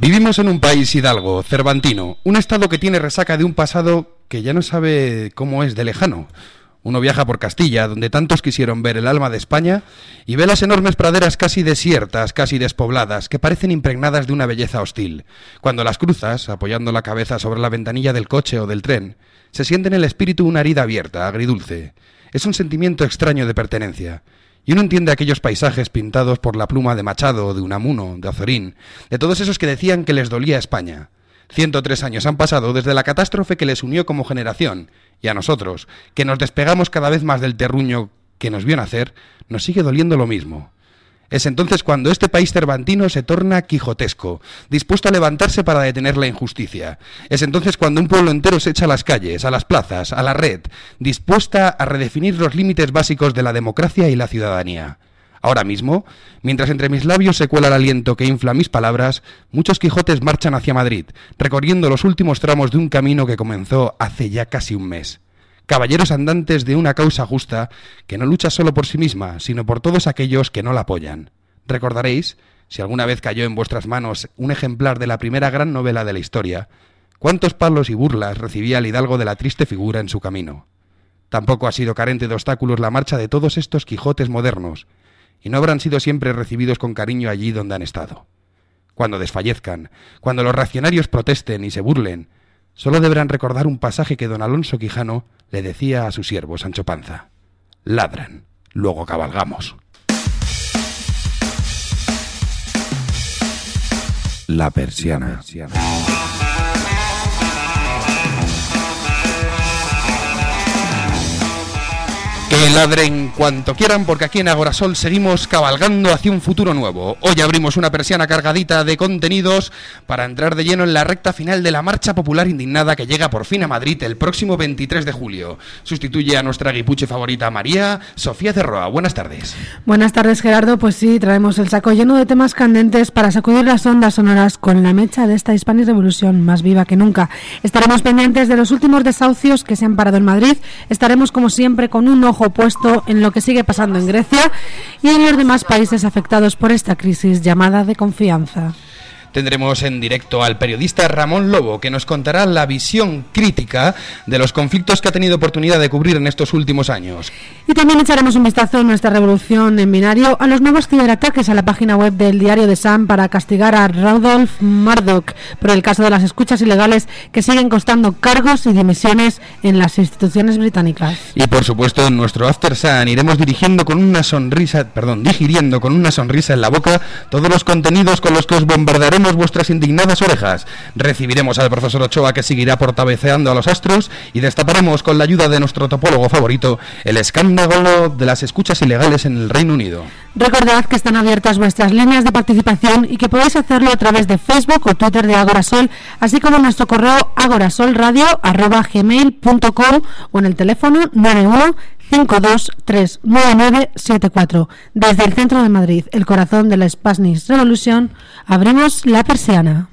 Vivimos en un país hidalgo, cervantino, un estado que tiene resaca de un pasado que ya no sabe cómo es de lejano. Uno viaja por Castilla, donde tantos quisieron ver el alma de España, y ve las enormes praderas casi desiertas, casi despobladas, que parecen impregnadas de una belleza hostil. Cuando las cruzas, apoyando la cabeza sobre la ventanilla del coche o del tren, se siente en el espíritu una herida abierta, agridulce. Es un sentimiento extraño de pertenencia. Y uno entiende aquellos paisajes pintados por la pluma de Machado, de Unamuno, de Azorín, de todos esos que decían que les dolía España. 103 años han pasado desde la catástrofe que les unió como generación, y a nosotros, que nos despegamos cada vez más del terruño que nos vio nacer, nos sigue doliendo lo mismo. Es entonces cuando este país cervantino se torna quijotesco, dispuesto a levantarse para detener la injusticia. Es entonces cuando un pueblo entero se echa a las calles, a las plazas, a la red, dispuesta a redefinir los límites básicos de la democracia y la ciudadanía. Ahora mismo, mientras entre mis labios se cuela el aliento que infla mis palabras, muchos Quijotes marchan hacia Madrid, recorriendo los últimos tramos de un camino que comenzó hace ya casi un mes caballeros andantes de una causa justa que no lucha solo por sí misma, sino por todos aquellos que no la apoyan. Recordaréis, si alguna vez cayó en vuestras manos un ejemplar de la primera gran novela de la historia, cuántos palos y burlas recibía el hidalgo de la triste figura en su camino. Tampoco ha sido carente de obstáculos la marcha de todos estos Quijotes modernos, y no habrán sido siempre recibidos con cariño allí donde han estado. Cuando desfallezcan, cuando los reaccionarios protesten y se burlen, solo deberán recordar un pasaje que don Alonso Quijano le decía a su siervo Sancho Panza, ladran, luego cabalgamos. La persiana. Que ladren cuanto quieran porque aquí en Agorasol seguimos cabalgando hacia un futuro nuevo. Hoy abrimos una persiana cargadita de contenidos para entrar de lleno en la recta final de la marcha popular indignada que llega por fin a Madrid el próximo 23 de julio. Sustituye a nuestra guipuche favorita María Sofía Cerroa. Buenas tardes. Buenas tardes Gerardo, pues sí, traemos el saco lleno de temas candentes para sacudir las ondas sonoras con la mecha de esta Hispanic Revolución más viva que nunca. Estaremos pendientes de los últimos desahucios que se han parado en Madrid. Estaremos como siempre con un ojo puesto en lo que sigue pasando en Grecia y en los demás países afectados por esta crisis llamada de confianza. Tendremos en directo al periodista Ramón Lobo, que nos contará la visión crítica de los conflictos que ha tenido oportunidad de cubrir en estos últimos años. Y también echaremos un vistazo en nuestra revolución en binario a los nuevos ciberataques a la página web del diario de Sam para castigar a Rudolf Murdoch por el caso de las escuchas ilegales que siguen costando cargos y dimisiones en las instituciones británicas. Y por supuesto, en nuestro After Sun iremos dirigiendo con una sonrisa, perdón, digiriendo con una sonrisa en la boca todos los contenidos con los que os vuestras indignadas orejas. Recibiremos al profesor Ochoa que seguirá portabeceando a los astros y destaparemos con la ayuda de nuestro topólogo favorito el escándalo de las escuchas ilegales en el Reino Unido. Recordad que están abiertas vuestras líneas de participación y que podéis hacerlo a través de Facebook o Twitter de Agorasol, así como nuestro correo agorasolradio.gmail.com o en el teléfono 91 5239974. Desde el centro de Madrid, el corazón de la Spanish Revolution, abrimos la persiana.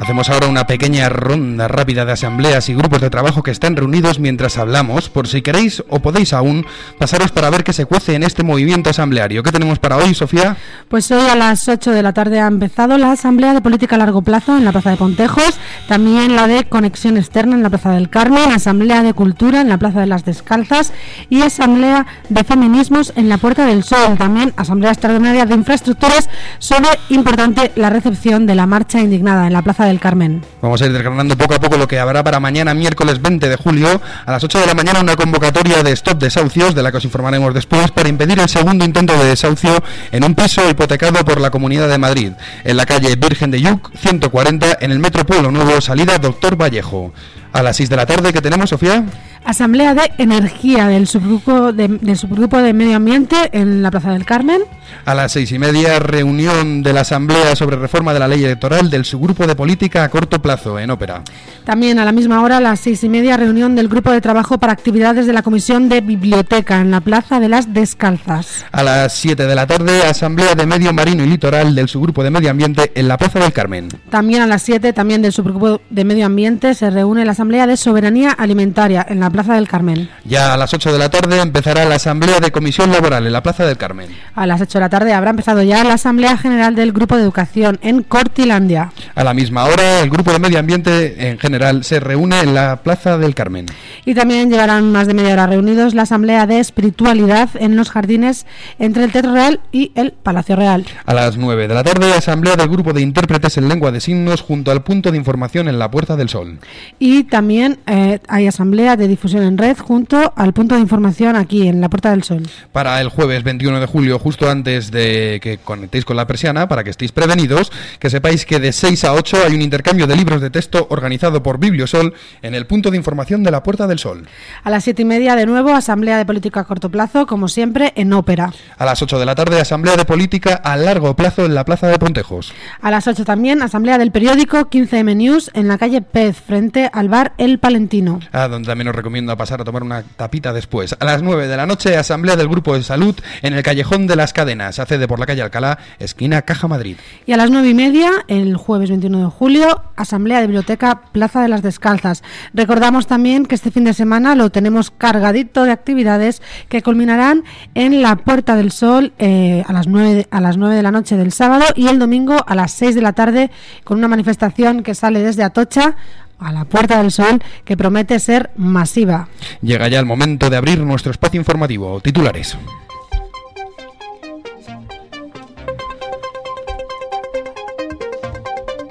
Hacemos ahora una pequeña ronda rápida de asambleas y grupos de trabajo que están reunidos mientras hablamos, por si queréis o podéis aún pasaros para ver qué se cuece en este movimiento asambleario. ¿Qué tenemos para hoy, Sofía? Pues hoy a las 8 de la tarde ha empezado la Asamblea de Política a Largo Plazo en la Plaza de Pontejos, también la de Conexión Externa en la Plaza del Carmen, Asamblea de Cultura en la Plaza de las Descalzas y Asamblea de Feminismos en la Puerta del Sol. También Asamblea Extraordinaria de Infraestructuras sobre importante la recepción de la marcha indignada en la Plaza del Carmen. Vamos a ir desgranando poco a poco lo que habrá para mañana, miércoles 20 de julio, a las 8 de la mañana, una convocatoria de stop desahucios, de la que os informaremos después, para impedir el segundo intento de desahucio en un piso hipotecado por la Comunidad de Madrid, en la calle Virgen de Yuc, 140, en el Metro Pueblo Nuevo, salida Doctor Vallejo. A las 6 de la tarde, ¿qué tenemos, Sofía? Asamblea de Energía del subgrupo de, del subgrupo de Medio Ambiente en la Plaza del Carmen. A las seis y media, reunión de la Asamblea sobre reforma de la ley electoral del subgrupo de política a corto plazo en ópera. También a la misma hora, a las seis y media, reunión del grupo de trabajo para actividades de la Comisión de Biblioteca en la Plaza de las Descalzas. A las 7 de la tarde, Asamblea de Medio Marino y Litoral del subgrupo de Medio Ambiente en la Plaza del Carmen. También a las 7, también del subgrupo de Medio Ambiente, se reúne la Asamblea de Soberanía Alimentaria en la la Plaza del Carmen. Ya a las 8 de la tarde empezará la Asamblea de Comisión Laboral en la Plaza del Carmen. A las 8 de la tarde habrá empezado ya la Asamblea General del Grupo de Educación en Cortilandia. A la misma hora, el Grupo de Medio Ambiente en general se reúne en la Plaza del Carmen. Y también llevarán más de media hora reunidos la Asamblea de Espiritualidad en los jardines entre el Teatro Real y el Palacio Real. A las 9 de la tarde, Asamblea del Grupo de Intérpretes en Lengua de Signos junto al punto de información en la Puerta del Sol. Y también eh, hay Asamblea de Difusión en Red junto al punto de información aquí en la Puerta del Sol. Para el jueves 21 de julio, justo antes de que conectéis con la persiana, para que estéis prevenidos, que sepáis que de 6 a 8 hay un intercambio de libros de texto organizado por Bibliosol en el punto de información de la Puerta del Sol. A las 7 y media, de nuevo, Asamblea de Política a corto plazo, como siempre, en ópera. A las 8 de la tarde, Asamblea de Política a largo plazo en la Plaza de Pontejos. A las 8 también, Asamblea del periódico 15M News en la calle Pez, frente al bar El Palentino. Ah, donde también os recomiendo pasar a tomar una tapita después. A las 9 de la noche, Asamblea del Grupo de Salud en el Callejón de las Cadenas. Accede por la calle Alcalá, esquina Caja Madrid. Y a las 9 y media, el jueves 21 de julio, Asamblea de Biblioteca Plaza de las Descalzas. Recordamos también que este fin de semana lo tenemos cargadito de actividades que culminarán en la Puerta del Sol eh, a, las 9, a las 9 de la noche del sábado y el domingo a las 6 de la tarde con una manifestación que sale desde Atocha a la Puerta del Sol que promete ser masiva. Llega ya el momento de abrir nuestro espacio informativo. Titulares.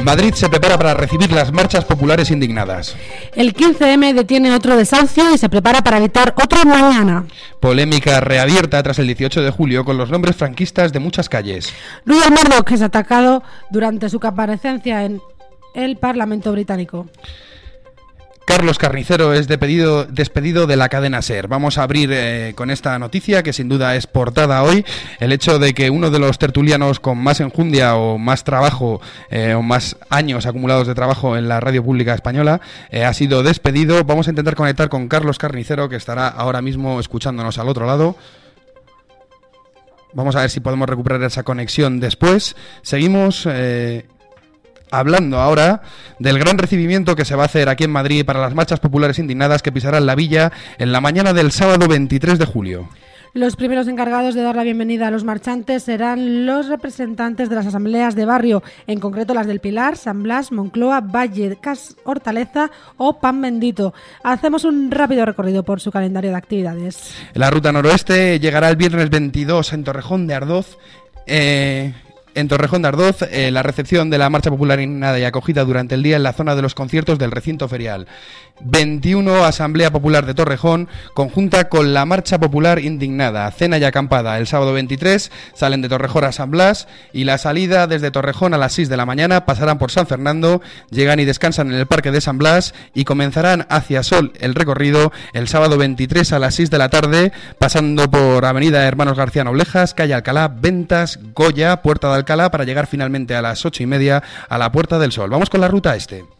Madrid se prepara para recibir las marchas populares indignadas. El 15M detiene otro desahucio y se prepara para evitar otro mañana. Polémica reabierta tras el 18 de julio con los nombres franquistas de muchas calles. Luis Murdoch es atacado durante su comparecencia en el Parlamento británico. Carlos Carnicero es despedido, despedido de la cadena SER. Vamos a abrir eh, con esta noticia que sin duda es portada hoy. El hecho de que uno de los tertulianos con más enjundia o más trabajo eh, o más años acumulados de trabajo en la radio pública española eh, ha sido despedido. Vamos a intentar conectar con Carlos Carnicero que estará ahora mismo escuchándonos al otro lado. Vamos a ver si podemos recuperar esa conexión después. Seguimos hablando ahora del gran recibimiento que se va a hacer aquí en Madrid para las marchas populares indignadas que pisarán la villa en la mañana del sábado 23 de julio. Los primeros encargados de dar la bienvenida a los marchantes serán los representantes de las asambleas de barrio, en concreto las del Pilar, San Blas, Moncloa, Valle, Cas, Hortaleza o Pan Bendito. Hacemos un rápido recorrido por su calendario de actividades. La ruta noroeste llegará el viernes 22 en Torrejón de Ardoz. Eh, en Torrejón de Ardoz, eh, la recepción de la Marcha Popular Indignada y acogida durante el día en la zona de los conciertos del recinto ferial. 21 Asamblea Popular de Torrejón, conjunta con la Marcha Popular Indignada. Cena y acampada el sábado 23, salen de Torrejón a San Blas y la salida desde Torrejón a las 6 de la mañana pasarán por San Fernando, llegan y descansan en el Parque de San Blas y comenzarán hacia Sol el recorrido el sábado 23 a las 6 de la tarde, pasando por Avenida Hermanos García Noblejas, Calle Alcalá, Ventas, Goya, Puerta de Alcalá, para llegar finalmente a las 8 y media a la Puerta del Sol. Vamos con la ruta este.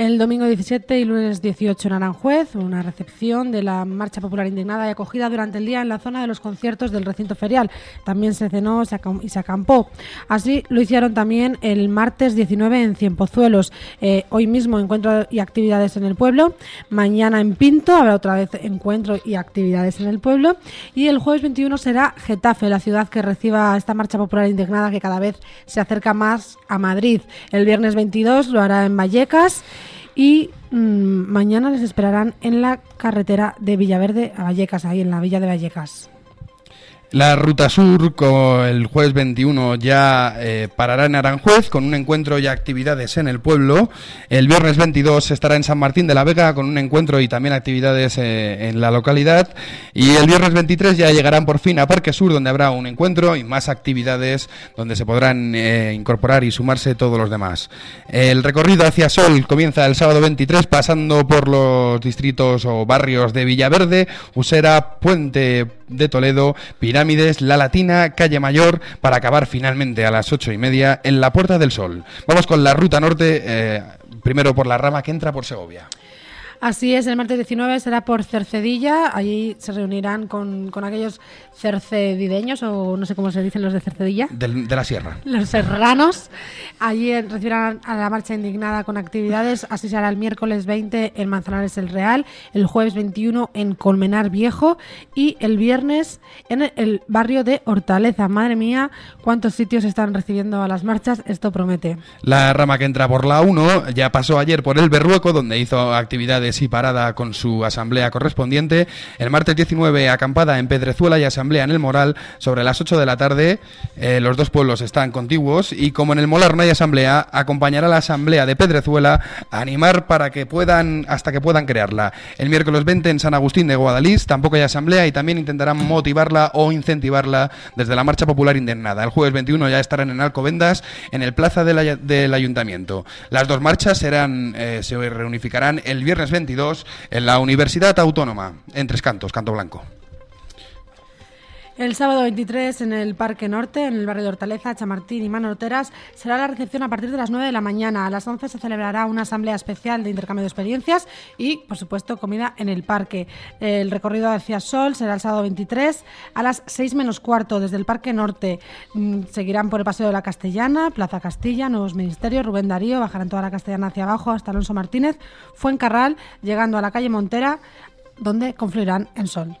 El domingo 17 y lunes 18 en Aranjuez, una recepción de la Marcha Popular Indignada y acogida durante el día en la zona de los conciertos del recinto ferial. También se cenó y se acampó. Así lo hicieron también el martes 19 en Cienpozuelos. Eh, hoy mismo encuentro y actividades en el pueblo. Mañana en Pinto habrá otra vez encuentro y actividades en el pueblo. Y el jueves 21 será Getafe, la ciudad que reciba esta Marcha Popular Indignada que cada vez se acerca más a Madrid. El viernes 22 lo hará en Vallecas y mm, mañana les esperarán en la carretera de Villaverde a Vallecas, ahí en la villa de Vallecas. La Ruta Sur el jueves 21 ya eh, parará en Aranjuez con un encuentro y actividades en el pueblo. El viernes 22 estará en San Martín de la Vega con un encuentro y también actividades eh, en la localidad. Y el viernes 23 ya llegarán por fin a Parque Sur donde habrá un encuentro y más actividades donde se podrán eh, incorporar y sumarse todos los demás. El recorrido hacia Sol comienza el sábado 23 pasando por los distritos o barrios de Villaverde, Usera, Puente de Toledo, Pirámides, La Latina, Calle Mayor, para acabar finalmente a las ocho y media en la Puerta del Sol. Vamos con la ruta norte, eh, primero por la rama que entra por Segovia. Así es, el martes 19 será por Cercedilla. Allí se reunirán con, con aquellos cercedideños, o no sé cómo se dicen los de Cercedilla. Del- de la sierra. Los serranos. Allí eh, recibirán a la marcha indignada con actividades. Así será el miércoles 20 en Manzanares el Real, el jueves 21 en Colmenar Viejo y el viernes en el- el barrio de Hortaleza. Madre mía, cuántos sitios están recibiendo a las marchas. Esto promete. La rama que entra por la 1 ya pasó ayer por el Berrueco, donde hizo actividades y parada con su asamblea correspondiente. El martes 19, acampada en Pedrezuela y asamblea en el Moral sobre las 8 de la tarde. Eh, los dos pueblos están contiguos y como en el Molar no hay asamblea, acompañará la asamblea de Pedrezuela a animar para que puedan, hasta que puedan crearla. El miércoles 20 en San Agustín de Guadalís tampoco hay asamblea y también intentarán motivarla o incentivarla desde la Marcha Popular Indignada. El jueves 21 ya estarán en Alcobendas, en el Plaza del, ay- del Ayuntamiento. Las dos marchas serán, eh, se reunificarán el viernes 22 en la Universidad Autónoma, en Tres Cantos, Canto Blanco. El sábado 23 en el Parque Norte, en el barrio de Hortaleza, Chamartín y Manoroteras, será la recepción a partir de las 9 de la mañana. A las 11 se celebrará una asamblea especial de intercambio de experiencias y, por supuesto, comida en el parque. El recorrido hacia Sol será el sábado 23 a las 6 menos cuarto desde el Parque Norte. Mm, Seguirán por el Paseo de la Castellana, Plaza Castilla, Nuevos Ministerios, Rubén Darío, bajarán toda la Castellana hacia abajo hasta Alonso Martínez, Fuencarral, llegando a la calle Montera, donde confluirán en Sol.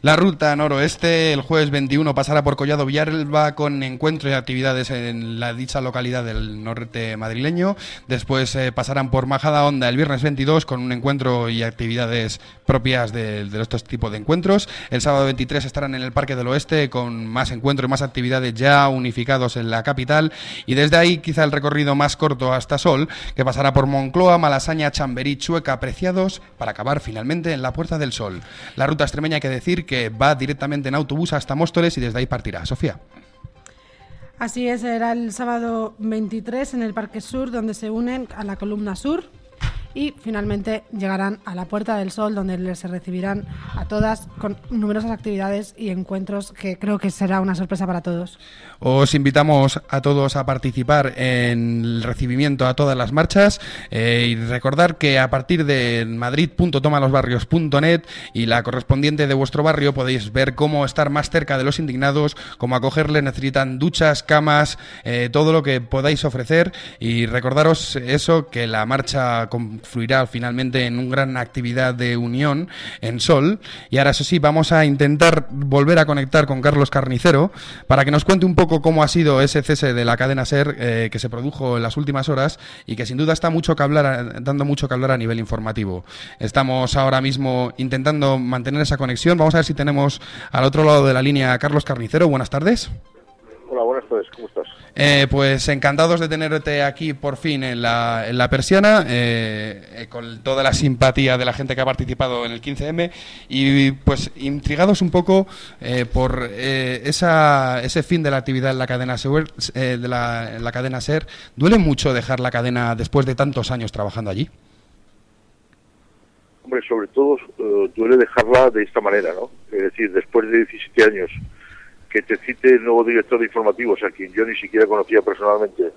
La ruta noroeste el jueves 21 pasará por Collado Villalba con encuentros y actividades en la dicha localidad del norte madrileño. Después eh, pasarán por Majada Honda el viernes 22 con un encuentro y actividades propias de, de estos tipos de encuentros. El sábado 23 estarán en el Parque del Oeste con más encuentros y más actividades ya unificados en la capital. Y desde ahí quizá el recorrido más corto hasta Sol, que pasará por Moncloa, Malasaña, Chamberí, Chueca, Apreciados, para acabar finalmente en la Puerta del Sol. La ruta extremeña hay que decir que va directamente en autobús hasta Móstoles y desde ahí partirá. Sofía. Así es, será el sábado 23 en el Parque Sur, donde se unen a la columna sur y finalmente llegarán a la Puerta del Sol, donde les recibirán a todas con numerosas actividades y encuentros que creo que será una sorpresa para todos. Os invitamos a todos a participar en el recibimiento a todas las marchas eh, y recordar que a partir de madrid.tomalosbarrios.net y la correspondiente de vuestro barrio podéis ver cómo estar más cerca de los indignados, cómo acogerles, necesitan duchas, camas, eh, todo lo que podáis ofrecer y recordaros eso, que la marcha confluirá finalmente en una gran actividad de unión en Sol y ahora eso sí, vamos a intentar volver a conectar con Carlos Carnicero para que nos cuente un poco cómo ha sido ese cese de la cadena SER eh, que se produjo en las últimas horas y que sin duda está mucho que hablar, dando mucho que hablar a nivel informativo. Estamos ahora mismo intentando mantener esa conexión. Vamos a ver si tenemos al otro lado de la línea a Carlos Carnicero. Buenas tardes. Hola, buenas tardes, ¿cómo estás? Eh, pues encantados de tenerte aquí por fin en la, en la persiana, eh, eh, con toda la simpatía de la gente que ha participado en el 15M y pues intrigados un poco eh, por eh, esa, ese fin de la actividad en la cadena SER, de la, en la cadena SER. ¿Duele mucho dejar la cadena después de tantos años trabajando allí? Hombre, sobre todo duele dejarla de esta manera, ¿no? Es decir, después de 17 años que te cite el nuevo director de informativos, a quien yo ni siquiera conocía personalmente,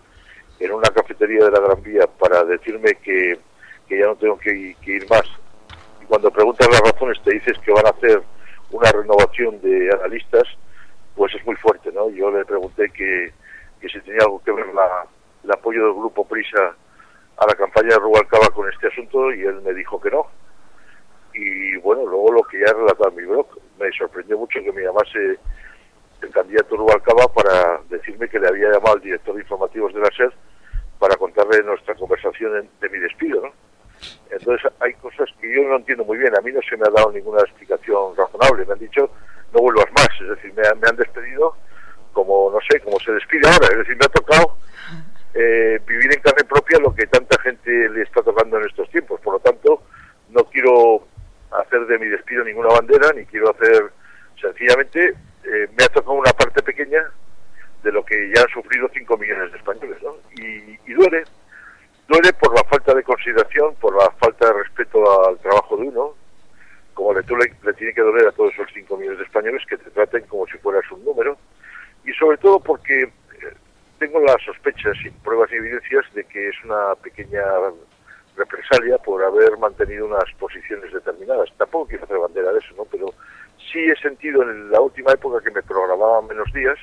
en una cafetería de la Gran Vía para decirme que, que ya no tengo que, ir más. Y cuando preguntas las razones te dices que van a hacer una renovación de analistas, pues es muy fuerte, ¿no? Yo le pregunté que, que si tenía algo que ver la, el apoyo del grupo Prisa a la campaña de Rubalcaba con este asunto y él me dijo que no. Y bueno, luego lo que ya he relatado en mi blog, me sorprendió mucho que me llamase el candidato Rubalcaba para decirme que le había llamado al director de informativos de la SED para contarle nuestra conversación en- de mi despido, ¿no? Entonces hay cosas que yo no entiendo muy bien. A mí no se me ha dado ninguna explicación razonable. Me han dicho no vuelvas más. Es decir, me, me han despedido como, no sé, como se despide ahora. Es decir, me ha tocado eh, vivir en carne propia lo que tanta gente le está tocando en estos tiempos. Por lo tanto, no quiero hacer de mi despido ninguna bandera, ni quiero hacer, sencillamente, eh, me ha tocado una parte pequeña de lo que ya han sufrido 5 millones de españoles, ¿no? Y, y duele, duele por la falta de consideración, por la falta de respeto al trabajo de uno, como le, le, le tiene que doler a todos esos 5 millones de españoles que te traten como si fueras un número, y sobre todo porque eh, tengo las sospechas, sin pruebas ni evidencias, de que es una pequeña represalia por haber mantenido unas posiciones determinadas. Tampoco quiero hacer bandera de eso, ¿no? Pero sí he sentido en la última época que me programaban menos días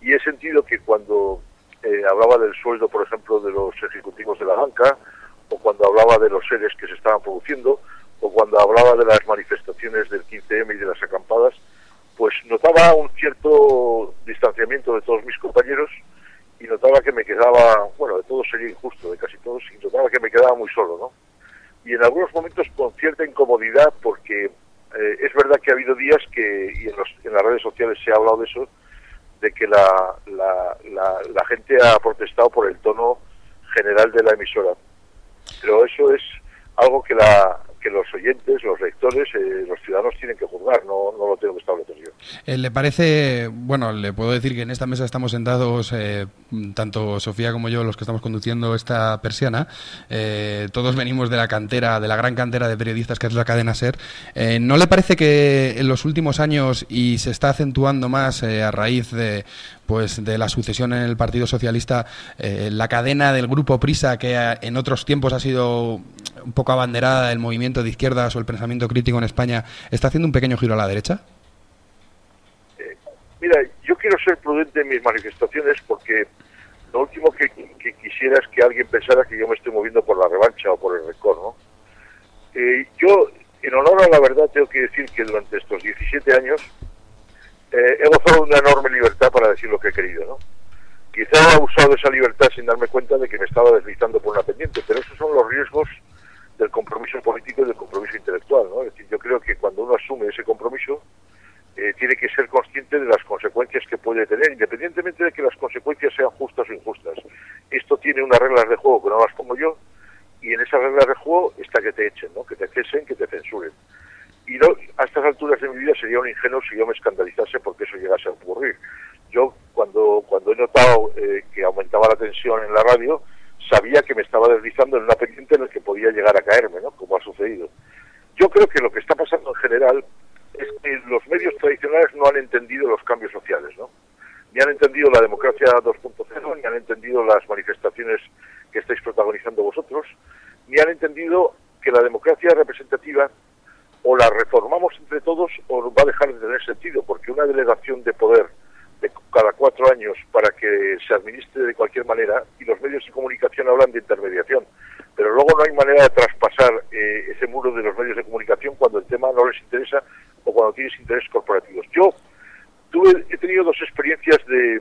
y he sentido que cuando eh, hablaba del sueldo, por ejemplo, de los ejecutivos de la banca, o cuando hablaba de los seres que se estaban produciendo, o cuando hablaba de las manifestaciones del 15M y de las acampadas, pues notaba un cierto distanciamiento de todos mis compañeros y notaba que me quedaba, bueno, de todos sería injusto, de casi todos, y notaba que me quedaba muy solo, ¿no? Y en algunos momentos con cierta incomodidad, porque eh, es verdad que ha habido días que, y en, los, en las redes sociales se ha hablado de eso, de que la, la, la, gente ha protestado por el tono general de la emisora. Pero eso es algo que la, que los oyentes, los lectores, eh, los ciudadanos tienen que juzgar, no, no lo tengo que establecer yo. Eh, ¿Le parece, bueno, le puedo decir que en esta mesa estamos sentados, eh, tanto Sofía como yo, los que estamos conduciendo esta persiana, todos venimos de la cantera, de la gran cantera de periodistas que es la cadena SER. ¿No le parece que en los últimos años, y se está acentuando más a raíz de, pues de la sucesión en el Partido Socialista, eh, la cadena del grupo Prisa, que en otros tiempos ha sido un poco abanderada del movimiento de izquierdas o el pensamiento crítico en España, ¿está haciendo un pequeño giro a la derecha? Mira, yo quiero ser prudente en mis manifestaciones porque lo último que, quisiera es que alguien pensara que yo me estoy moviendo por la revancha o por el récord, ¿no? Eh, yo, en honor a la verdad, tengo que decir que durante estos 17 años eh, he gozado de una enorme libertad para decir lo que he querido, ¿no? Quizá he abusado de esa libertad sin darme cuenta de que me estaba deslizando por una pendiente, pero esos son los riesgos del compromiso político y del compromiso intelectual, ¿no? Es decir, yo creo que cuando uno asume ese compromiso, eh, tiene que ser consciente de las consecuencias que puede tener, independientemente de que las consecuencias sean justas o injustas. Esto tiene unas reglas de juego que no las pongo yo, y en esas reglas de juego está que te echen, que te cesen, que te censuren. Y no, a estas alturas de mi vida sería un ingenuo si yo me escandalizase porque eso llegase a ocurrir. Yo, cuando, cuando he notado eh, que aumentaba la tensión en la radio, sabía que me estaba deslizando en una pendiente en la que podía llegar a caerme, ¿no? Como ha sucedido. Yo creo que lo que está pasando en general es que los medios tradicionales no han entendido los cambios sociales, ¿no? Ni han entendido la democracia 2.0, ni han entendido las manifestaciones que estáis protagonizando vosotros, ni han entendido que la democracia representativa o la reformamos entre todos o va a dejar de tener sentido, porque una delegación de poder de cada cuatro años para que se administre de cualquier manera, y los medios de comunicación hablan de intermediación, pero luego no hay manera de traspasar eh, ese muro de los medios de comunicación cuando el tema no les interesa o cuando tienes intereses corporativos. Yo tuve, he tenido dos experiencias de,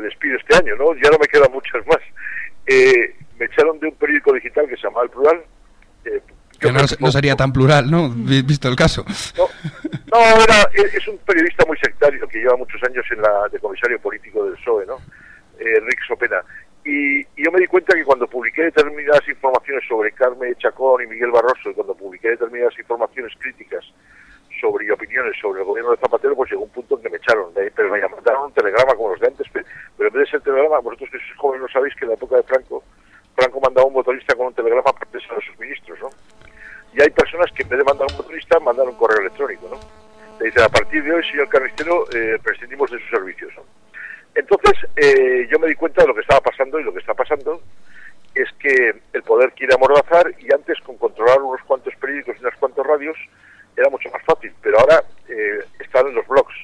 despido este año, ¿no? Ya no me quedan muchas más. Eh, me echaron de un periódico digital que se llama El Plural, eh, que no, sería tan plural, ¿no? Visto el caso. No, no era, es un periodista muy sectario que lleva muchos años en la de comisario político del PSOE, ¿no? Eh, Rick Sopena. Y, yo me di cuenta que cuando publiqué determinadas informaciones sobre Carmen Chacón y Miguel Barroso, y cuando publiqué determinadas informaciones críticas sobre y opiniones sobre el gobierno de Zapatero, pues llegó un punto en que me echaron. pero me mandaron un telegrama como los de antes, pero, en vez de ser telegrama, vosotros que sois jóvenes no sabéis que en la época de Franco, Franco mandaba un motorista con un telegrama para a sus ministros, ¿no? y hay personas que en vez de mandar un motorista mandan un correo electrónico, ¿no? Te dicen, a partir de hoy, señor carnicero, eh, prescindimos de sus servicios, Entonces, eh, yo me di cuenta de lo que estaba pasando y lo que está pasando es que el poder quiere amordazar y antes con controlar unos cuantos periódicos y unas cuantas radios era mucho más fácil, pero ahora eh, están en los blogs.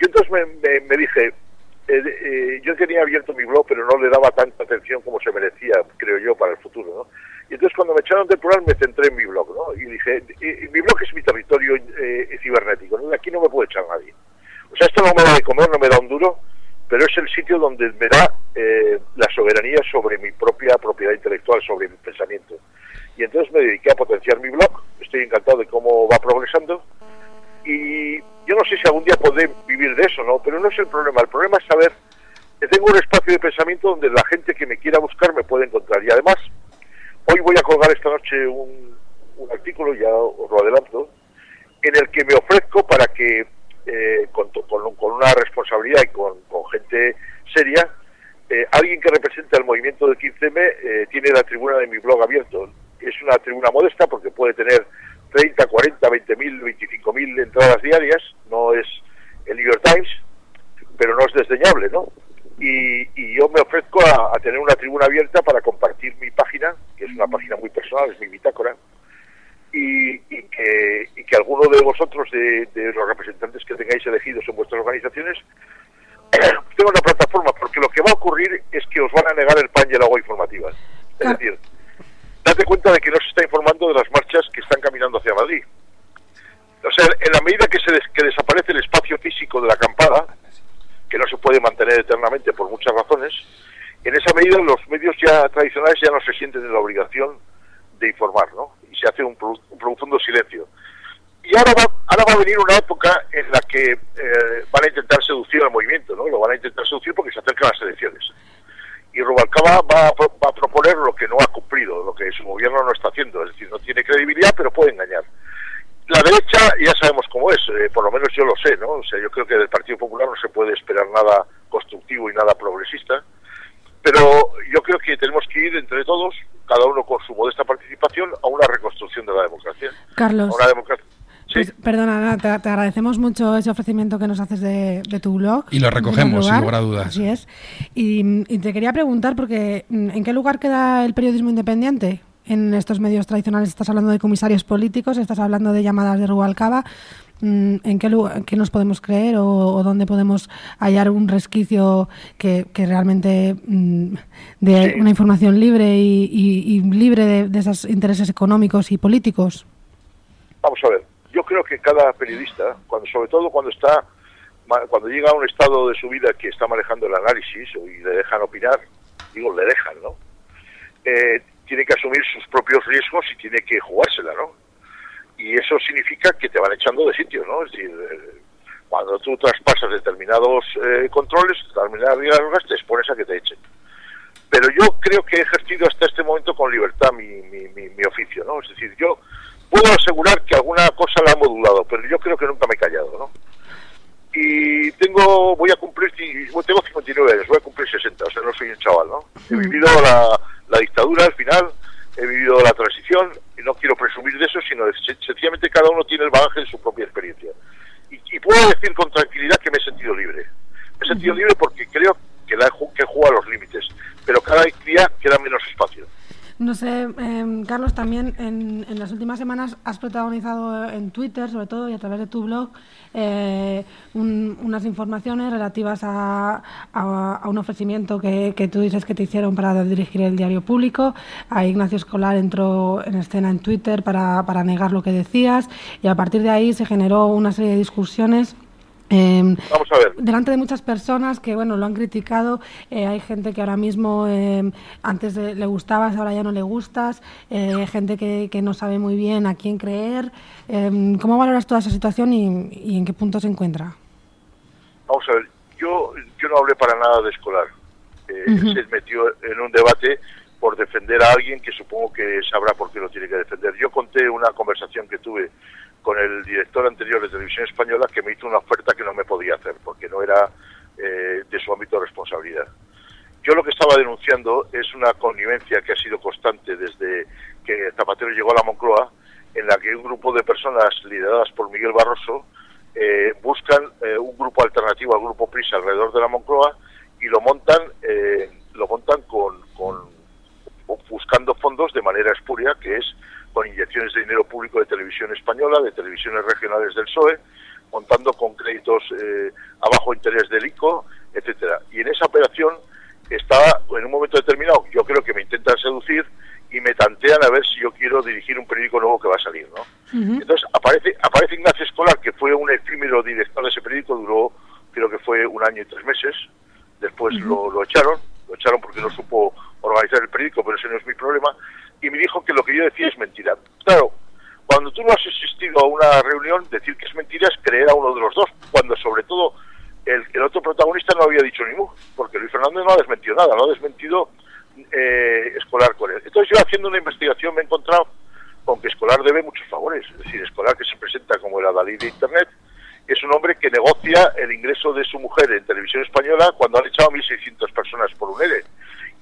Yo entonces me, dije, eh, yo tenía abierto mi blog, pero no le daba tanta atención como se merecía, creo yo, para el futuro, ¿no? Y entonces cuando me echaron del plural me centré en mi blog, ¿no? Y dije, mi blog es mi territorio eh, cibernético, aquí no me puede echar nadie. O sea, esto no me da de comer, no me da un duro, pero es el sitio donde me da eh, la soberanía sobre mi propia propiedad intelectual, sobre mi pensamiento. Y entonces me dediqué a potenciar mi blog, estoy encantado de cómo va progresando, y yo no sé si algún día podré vivir de eso, ¿no? Pero no es el problema, el problema es saber que tengo un espacio de pensamiento donde la gente que me quiera buscar me puede encontrar. Y además, Hoy voy a colgar esta noche un, artículo, ya os lo adelanto, en el que me ofrezco para que, eh, con, una responsabilidad y con, gente seria, eh, alguien que representa el movimiento del 15M eh, tiene la tribuna de mi blog abierto. Es una tribuna modesta porque puede tener 30, 40, 20 mil, 25 mil entradas diarias, no es el New York Times, pero no es desdeñable, ¿no? Y, yo me ofrezco a, tener una tribuna abierta para compartir mi página, que es una página muy personal, es mi bitácora, y, que, y que alguno de vosotros, de, los representantes que tengáis elegidos en vuestras organizaciones, tenga una plataforma, porque lo que va a ocurrir es que os van a negar el pan y el agua informativa. Es decir, date cuenta de que no se está informando de las marchas que están caminando hacia Madrid. O sea, en la medida que, se que desaparece el espacio físico de la acampada, que no se puede mantener eternamente por muchas razones, en esa medida los medios ya tradicionales ya no se sienten en la obligación de informar, ¿no? Y se hace un, profundo silencio. Y ahora va, ahora va a venir una época en la que eh, van a intentar seducir al movimiento, ¿no? Lo van a intentar seducir porque se acercan las elecciones. Y Rubalcaba va va a proponer lo que no ha cumplido, lo que su gobierno no está haciendo, es decir, no tiene credibilidad, pero puede engañar. La derecha ya sabemos cómo es, eh, por lo menos yo lo sé, ¿no? O sea, yo creo que del Partido Popular no se puede esperar nada constructivo y nada progresista, pero yo creo que tenemos que ir entre todos, cada uno con su modesta participación, a una reconstrucción de la democracia. Carlos. Pues, perdona, te, agradecemos mucho ese ofrecimiento que nos haces de, tu blog. Y lo recogemos, sin lugar a dudas. Así es. Y, y, te quería preguntar, porque ¿en qué lugar queda el periodismo independiente? En estos medios tradicionales estás hablando de comisarios políticos, estás hablando de llamadas de Rubalcaba. Mm, ¿En qué, lugar, qué nos podemos creer o, dónde podemos hallar un resquicio que, realmente mm, de una información libre y, libre de, esos intereses económicos y políticos? Vamos a ver, yo creo que cada periodista, cuando sobre todo cuando está cuando llega a un estado de su vida que está manejando el análisis y le dejan opinar, digo, le dejan, ¿no? Eh, tiene que asumir sus propios riesgos y tiene que jugársela, ¿no? Y eso significa que te van echando de sitio, ¿no? Es decir, eh, cuando tú traspasas determinados eh, controles, determinadas reglas, te expones a que te echen. Pero yo creo que he ejercido hasta este momento con libertad mi, mi, mi, oficio, ¿no? Es decir, yo puedo asegurar que alguna cosa la he modulado, pero yo creo que nunca me he callado, ¿no? Y tengo, voy a cumplir, tengo 59 años, voy a cumplir 60, o sea, no soy un chaval, ¿no? He vivido la, la dictadura al final, he vivido la transición y no quiero presumir de eso, sino sencillamente cada uno tiene el bagaje de su propia experiencia. Y, puedo decir con tranquilidad que me he sentido libre. Me he sentido libre porque creo que, la, que juego a los límites, pero cada día queda menos espacio. No sé, em, Carlos, también en, las últimas semanas has protagonizado en Twitter, sobre todo, y a través de tu blog, eh, unas informaciones relativas a, un ofrecimiento que, tú dices que te hicieron para dirigir el diario público. A Ignacio Escolar entró en escena en Twitter para, para negar lo que decías, y a partir de ahí se generó una serie de discusiones Em, Vamos a ver. Delante de muchas personas que, bueno, lo han criticado, eh, hay gente que ahora mismo em, antes le gustabas, ahora ya no le gustas, eh, gente que, que, no sabe muy bien a quién creer. Em, ¿Cómo valoras toda esa situación y, en qué punto se encuentra? Vamos a ver, yo, yo no hablé para nada de escolar. Eh, se metió en un debate por defender a alguien que supongo que sabrá por qué lo tiene que defender. Yo conté una conversación que tuve con el director anterior de Televisión Española que me hizo una oferta que no me podía hacer porque no era eh, de su ámbito de responsabilidad. Yo lo que estaba denunciando es una connivencia que ha sido constante desde que Zapatero llegó a la Moncloa, en la que un grupo de personas lideradas por Miguel Barroso eh, buscan eh, un grupo alternativo al grupo Prisa alrededor de la Moncloa y lo montan, lo montan con, con buscando fondos de manera espuria, que es con inyecciones de dinero público de televisión española, de televisiones regionales del PSOE, contando con créditos eh, a bajo interés del ICO, etcétera. Y en esa operación estaba, en un momento determinado, yo creo que me intentan seducir y me tantean a ver si yo quiero dirigir un periódico nuevo que va a salir, ¿no? Entonces aparece, aparece Ignacio Escolar, que fue un efímero director de ese periódico, duró creo que fue un año y tres meses, después lo, lo echaron, lo echaron porque no supo organizar el periódico, pero ese no es mi problema, y me dijo que lo que yo decía es mentira. Claro, cuando tú no has asistido a una reunión, decir que es mentira es creer a uno de los dos, cuando sobre todo el, el otro protagonista no había dicho ni mu, porque Luis Fernández no ha desmentido nada, no ha desmentido eh, Escolar con él. Entonces yo haciendo una investigación me he encontrado con que Escolar debe muchos favores, es decir, Escolar que se presenta como el adalid de Internet, es un hombre que negocia el ingreso de su mujer en televisión española cuando han echado a 1.600 personas por un ERE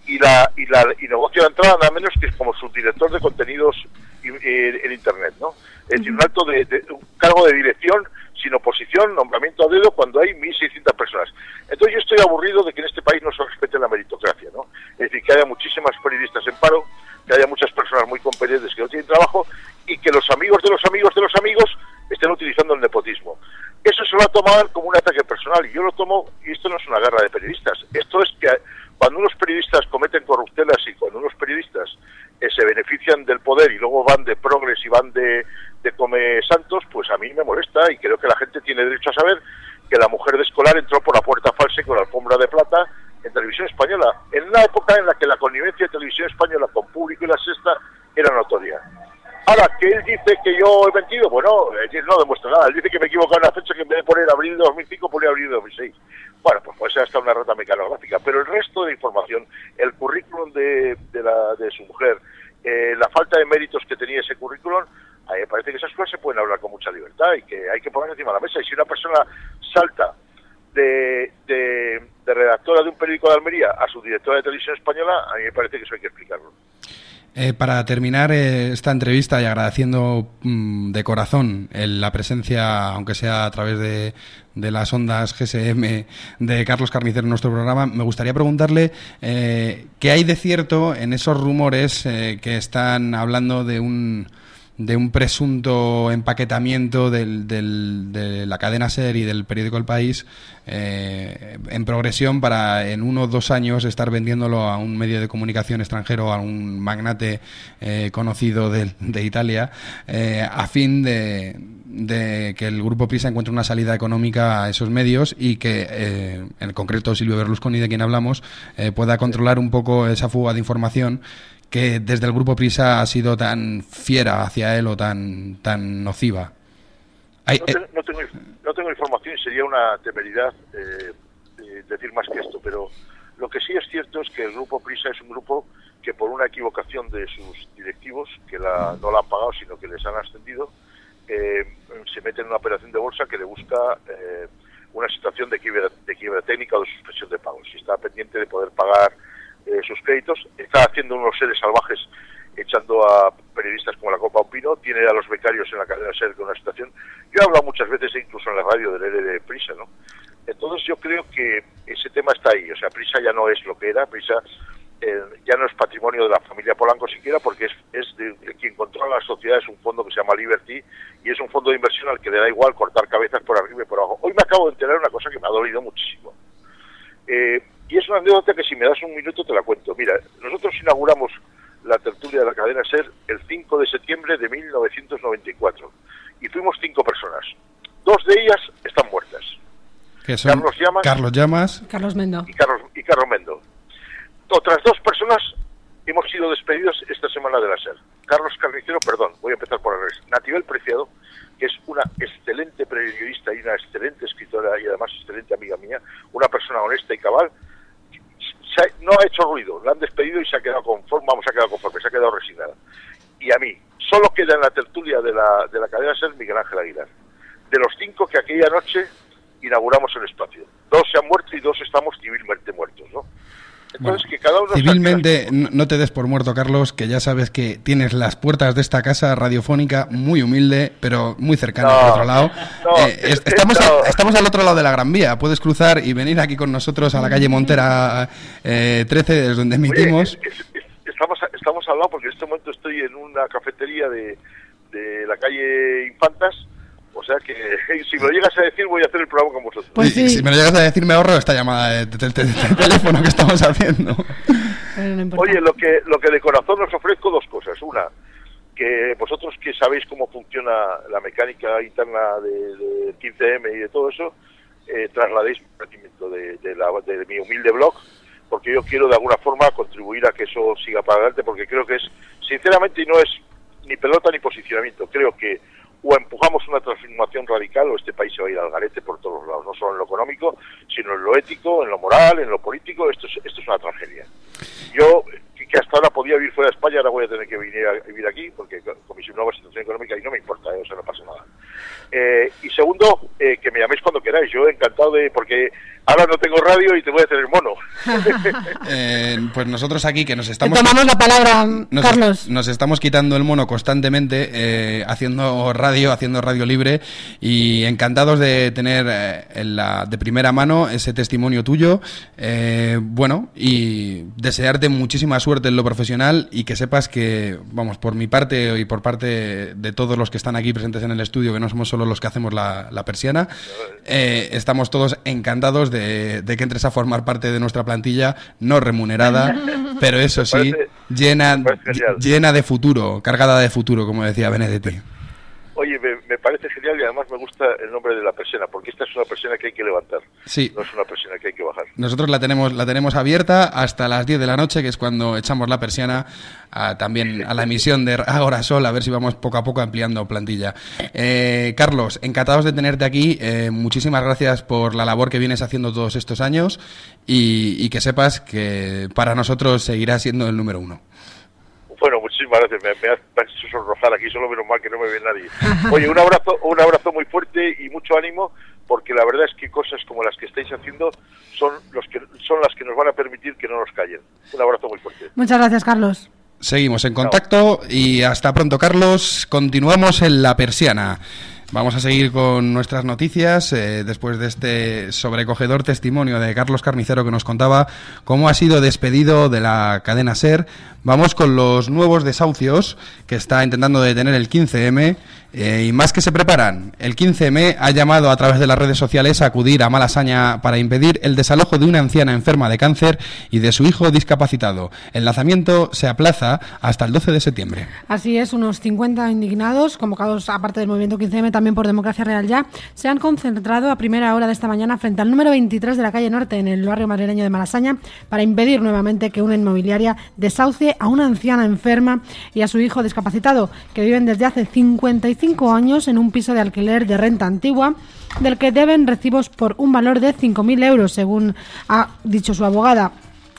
y la y la y la entrada nada menos que como subdirector de contenidos en internet no es decir un alto de, un cargo de dirección sin oposición nombramiento a dedo cuando hay 1.600 personas. Entonces yo estoy aburrido de que en este país no se respete la meritocracia no es decir que haya muchísimas periodistas en paro que haya muchas personas muy competentes que no tienen trabajo y que los amigos de los amigos de los amigos estén utilizando el nepotismo. Eso se lo ha tomado como un ataque personal y yo lo tomo, y esto no es una guerra de periodistas, esto es que cuando unos periodistas cometen corruptelas y cuando unos periodistas eh, se benefician del poder y luego van de progres y van de, de come santos, pues a mí me molesta y creo que la gente tiene derecho a saber que la mujer de escolar entró por la puerta falsa y con la alfombra de plata en televisión española, en una época en la que la connivencia de televisión española con público y la sexta era notoria. Ahora, que él dice que yo he mentido, bueno, él no demuestra nada. Él dice que me he equivocado en la fecha, que en vez de poner abril de 2005, ponía abril de 2006. Bueno, pues puede ser hasta una rata mecanográfica. Pero el resto de información, el currículum de, de, la, de su mujer, eh, la falta de méritos que tenía ese currículum, a mí me parece que esas cosas se pueden hablar con mucha libertad y que hay que poner encima de la mesa. Y si una persona salta de, de, de redactora de un periódico de Almería a su directora de televisión española, a mí me parece que eso hay que explicarlo. Eh, para terminar eh, esta entrevista y agradeciendo mm, de corazón el- la presencia, aunque sea a través de, de las ondas GSM de Carlos Carnicero en nuestro programa, me gustaría preguntarle eh, qué hay de cierto en esos rumores eh, que están hablando de un de un presunto empaquetamiento del, del- de la cadena SER y del periódico El País eh, en progresión para en uno o dos años estar vendiéndolo a un medio de comunicación extranjero, a un magnate eh, conocido del- de, Italia, eh, a fin de, de que el Grupo Prisa encuentre una salida económica a esos medios y que, en concreto Silvio Berlusconi, de quien hablamos, pueda controlar un poco esa fuga de información que desde el Grupo Prisa ha sido tan fiera hacia él o tan, tan nociva. Hay- No, eh, te- no tengo, no tengo información y sería una temeridad eh, eh, decir más que esto, pero lo que sí es cierto es que el grupo Prisa es un grupo que por una equivocación de sus directivos, que la, no la han pagado sino que les han ascendido, eh, se mete en una operación de bolsa que le busca eh, una situación de quiebra, de quiebra técnica o de suspensión de pagos. Y está pendiente de poder pagar eh, sus créditos. Está haciendo unos seres salvajes echando a periodistas como la Copa Opino, tiene a los becarios en la cadena SER con una situación. Yo he hablado muchas veces, incluso en la radio, del ERE de Prisa, ¿no? Entonces yo creo que ese tema está ahí. O sea, Prisa ya no es lo que era, Prisa eh, ya no es patrimonio de la familia Polanco siquiera, porque es, es de, de quien controla la sociedad, es un fondo que se llama Liberty y es un fondo de inversión al que le da igual cortar cabezas por arriba y por abajo. Hoy me acabo de enterar una cosa que me ha dolido muchísimo. Eh, y es una anécdota que si me das un minuto te la cuento. Mira, nosotros inauguramos la tertulia de la cadena SER el 5 de septiembre de 1994 y fuimos cinco personas. Dos de ellas están muertas que son Carlos Llamas. Carlos Llamas, Carlos Mendo. y Carlos, y Carlos Mendo. Otras dos personas hemos sido despedidos esta semana de la SER. Carlos Carnicero, perdón, voy a empezar por el revés. Natibel Preciado, que es una excelente periodista y una excelente escritora y además excelente amiga mía, una persona honesta y cabal, ha- no ha hecho ruido, la han despedido y se ha quedado conforme, vamos, se ha quedado conforme, se ha quedado resignada. Y a mí, solo queda en la tertulia de la, de la cadena SER Miguel Ángel Aguilar. De los cinco que aquella noche inauguramos el espacio. Dos se han muerto y dos estamos civilmente muertos, ¿no? Entonces, Bueno, que cada uno... civilmente no te des por muerto, Carlos, que ya sabes que tienes las puertas de esta casa radiofónica muy humilde, pero muy cercana No, por otro lado. no, Eh, es- es- estamos, no. a- estamos al otro lado de la Gran Vía. Puedes cruzar y venir aquí con nosotros a la calle Montera eh, 13, desde donde Oye, emitimos. es- es- es- estamos, estamos al lado porque en este momento estoy en una cafetería de, de la calle Infantas, o sea que si me lo llegas a decir voy a hacer el programa con vosotros. Pues Y- y sí. Si me lo llegas a decir, me ahorro esta llamada de, de- de- de teléfono que estamos haciendo. No. Oye, lo que, lo que de corazón os ofrezco dos cosas. Una, que vosotros que sabéis cómo funciona la mecánica interna de, de 15M y de todo eso, eh, trasladéis mi agradecimiento de, de, la- de mi humilde blog, porque yo quiero de alguna forma contribuir a que eso siga para adelante, porque creo que es, sinceramente, y no es ni pelota ni posicionamiento, creo que o empujamos una transformación radical o este país se va a ir al garete por todos lados, no solo en lo económico, sino en lo ético, en lo moral, en lo político, esto es, esto es una tragedia. Yo, que hasta ahora podía vivir fuera de España, ahora voy a tener que venir a vivir aquí, porque con mi nueva situación económica y no me importa, eh, o sea, no pasa nada. Eh, y segundo, eh, que me llaméis cuando queráis, yo encantado de, porque ahora no tengo radio y te voy a hacer el mono. Eh, pues nosotros aquí que nos estamos... tomamos la palabra, nos, Carlos. Nos estamos quitando el mono constantemente, eh, haciendo radio, haciendo radio libre y encantados de tener eh, en la, de primera mano ese testimonio tuyo. bueno, y desearte muchísima suerte en lo profesional y que sepas que, vamos, por mi parte y por parte de todos los que están aquí presentes en el estudio, que no somos solo los que hacemos la, la persiana, estamos todos encantados de, que entres a formar parte de nuestra plantilla, no remunerada, pero eso sí, llena, llena de futuro, cargada de futuro, como decía Benedetti. Oye, me, parece genial y además me gusta el nombre de la persona, porque esta es una persona que hay que levantar. Sí. No es una persona que hay que bajar. Nosotros la tenemos, la tenemos abierta hasta las 10 de la noche, que es cuando echamos la persiana también a la emisión de Ahora Sol, a ver si vamos poco a poco ampliando plantilla. Eh, Carlos, encantados de tenerte aquí. Eh, muchísimas gracias por la labor que vienes haciendo todos estos años y, que sepas que para nosotros seguirá siendo el número uno. Muchísimas gracias. Me, me hecho sonrojar aquí, solo menos mal que no me ve nadie. Oye, un abrazo, un abrazo muy fuerte y mucho ánimo, porque la verdad es que cosas como las que estáis haciendo son los que son las que nos van a permitir que no nos callen. Un abrazo muy fuerte. Muchas gracias, Carlos. Seguimos en contacto y hasta pronto, Carlos. Continuamos en la persiana. Vamos a seguir con nuestras noticias eh, después de este sobrecogedor testimonio de Carlos Carnicero que nos contaba cómo ha sido despedido de la cadena SER. Vamos con los nuevos desahucios que está intentando detener el 15M eh, y más que se preparan, el 15M ha llamado a través de las redes sociales a acudir a Malasaña para impedir el desalojo de una anciana enferma de cáncer y de su hijo discapacitado. El lanzamiento se aplaza hasta el 12 de septiembre. Así es, unos 50 indignados, convocados aparte del movimiento 15M también por Democracia Real Ya, se han concentrado a primera hora de esta mañana frente al número 23 de la calle Norte en el barrio madrileño de Malasaña para impedir nuevamente que una inmobiliaria desahucie a una anciana enferma y a su hijo discapacitado que viven desde hace 55 años en un piso de alquiler de renta antigua del que deben recibos por un valor de 5.000 euros, según ha dicho su abogada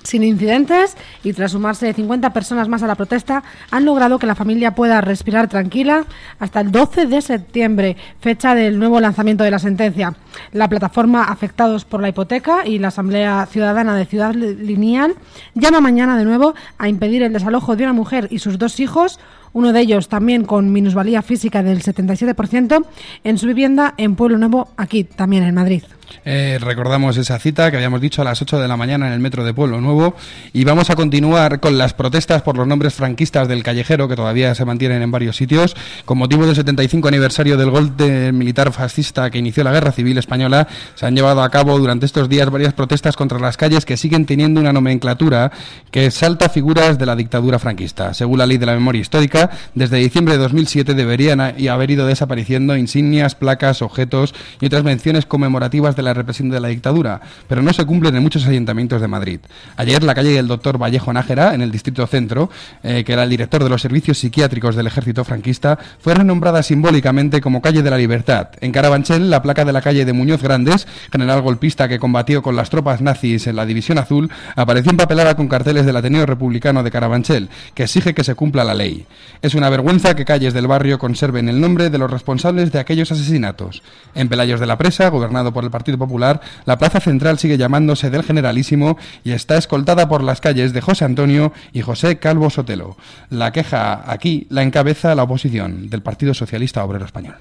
sin incidentes y tras sumarse 50 personas más a la protesta, han logrado que la familia pueda respirar tranquila hasta el 12 de septiembre, fecha del nuevo lanzamiento de la sentencia. La plataforma Afectados por la Hipoteca y la Asamblea Ciudadana de Ciudad Lineal llama mañana de nuevo a impedir el desalojo de una mujer y sus dos hijos uno de ellos también con minusvalía física del 77%, en su vivienda en Pueblo Nuevo, aquí también en Madrid. Eh, recordamos esa cita que habíamos dicho a las 8 de la mañana en el metro de Pueblo Nuevo y vamos a continuar con las protestas por los nombres franquistas del callejero que todavía se mantienen en varios sitios. Con motivo del 75 aniversario del golpe militar fascista que inició la Guerra Civil Española, se han llevado a cabo durante estos días varias protestas contra las calles que siguen teniendo una nomenclatura que salta figuras de la dictadura franquista. Según la ley de la memoria histórica, desde diciembre de 2007 deberían haber ido desapareciendo insignias, placas, objetos y otras menciones conmemorativas de la represión de la dictadura, pero no se cumplen en muchos ayuntamientos de Madrid. Ayer la calle del doctor Vallejo Nájera, en el distrito centro, eh, que era el director de los servicios psiquiátricos del ejército franquista, fue renombrada simbólicamente como calle de la libertad. En Carabanchel, la placa de la calle de Muñoz Grandes, general golpista que combatió con las tropas nazis en la División Azul, apareció empapelada con carteles del Ateneo Republicano de Carabanchel, que exige que se cumpla la ley. Es una vergüenza que calles del barrio conserven el nombre de los responsables de aquellos asesinatos. En Pelayos de la Presa, gobernado por el Partido Popular, la plaza central sigue llamándose del Generalísimo y está escoltada por las calles de José Antonio y José Calvo Sotelo. La queja aquí la encabeza la oposición del Partido Socialista Obrero Español.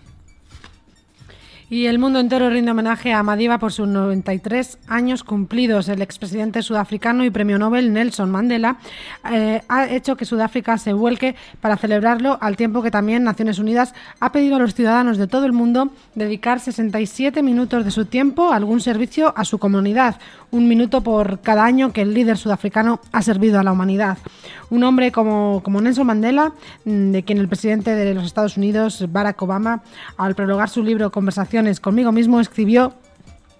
Y el mundo entero rinde homenaje a Madiba por sus 93 años cumplidos. El expresidente sudafricano y premio Nobel Nelson Mandela eh, ha hecho que Sudáfrica se vuelque para celebrarlo, al tiempo que también Naciones Unidas ha pedido a los ciudadanos de todo el mundo dedicar 67 minutos de su tiempo a algún servicio a su comunidad, un minuto por cada año que el líder sudafricano ha servido a la humanidad. Un hombre como, como Nelson Mandela, mm, de quien el presidente de los Estados Unidos, Barack Obama, al prologar su libro Conversación conmigo mismo escribió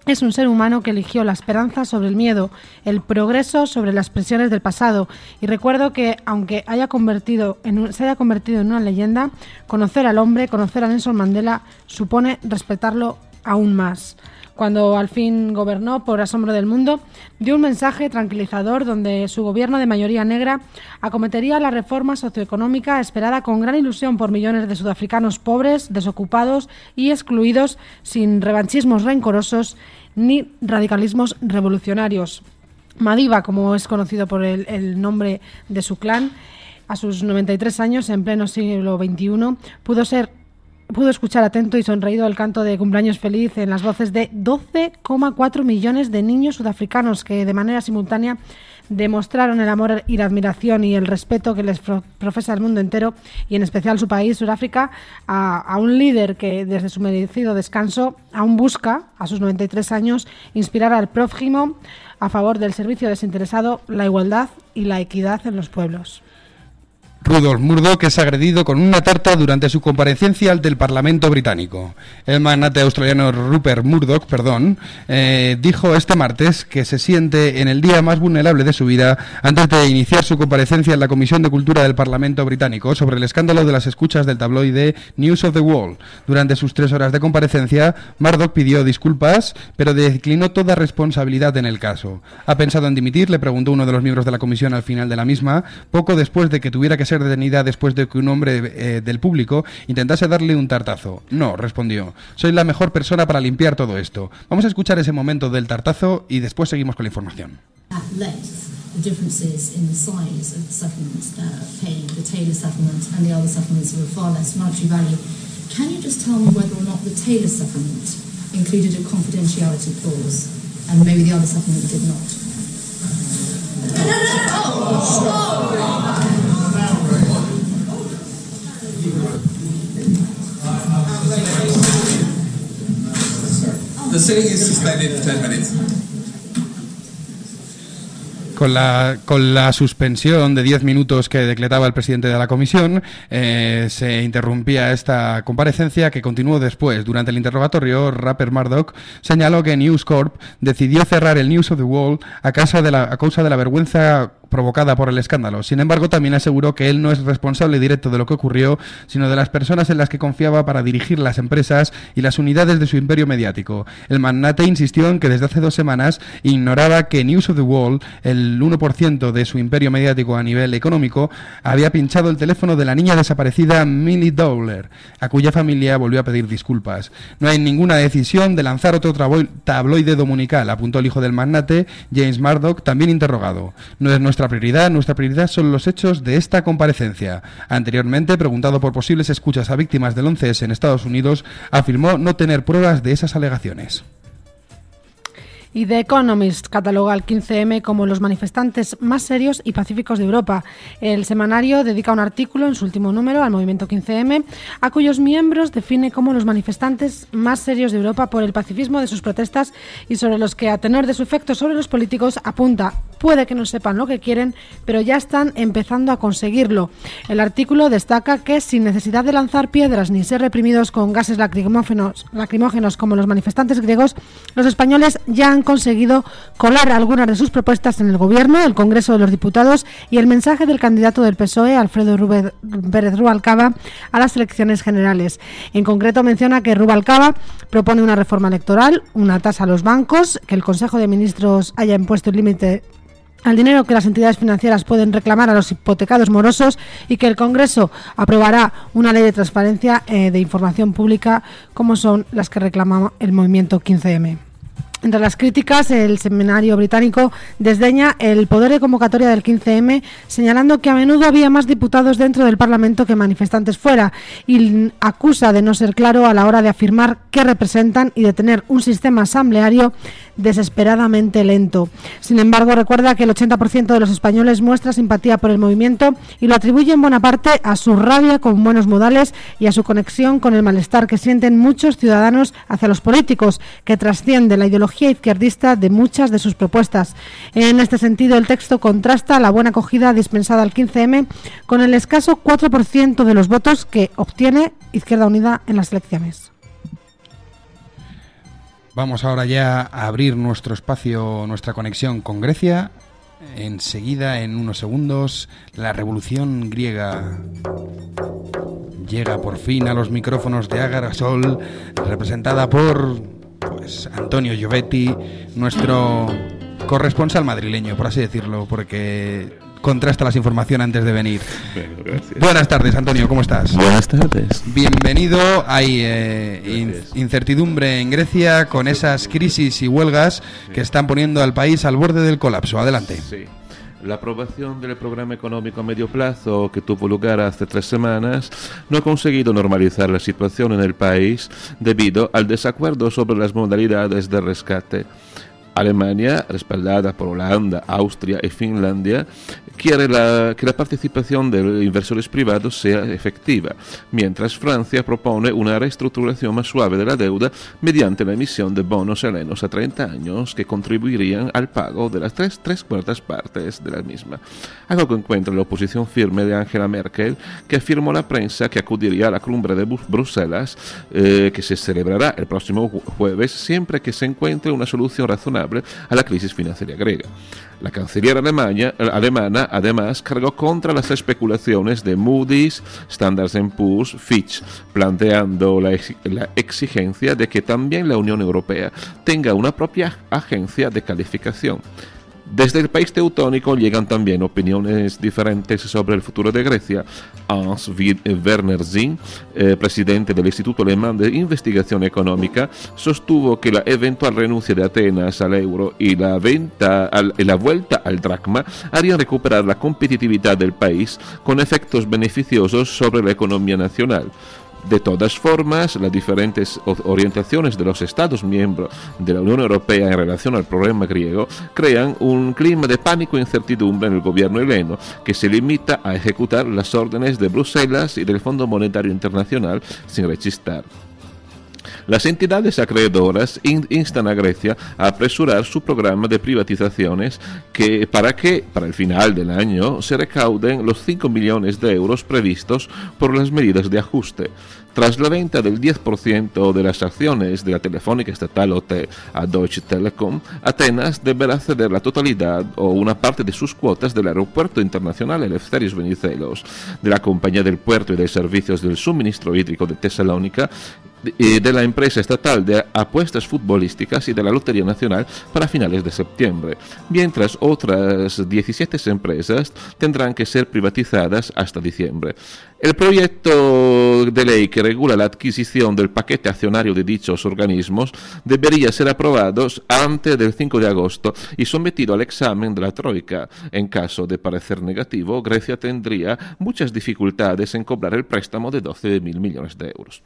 es un ser humano que eligió la esperanza sobre el miedo, el progreso sobre las presiones del pasado. Y recuerdo que, aunque haya convertido en se haya convertido en una leyenda, conocer al hombre, conocer a Nelson Mandela, supone respetarlo aún más. Cuando al fin gobernó por asombro del mundo, dio un mensaje tranquilizador donde su gobierno de mayoría negra acometería la reforma socioeconómica esperada con gran ilusión por millones de sudafricanos pobres, desocupados y excluidos, sin revanchismos rencorosos ni radicalismos revolucionarios. Madiba, como es conocido por el, el nombre de su clan, a sus 93 años, en pleno siglo XXI, pudo ser pudo escuchar atento y sonreído el canto de cumpleaños feliz en las voces de 12,4 millones de niños sudafricanos que de manera simultánea demostraron el amor y la admiración y el respeto que les profesa el mundo entero y en especial su país, Sudáfrica, a, a, un líder que desde su merecido descanso aún busca, a sus 93 años, inspirar al prójimo a favor del servicio desinteresado, la igualdad y la equidad en los pueblos. Rudolf Murdoch es agredido con una tarta durante su comparecencia ante el Parlamento británico. El magnate australiano Rupert Murdoch, perdón, eh, dijo este martes que se siente en el día más vulnerable de su vida antes de iniciar su comparecencia en la Comisión de Cultura del Parlamento británico sobre el escándalo de las escuchas del tabloide News of the World. Durante sus tres horas de comparecencia, Murdoch pidió disculpas, pero declinó toda responsabilidad en el caso. ¿Ha pensado en dimitir? Le preguntó uno de los miembros de la comisión al final de la misma, poco después de que tuviera que ser detenida después de que un hombre eh, del público intentase darle un tartazo. No, respondió. Soy la mejor persona para limpiar todo esto. Vamos a escuchar ese momento del tartazo y después seguimos con la información. the differences in the size of the settlements uh, paying the Taylor settlement and the other settlements of a far less monetary value. Can you just tell me whether or not the Taylor settlement included a confidentiality clause and maybe the other settlement did not? No, no, no! Oh, oh. The sitting is suspended for 10 minutes. Con la, con la suspensión de 10 minutos que decretaba el presidente de la comisión, eh, se interrumpía esta comparecencia que continuó después. Durante el interrogatorio, Rapper Murdoch señaló que News Corp decidió cerrar el News of the World a causa de la, a causa de la vergüenza provocada por el escándalo. Sin embargo, también aseguró que él no es responsable directo de lo que ocurrió, sino de las personas en las que confiaba para dirigir las empresas y las unidades de su imperio mediático. El magnate insistió en que desde hace dos semanas ignoraba que News of the World, el 1% de su imperio mediático a nivel económico, había pinchado el teléfono de la niña desaparecida Millie Dowler, a cuya familia volvió a pedir disculpas. No hay ninguna decisión de lanzar otro tabloide dominical, apuntó el hijo del magnate, James Murdoch, también interrogado. No es nuestra nuestra prioridad, nuestra prioridad son los hechos de esta comparecencia. Anteriormente, preguntado por posibles escuchas a víctimas del 11S en Estados Unidos, afirmó no tener pruebas de esas alegaciones. Y The Economist cataloga al 15M como los manifestantes más serios y pacíficos de Europa. El semanario dedica un artículo en su último número al movimiento 15M, a cuyos miembros define como los manifestantes más serios de Europa por el pacifismo de sus protestas y sobre los que, a tenor de su efecto sobre los políticos, apunta puede que no sepan lo que quieren, pero ya están empezando a conseguirlo. El artículo destaca que, sin necesidad de lanzar piedras ni ser reprimidos con gases lacrimógenos, lacrimógenos como los manifestantes griegos, los españoles ya han conseguido colar algunas de sus propuestas en el Gobierno, el Congreso de los Diputados y el mensaje del candidato del PSOE, Alfredo Pérez Rubalcaba, a las elecciones generales. En concreto menciona que Rubalcaba propone una reforma electoral, una tasa a los bancos, que el Consejo de Ministros haya impuesto el límite al dinero que las entidades financieras pueden reclamar a los hipotecados morosos y que el Congreso aprobará una ley de transparencia eh, de información pública como son las que reclama el movimiento 15M. Entre las críticas, el seminario británico desdeña el poder de convocatoria del 15M, señalando que a menudo había más diputados dentro del Parlamento que manifestantes fuera, y acusa de no ser claro a la hora de afirmar qué representan y de tener un sistema asambleario desesperadamente lento. Sin embargo, recuerda que el 80% de los españoles muestra simpatía por el movimiento y lo atribuye en buena parte a su rabia con buenos modales y a su conexión con el malestar que sienten muchos ciudadanos hacia los políticos, que trasciende la ideología izquierdista de muchas de sus propuestas. En este sentido, el texto contrasta la buena acogida dispensada al 15M con el escaso 4% de los votos que obtiene Izquierda Unida en las elecciones. Vamos ahora ya a abrir nuestro espacio, nuestra conexión con Grecia. Enseguida, en unos segundos, la revolución griega llega por fin a los micrófonos de Agarasol, representada por pues Antonio Giovetti, nuestro corresponsal madrileño, por así decirlo, porque contrasta las informaciones antes de venir. Bueno, gracias. Buenas tardes, Antonio, ¿cómo estás? Buenas tardes. Bienvenido. Hay eh, incertidumbre en Grecia con esas crisis y huelgas que están poniendo al país al borde del colapso. Adelante. Sí. La aprobación del programa económico a medio plazo que tuvo lugar hace tres semanas no ha conseguido normalizar la situación en el país debido al desacuerdo sobre las modalidades de rescate. Alemania, respaldada por Holanda, Austria y Finlandia, quiere la- que la participación de inversores privados sea efectiva, mientras Francia propone una reestructuración más suave de la deuda mediante la emisión de bonos helenos a 30 años que contribuirían al pago de las tres, tres cuartas partes de la misma. Algo que encuentra la oposición firme de Angela Merkel, que afirmó a la prensa que acudiría a la cumbre de Bruselas, eh, que se celebrará el próximo ju- jueves, siempre que se encuentre una solución razonable a la crisis financiera griega. La canciller alemana, además cargó contra las especulaciones de Moody's, Standard Poor's, Fitch, planteando la, la exigencia de que también la Unión Europea tenga una propia agencia de calificación. Desde el país teutónico llegan también opiniones diferentes sobre el futuro de Grecia. Hans Werner Zinn, eh, presidente del Instituto Alemán de Investigación Económica, sostuvo que la eventual renuncia de Atenas al euro y la, venta al- y la vuelta al dracma harían recuperar la competitividad del país con efectos beneficiosos sobre la economía nacional. De todas formas, las diferentes orientaciones de los Estados miembros de la Unión Europea en relación al problema griego crean un clima de pánico e incertidumbre en el gobierno heleno, que se limita a ejecutar las órdenes de Bruselas y del Fondo Monetario Internacional sin rechistar. Las entidades acreedoras in- instan a Grecia a apresurar su programa de privatizaciones que, para que, para el final del año, se recauden los 5 millones de euros previstos por las medidas de ajuste. Tras la venta del 10% de las acciones de la telefónica estatal OT a Deutsche Telekom, Atenas deberá ceder la totalidad o una parte de sus cuotas del aeropuerto internacional Eleftherios Venizelos, de la compañía del puerto y de servicios del suministro hídrico de Tesalónica, de, de la empresa estatal de apuestas futbolísticas y de la Lotería Nacional para finales de septiembre, mientras otras 17 empresas tendrán que ser privatizadas hasta diciembre. El proyecto de ley que regula la adquisición del paquete accionario de dichos organismos debería ser aprobado antes del 5 de agosto y sometido al examen de la Troika. En caso de parecer negativo, Grecia tendría muchas dificultades en cobrar el préstamo de 12 mil millones de euros.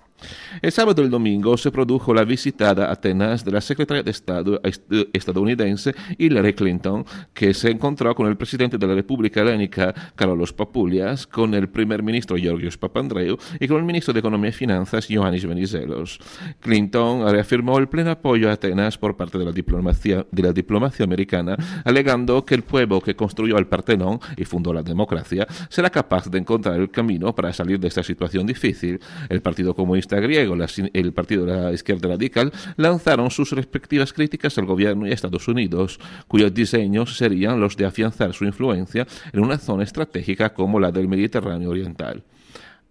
El sábado y el domingo se produjo la visitada a Atenas de la secretaria de Estado est- estadounidense Hillary Clinton, que se encontró con el presidente de la República Helénica, Carlos Papoulias, con el primer ministro Papandreou y con el ministro de Economía y Finanzas, Ioannis Venizelos. Clinton reafirmó el pleno apoyo a Atenas por parte de la diplomacia, de la diplomacia americana, alegando que el pueblo que construyó el Partenón y fundó la democracia será capaz de encontrar el camino para salir de esta situación difícil. El Partido Comunista Griego sin- el Partido de la Izquierda Radical lanzaron sus respectivas críticas al gobierno y a Estados Unidos, cuyos diseños serían los de afianzar su influencia en una zona estratégica como la del Mediterráneo Oriental.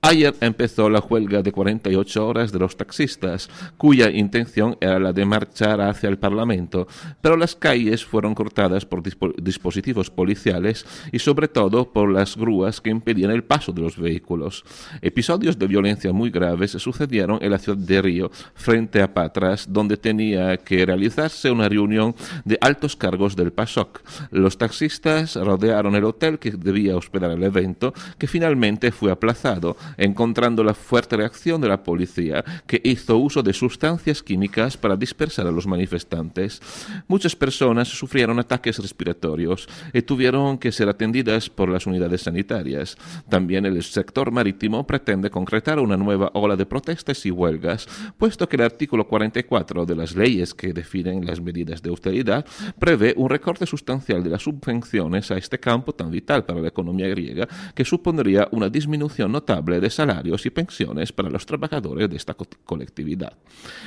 Ayer empezó la huelga de 48 horas de los taxistas, cuya intención era la de marchar hacia el Parlamento, pero las calles fueron cortadas por dispo- dispositivos policiales y sobre todo por las grúas que impedían el paso de los vehículos. Episodios de violencia muy graves sucedieron en la ciudad de Río, frente a Patras, donde tenía que realizarse una reunión de altos cargos del PASOK. Los taxistas rodearon el hotel que debía hospedar el evento, que finalmente fue aplazado, encontrando la fuerte reacción de la policía, que hizo uso de sustancias químicas para dispersar a los manifestantes. Muchas personas sufrieron ataques respiratorios y tuvieron que ser atendidas por las unidades sanitarias. También el sector marítimo pretende concretar una nueva ola de protestas y huelgas, puesto que el artículo 44 de las leyes que definen las medidas de austeridad prevé un recorte sustancial de las subvenciones a este campo tan vital para la economía griega, que supondría una disminución notable de de salarios y pensiones para los trabajadores de esta co- colectividad.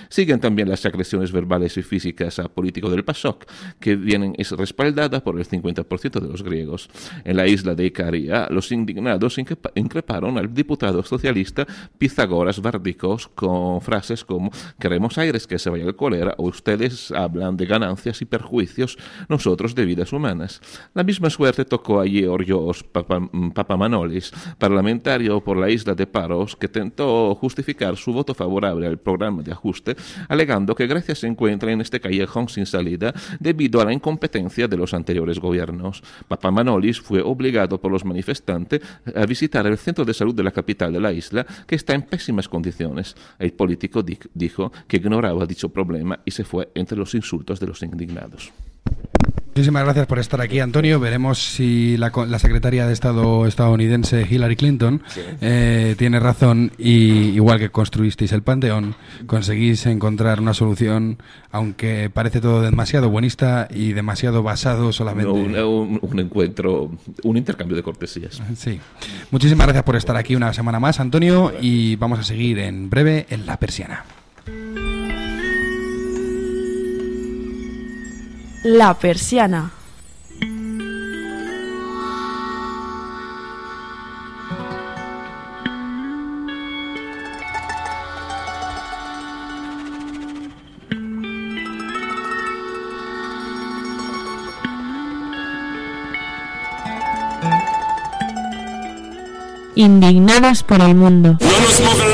Siguen también las agresiones verbales y físicas a políticos del PASOK, que vienen es respaldada por el 50% de los griegos. En la isla de Icaria, los indignados increpa- increparon al diputado socialista Pitágoras Bardicos con frases como queremos aires que se vaya el cólera o ustedes hablan de ganancias y perjuicios, nosotros de vidas humanas. La misma suerte tocó a Georgios Papa- Papamanolis, parlamentario por la isla de Paros, que tentó justificar su voto favorable al programa de ajuste, alegando que Grecia se encuentra en este callejón sin salida debido a la incompetencia de los anteriores gobiernos. Papamanolis fue obligado por los manifestantes a visitar el centro de salud de la capital de la isla, que está en pésimas condiciones. El político di- dijo que ignoraba dicho problema y se fue entre los insultos de los indignados. Muchísimas gracias por estar aquí, Antonio. Veremos si la, la secretaria de Estado estadounidense Hillary Clinton eh, tiene razón y igual que construisteis el Panteón, conseguís encontrar una solución, aunque parece todo demasiado buenista y demasiado basado solamente. No, un, un- un encuentro, un intercambio de cortesías. Sí. Muchísimas gracias por estar aquí una semana más, Antonio, y vamos a seguir en breve en La Persiana. La persiana. Indignados por el mundo. No nos moverán,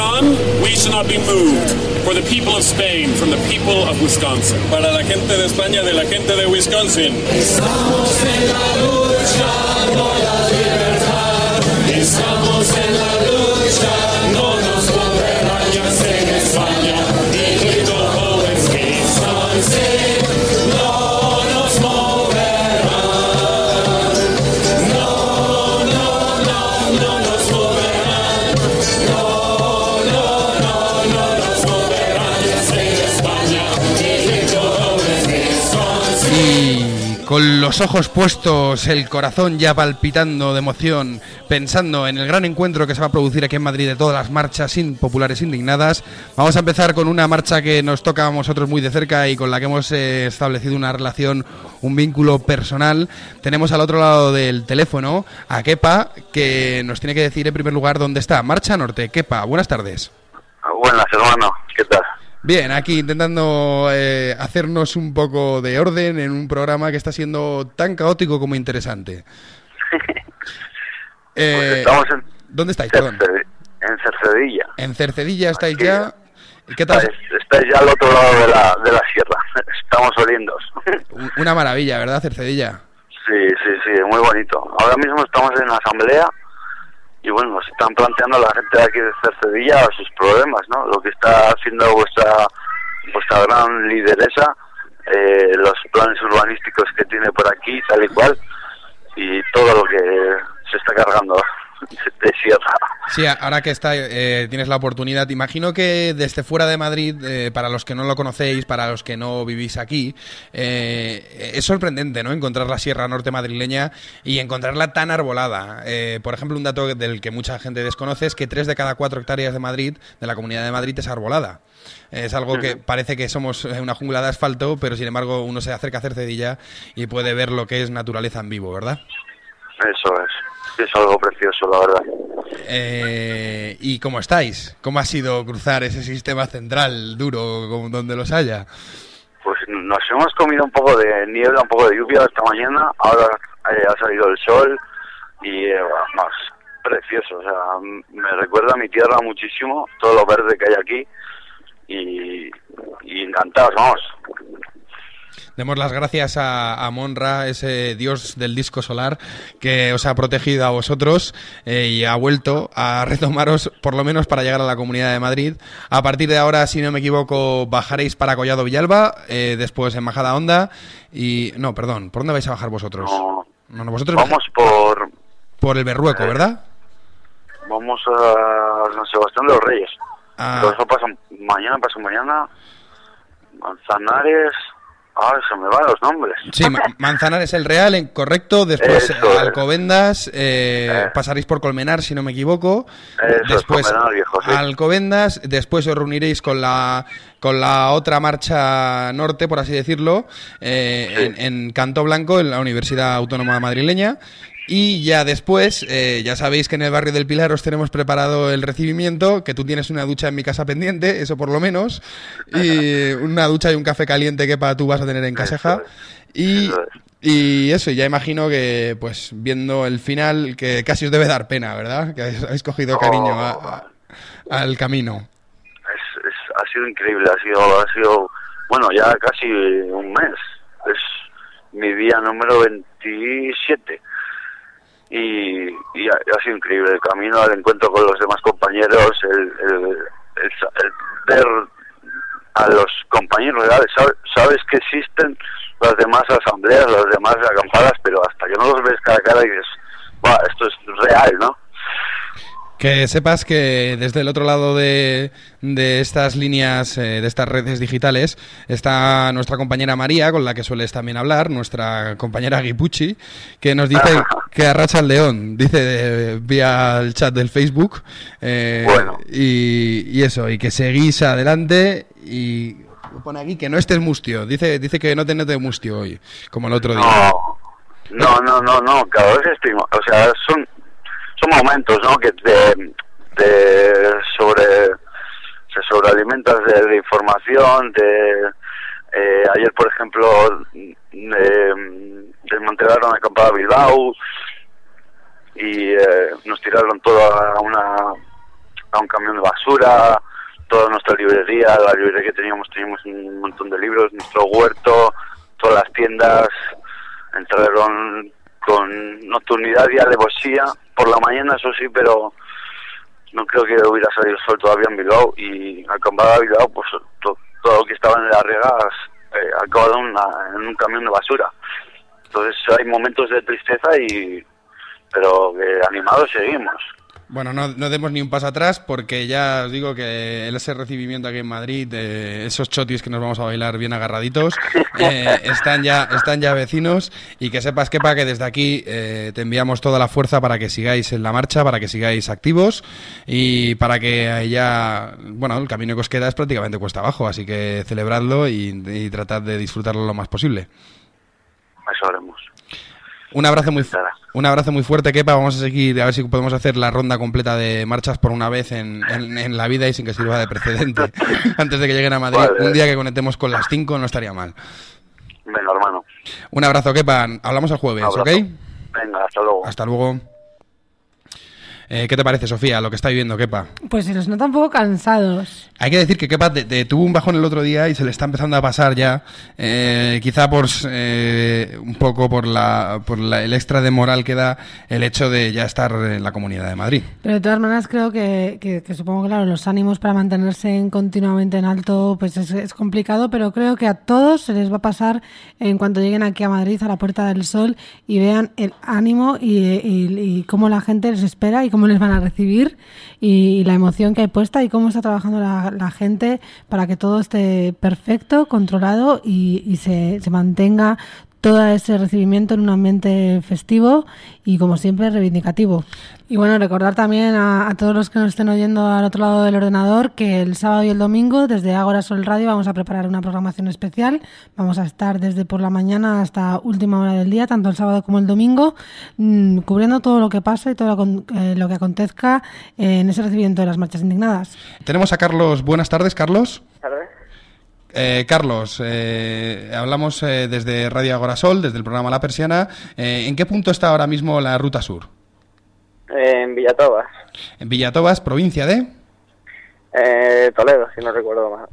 we shall not be moved. For the people of Spain, from the people of Wisconsin. Para la gente de España, de la gente de Wisconsin. Estamos en la lucha por la libertad. Estamos los ojos puestos, el corazón ya palpitando de emoción, pensando en el gran encuentro que se va a producir aquí en Madrid de todas las marchas populares indignadas, vamos a empezar con una marcha que nos toca a nosotros muy de cerca y con la que hemos eh, establecido una relación, un vínculo personal. Tenemos al otro lado del teléfono a Kepa, que nos tiene que decir en primer lugar dónde está. Marcha Norte. Kepa, buenas tardes. Buenas, hermano. ¿Qué tal? Bien, aquí intentando eh, hacernos un poco de orden en un programa que está siendo tan caótico como interesante. Eh, Pues en, ¿Dónde estáis? Perdón. En Cercedilla. En Cercedilla estáis Aquí. ya. ¿Y ¿Qué tal? Estáis, ya al otro lado de la, de la sierra. Estamos oliendo. Un- Una maravilla, ¿verdad, Cercedilla? Sí, sí, sí, muy bonito. Ahora mismo estamos en asamblea y bueno, nos están planteando la gente de aquí de Cercedilla sus problemas, ¿no? Lo que está haciendo vuestra, vuestra gran lideresa, eh, los planes urbanísticos que tiene por aquí, tal y cual, y todo lo que se está cargando de sierra. Sí, a- ahora que está, eh, tienes la oportunidad, imagino que desde fuera de Madrid, eh, para los que no lo conocéis, para los que no vivís aquí, eh, es sorprendente, ¿no? Encontrar la Sierra Norte madrileña y encontrarla tan arbolada. Eh, por ejemplo, un dato del que mucha gente desconoce es que tres de cada cuatro hectáreas de Madrid, de la Comunidad de Madrid, es arbolada. Es algo que parece que somos una jungla de asfalto, pero sin embargo uno se acerca a Cercedilla y puede ver lo que es naturaleza en vivo, ¿verdad? Eso es. Es algo precioso, la verdad. Eh, ¿Y cómo estáis? ¿Cómo ha sido cruzar ese sistema central duro donde los haya? Pues nos hemos comido un poco de niebla, un poco de lluvia esta mañana. Ahora eh, ha salido el sol y eh, vamos, precioso. O sea, me recuerda a mi tierra muchísimo, todo lo verde que hay aquí y, y encantados, vamos. Demos las gracias a, a Monra, ese dios del disco solar, que os ha protegido a vosotros eh, y ha vuelto a retomaros, por lo menos para llegar a la Comunidad de Madrid. A partir de ahora, si no me equivoco, bajaréis para Collado Villalba, eh, después en Majada Honda y... No, perdón, ¿por dónde vais a bajar vosotros? No, No, no, vosotros vamos por por el Berrueco, Eh, ¿verdad? vamos a San Sebastián de los Reyes. Ah. Eso pasa mañana, pasa mañana. Manzanares, Ah, se me van los nombres. Sí, Ma- Manzanares el Real, en correcto. Después Eso. Alcobendas, eh, Eh. pasaréis por Colmenar, si no me equivoco. Eso después Colmenar Viejo, sí. Alcobendas, después os reuniréis con la con la otra marcha norte, por así decirlo, eh, Sí. en, en Canto Blanco, en la Universidad Autónoma Madrileña. Y ya después, eh, ya sabéis que en el barrio del Pilar os tenemos preparado el recibimiento, que tú tienes una ducha en mi casa pendiente, eso por lo menos, y una ducha y un café caliente que para tú vas a tener en Caseja. Y, y eso, ya imagino que, pues, viendo el final, que casi os debe dar pena, ¿verdad? Que habéis, cogido cariño a- a- al camino. Es, es- ha sido increíble, ha sido, ha sido, bueno, ya casi un mes. Es mi día número 27. Y, y ha, sido increíble el camino al encuentro con los demás compañeros, el, el, ver a los compañeros reales. Sabes, sabes que existen las demás asambleas, las demás acampadas, pero hasta que no los ves cara a cara y dices, "Buah, esto es real, ¿no? Que sepas que desde el otro lado de, de estas líneas, eh, de estas redes digitales, está nuestra compañera María, con la que sueles también hablar, nuestra compañera Guipucci, que nos dice que arracha el león, dice eh, vía el chat del Facebook. eh, Bueno. y, y eso, y que seguís adelante y pone aquí que no estés mustio, dice, dice que no te note mustio hoy, como el otro día. No, no, no, no, no, cada vez estoy, o sea, son, momentos, ¿no? Que te, sobre, se sobrealimentas de, de información, de, eh, ayer, por ejemplo, eh, desmantelaron la acampada Bilbao y eh, nos tiraron todo a una, a un camión de basura, toda nuestra librería, la librería que teníamos, teníamos un montón de libros, nuestro huerto, todas las tiendas, entraron con nocturnidad y alevosía por la mañana, eso sí, pero no creo que hubiera salido el sol todavía en Bilbao y acabado Bilbao, pues to- todo lo que estaba en las regas eh, acabado en, una- un camión de basura. Entonces hay momentos de tristeza y pero que animados seguimos. Bueno, no, no demos ni un paso atrás porque ya os digo que ese recibimiento aquí en Madrid, de esos chotis que nos vamos a bailar bien agarraditos, eh, están, ya, están ya vecinos y que sepas, Kepa, que desde aquí eh, te enviamos toda la fuerza para que sigáis en la marcha, para que sigáis activos y para que ya, bueno, el camino que os queda es prácticamente cuesta abajo, así que celebradlo y, y tratad de disfrutarlo lo más posible. Eso haremos. Un abrazo muy fu- un abrazo muy fuerte, Kepa. Vamos a seguir a ver si podemos hacer la ronda completa de marchas por una vez en, en- en la vida y sin que sirva de precedente. Antes de que lleguen a Madrid, Vale. un día que conectemos con las 5 no estaría mal. Venga, hermano. Un abrazo, Kepa. Hablamos el jueves. ¿ok? Venga, hasta luego. Hasta luego. Eh, ¿Qué te parece, Sofía, lo que está viviendo Kepa? Pues se nos nota un poco cansados. Hay que decir que Kepa te tuvo un bajón el otro día y se le está empezando a pasar ya, eh, quizá por eh, un poco por, la, por la- el extra de moral que da el hecho de ya estar en la Comunidad de Madrid. Pero de todas maneras creo que, que, que supongo que claro, los ánimos para mantenerse en- continuamente en alto pues es, es complicado, pero creo que a todos se les va a pasar en cuanto lleguen aquí a Madrid, a la Puerta del Sol, y vean el ánimo y, y- y cómo la gente les espera y cómo les van a recibir y, la emoción que hay puesta y cómo está trabajando la, gente para que todo esté perfecto, controlado y, y se, se mantenga todo ese recibimiento en un ambiente festivo y como siempre reivindicativo. Y bueno, recordar también a, a todos los que nos estén oyendo al otro lado del ordenador que el sábado y el domingo desde Ágora Sol Radio vamos a preparar una programación especial. Vamos a estar desde por la mañana hasta última hora del día, tanto el sábado como el domingo, mm, cubriendo todo lo que pasa y todo lo, con- eh, lo que acontezca en ese recibimiento de las marchas indignadas. Tenemos a Carlos. Buenas tardes, Carlos. Eh, Carlos, eh, hablamos eh, desde Radio Agorasol, desde el programa La Persiana. Eh, ¿En qué punto está ahora mismo la Ruta Sur? En Villatobas, En Villatobas, provincia de... eh, Toledo, si no recuerdo mal.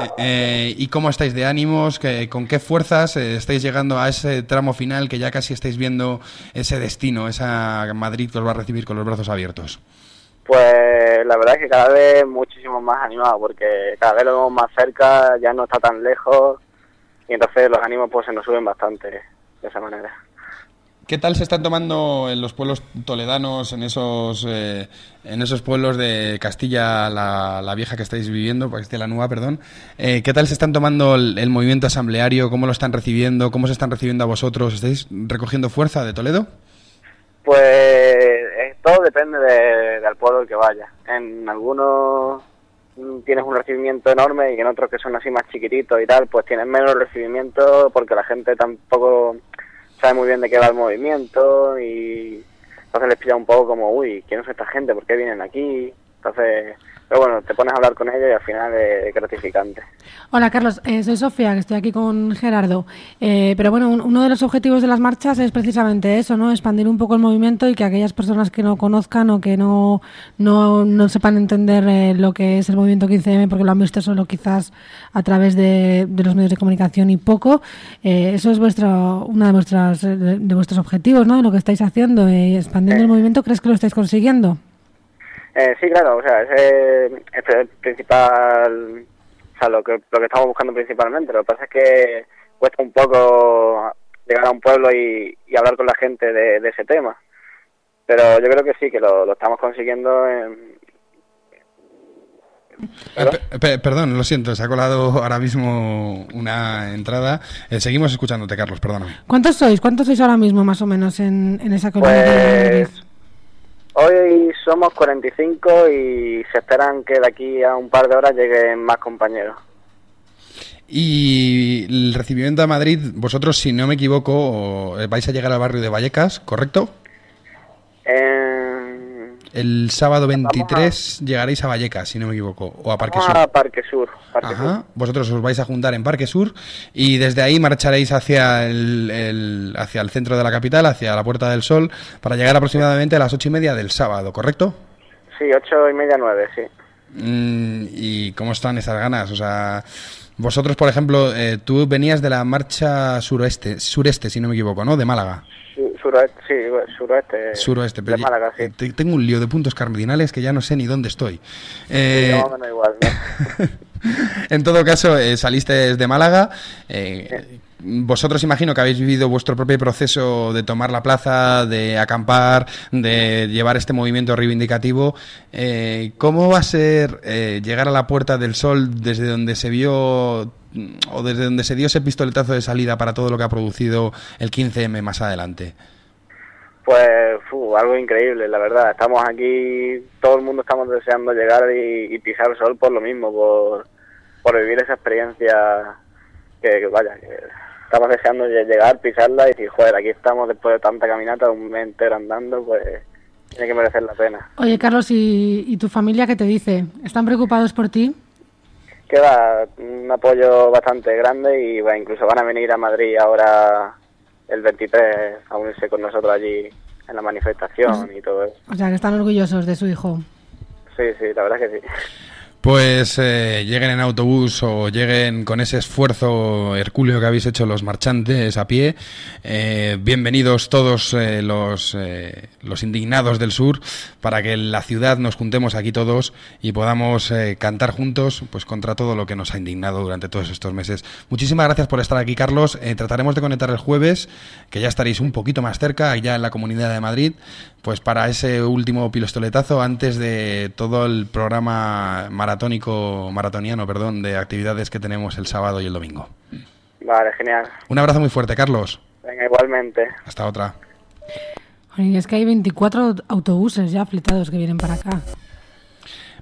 Eh, eh, ¿Y cómo estáis de ánimos? ¿Qué- ¿Con qué fuerzas estáis llegando a ese tramo final que ya casi estáis viendo ese destino, esa Madrid que os va a recibir con los brazos abiertos? Pues la verdad es que cada vez muchísimo más animado, porque cada vez lo vemos más cerca, ya no está tan lejos, y entonces los ánimos pues se nos suben bastante de esa manera. ¿Qué tal se están tomando en los pueblos toledanos, en esos, eh, en esos pueblos de Castilla la, la Vieja que estáis viviendo, Castilla la Nueva, perdón? Eh, ¿Qué tal se están tomando el, el movimiento asambleario? ¿Cómo lo están recibiendo? ¿Cómo se están recibiendo a vosotros? ¿Estáis recogiendo fuerza de Toledo? Pues todo depende de- del pueblo al que vaya. En algunos tienes un recibimiento enorme y en otros que son así más chiquititos y tal, pues tienes menos recibimiento porque la gente tampoco sabe muy bien de qué va el movimiento y entonces les pilla un poco como, uy, ¿quién es esta gente? ¿Por qué vienen aquí? Entonces, pero bueno, te pones a hablar con ellos y al final es gratificante. Hola Carlos, eh, soy Sofía, que estoy aquí con Gerardo. Eh, pero bueno, un- uno de los objetivos de las marchas es precisamente eso, ¿no? Expandir un poco el movimiento y que aquellas personas que no conozcan o que no, no, no sepan entender eh, lo que es el movimiento 15M, porque lo han visto solo quizás a través de, de los medios de comunicación y poco, eh, eso es vuestra, uno de, vuestras, de, de vuestros objetivos, ¿no? De lo que estáis haciendo, expandiendo el movimiento, ¿crees que lo estáis consiguiendo? Eh, sí, claro, o sea, ese es el principal, o sea, lo que, lo que estamos buscando principalmente. Lo que pasa es que cuesta un poco llegar a un pueblo y, y hablar con la gente de, de ese tema. Pero yo creo que sí, que lo, lo estamos consiguiendo en, Eh, pe- pe- perdón, lo siento, se ha colado ahora mismo una entrada. Eh, seguimos escuchándote, Carlos, perdóname. ¿Cuántos sois? ¿Cuántos sois ahora mismo más o menos en, en esa colonia de Madrid? Hoy somos 45 y se esperan que de aquí a un par de horas lleguen más compañeros. Y el recibimiento a Madrid, vosotros, si no me equivoco, eh, vais a llegar al barrio de Vallecas, ¿correcto? Eh, El sábado 23 llegaréis a Vallecas, si no me equivoco, o a Parque vamos Sur. a Parque Sur. Parque Sur. Ajá. Vosotros os vais a juntar en Parque Sur y desde ahí marcharéis hacia el, el- hacia el centro de la capital, hacia la Puerta del Sol, para llegar aproximadamente a las ocho y media del sábado, ¿correcto? Sí, ocho y media, nueve, sí. Mm, ¿Y cómo están esas ganas? O sea, vosotros, por ejemplo, eh, tú venías de la marcha suroeste, sureste, si no me equivoco, ¿no? De Málaga. Su- Suroeste, sí, suroeste. Suroeste, de Málaga, sí. te- tengo un lío de puntos cardinales que ya no sé ni dónde estoy. Sí, Eh, más o menos igual, ¿no? en todo caso, eh, saliste de Málaga. eh, Vosotros imagino que habéis vivido vuestro propio proceso de tomar la plaza, de acampar, de llevar este movimiento reivindicativo. Eh, ¿Cómo va a ser llegar a la Puerta del Sol desde donde se vio o desde donde se dio ese pistoletazo de salida para todo lo que ha producido el 15M más adelante? Pues fu, algo increíble, la verdad. Estamos aquí, todo el mundo estamos deseando llegar y, y pisar el sol por lo mismo, por, por vivir esa experiencia que, que vaya, que estamos deseando lle- llegar, pisarla y decir, joder, aquí estamos después de tanta caminata, un mes entero andando, pues tiene que merecer la pena. Oye, Carlos, ¿y, y tu familia qué te dice? ¿Están preocupados por ti? Queda un apoyo bastante grande y bueno, incluso van a venir a Madrid ahora el 23 a unirse con nosotros allí en la manifestación y todo eso. O sea, que están orgullosos de su hijo. Sí, sí, la verdad que sí. Pues eh, lleguen en autobús o lleguen con ese esfuerzo hercúleo que habéis hecho los marchantes a pie. eh, bienvenidos todos eh, los, los indignados del sur para que en la ciudad nos juntemos aquí todos y podamos cantar juntos pues contra todo lo que nos ha indignado durante todos estos meses. Muchísimas gracias por estar aquí, Carlos. Trataremos de conectar el jueves, que ya estaréis un poquito más cerca, allá en la Comunidad de Madrid, pues para ese último pilostoletazo antes de todo el programa maratónico, maratoniano, perdón, de actividades que tenemos el sábado y el domingo. Vale, genial. Un abrazo muy fuerte, Carlos. Venga, igualmente. Hasta otra. Oye, es que hay 24 autobuses ya fletados que vienen para acá.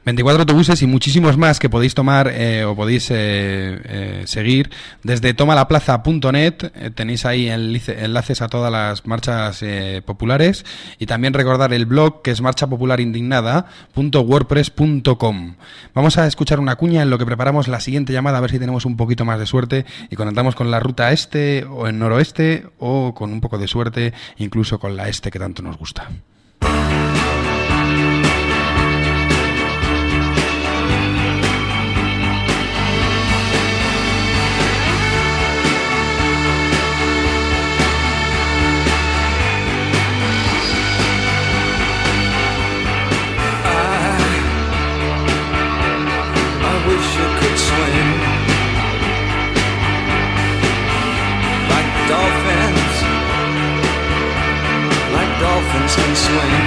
24 autobuses y muchísimos más que podéis tomar eh, o podéis eh, eh, seguir desde tomalaplaza.net. tenéis ahí enlaces a todas las marchas populares y también recordar el blog que es marchapopularindignada.wordpress.com. Vamos a escuchar una cuña en lo que preparamos la siguiente llamada a ver si tenemos un poquito más de suerte y conectamos con la ruta este o en noroeste o con un poco de suerte incluso con la este que tanto nos gusta. swing.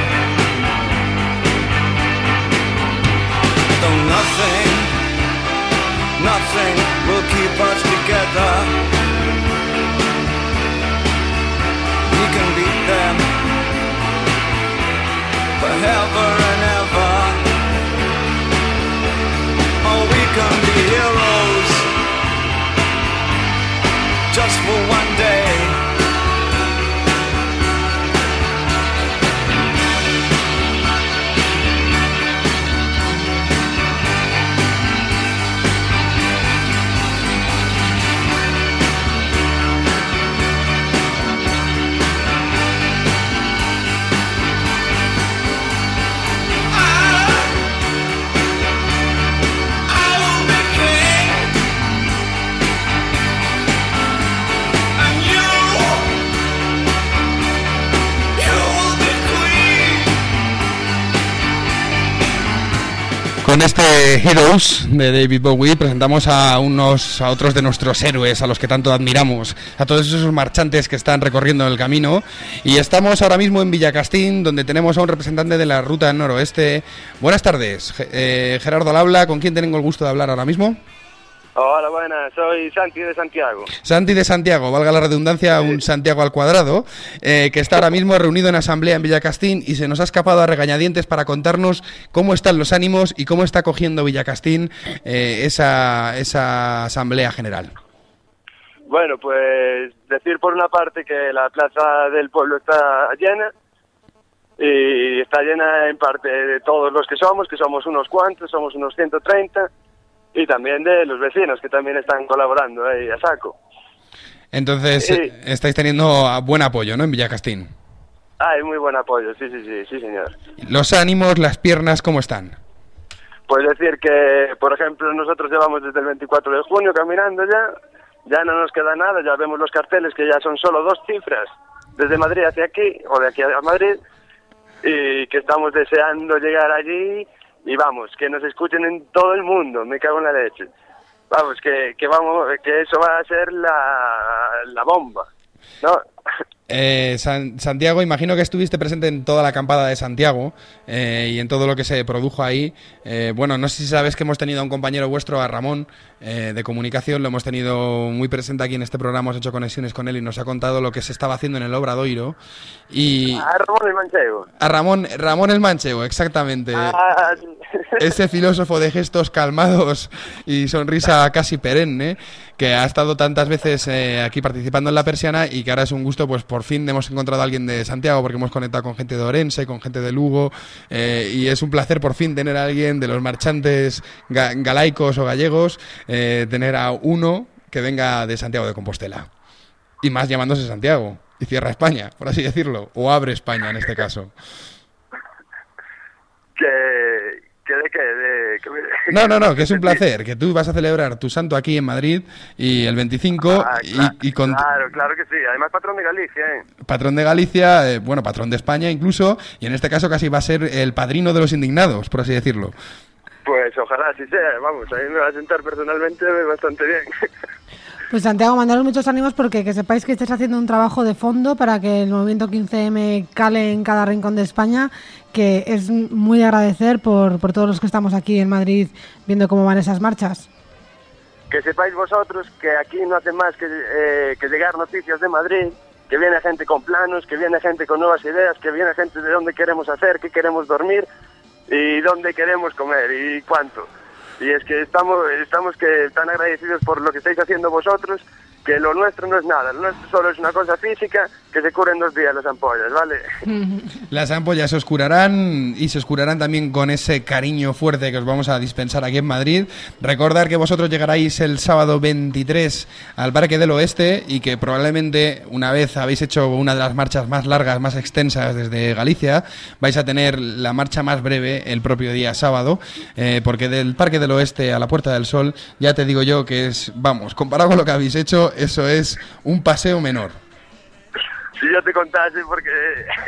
Though nothing, nothing will keep us together. We can beat them forever and ever. Oh, we can be heroes just for one day. Con este Heroes de David Bowie presentamos a unos a otros de nuestros héroes, a los que tanto admiramos, a todos esos marchantes que están recorriendo el camino. Y estamos ahora mismo en Villacastín, donde tenemos a un representante de la ruta noroeste. Buenas tardes, eh, Gerardo Labla, ¿con quién tengo el gusto de hablar ahora mismo? Hola, buenas, soy Santi de Santiago. Santi de Santiago, valga la redundancia, un Santiago al cuadrado, eh, que está ahora mismo reunido en asamblea en Villacastín y se nos ha escapado a regañadientes para contarnos cómo están los ánimos y cómo está cogiendo Villacastín eh, esa, esa asamblea general. Bueno, pues decir por una parte que la plaza del pueblo está llena y está llena en parte de todos los que somos, que somos unos cuantos, somos unos 130 y también de los vecinos que también están colaborando ahí a saco. Entonces, Sí. eh, estáis teniendo ah, buen apoyo, ¿no? En Villacastín. Hay muy buen apoyo, sí, sí, sí, sí, señor. Los ánimos, las piernas, ¿cómo están? Pues decir que, por ejemplo, nosotros llevamos desde el 24 de junio caminando ya, ya no nos queda nada, ya vemos los carteles que ya son solo dos cifras, desde Madrid hacia aquí, o de aquí a Madrid, y que estamos deseando llegar allí, y vamos, que nos escuchen en todo el mundo, me cago en la leche. Vamos, que, que vamos, que eso va a ser la, la bomba, ¿no? Eh, San- Santiago, imagino que estuviste presente en toda la acampada de Santiago eh, y en todo lo que se produjo ahí. Eh, bueno, no sé si sabes que hemos tenido a un compañero vuestro, a Ramón, eh, de comunicación, lo hemos tenido muy presente aquí en este programa, hemos hecho conexiones con él y nos ha contado lo que se estaba haciendo en el Obradoiro. Y A Ramón el Manchego. a Ramón, Ramón el Manchego, exactamente. Ah, Ese filósofo de gestos calmados y sonrisa casi perenne, que ha estado tantas veces eh, aquí participando en la persiana y que ahora es un gusto, pues por fin hemos encontrado a alguien de Santiago, porque hemos conectado con gente de Orense, con gente de Lugo, eh, y es un placer por fin tener a alguien de los marchantes ga- galaicos o gallegos, eh, tener a uno que venga de Santiago de Compostela. Y más llamándose Santiago. Y cierra España, por así decirlo. O abre España en este caso. que, que de qué, de, que me- No, no, no, que es un placer, que tú vas a celebrar tu santo aquí en Madrid y el 25 Ah, y- claro, y, con Claro, claro que sí. Además, patrón de Galicia, ¿eh? patrón de Galicia, eh, bueno, patrón de España incluso, y en este caso casi va a ser el padrino de los indignados, por así decirlo. Pues ojalá así sea. Vamos, a mí me va a sentar personalmente bastante bien. Pues Santiago, mandaros muchos ánimos porque que sepáis que estáis haciendo un trabajo de fondo para que el movimiento 15M cale en cada rincón de España, que es muy de agradecer por, por todos los que estamos aquí en Madrid viendo cómo van esas marchas. que sepáis vosotros que aquí no hace más que, eh, que llegar noticias de Madrid, que viene gente con planos, que viene gente con nuevas ideas, que viene gente de dónde queremos hacer, qué queremos dormir y dónde queremos comer y cuánto. Y es que estamos, estamos que tan agradecidos por lo que estáis haciendo vosotros, que lo nuestro no es nada, solo es una cosa física que se cura dos días las ampollas, ¿vale? Las ampollas se oscurarán y se oscurarán también con ese cariño fuerte que os vamos a dispensar aquí en Madrid. Recordar que vosotros llegaráis el sábado 23 al Parque del Oeste y que probablemente una vez habéis hecho una de las marchas más largas, más extensas desde Galicia, vais a tener la marcha más breve el propio día sábado, eh, porque del Parque del Oeste a la Puerta del Sol ya te digo yo que es, vamos, comparado con lo que habéis hecho, eso es un paseo menor. Si yo te contase, porque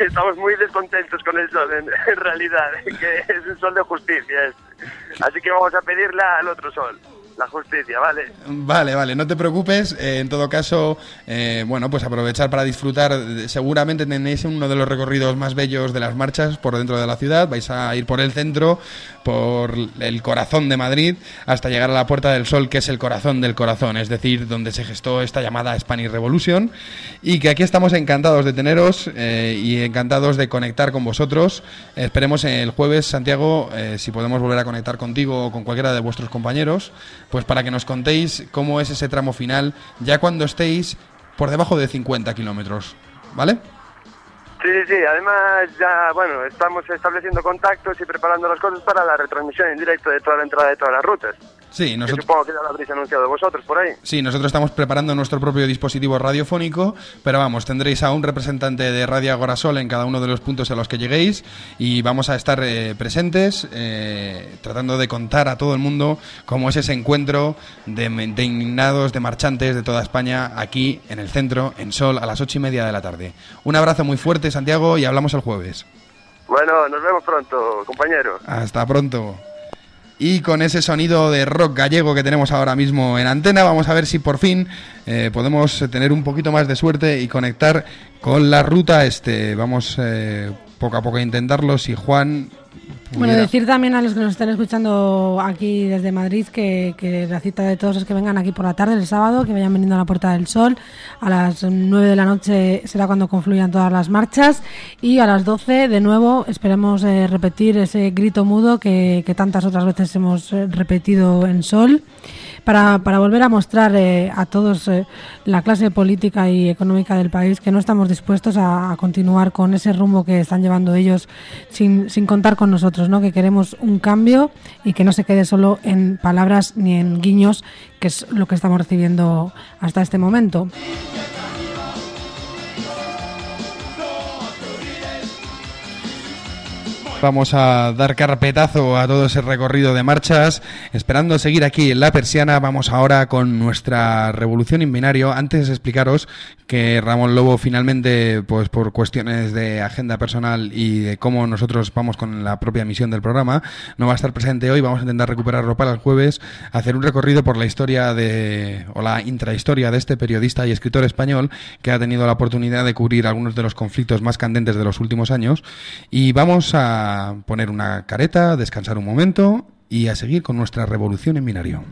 estamos muy descontentos con el sol, en, realidad, que es un sol de justicia. Así que vamos a pedirla al otro sol. La justicia, ¿vale? Vale, vale, no te preocupes. eh, en todo caso, eh, bueno, pues aprovechar para disfrutar. Seguramente tenéis uno de los recorridos más bellos de las marchas por dentro de la ciudad. Vais a ir por el centro, por el corazón de Madrid, hasta llegar a la Puerta del Sol, que es el corazón del corazón, es decir, donde se gestó esta llamada Spanish Revolution. Y que aquí estamos encantados de teneros eh, y encantados de conectar con vosotros. Esperemos el jueves, Santiago, eh, si podemos volver a conectar contigo o con cualquiera de vuestros compañeros, pues para que nos contéis cómo es ese tramo final, ya cuando estéis por debajo de 50 kilómetros, ¿vale? Sí, sí, sí. Además, ya, bueno, estamos estableciendo contactos y preparando las cosas para la retransmisión en directo de toda la entrada de todas las rutas. Sí, nosotros... supongo que ya lo habréis anunciado vosotros por ahí. Sí, nosotros estamos preparando nuestro propio dispositivo radiofónico, pero vamos, tendréis a un representante de Radio Agorasol en cada uno de los puntos a los que lleguéis y vamos a estar eh, presentes eh, tratando de contar a todo el mundo cómo es ese encuentro de, de indignados, de marchantes de toda España aquí en el centro, en Sol, a las ocho y media de la tarde. Un abrazo muy fuerte, Santiago, y hablamos el jueves. Bueno, nos vemos pronto, compañero. Hasta pronto. Y con ese sonido de rock gallego que tenemos ahora mismo en antena, vamos a ver si por fin eh, podemos tener un poquito más de suerte y conectar con la ruta este. Vamos eh, poco a poco a intentarlo. Si Juan. Bueno, decir también a los que nos estén escuchando aquí desde Madrid que, que la cita de todos es que vengan aquí por la tarde, el sábado, que vayan viniendo a la Puerta del Sol. A las 9 de la noche será cuando confluyan todas las marchas. Y a las 12, de nuevo, esperemos eh, repetir ese grito mudo que, que tantas otras veces hemos eh, repetido en Sol. Para, para volver a mostrar eh, a todos eh, la clase política y económica del país que no estamos dispuestos a, a continuar con ese rumbo que están llevando ellos sin, sin contar con nosotros, ¿no? que queremos un cambio y que no se quede solo en palabras ni en guiños, que es lo que estamos recibiendo hasta este momento. Vamos a dar carpetazo a todo ese recorrido de marchas. Esperando seguir aquí en La Persiana, vamos ahora con nuestra revolución en binario. Antes de explicaros que Ramón Lobo finalmente, pues por cuestiones de agenda personal y de cómo nosotros vamos con la propia misión del programa, no va a estar presente hoy. Vamos a intentar recuperarlo para el jueves, hacer un recorrido por la historia de, o la intrahistoria de este periodista y escritor español que ha tenido la oportunidad de cubrir algunos de los conflictos más candentes de los últimos años. Y vamos a poner una careta, descansar un momento y a seguir con nuestra revolución en binario.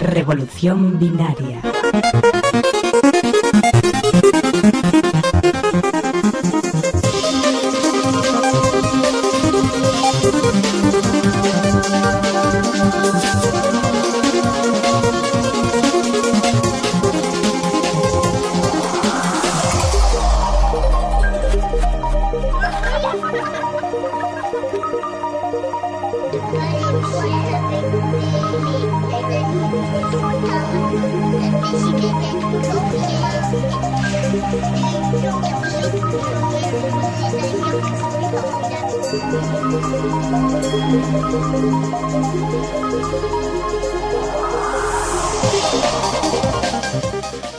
Revolución binaria.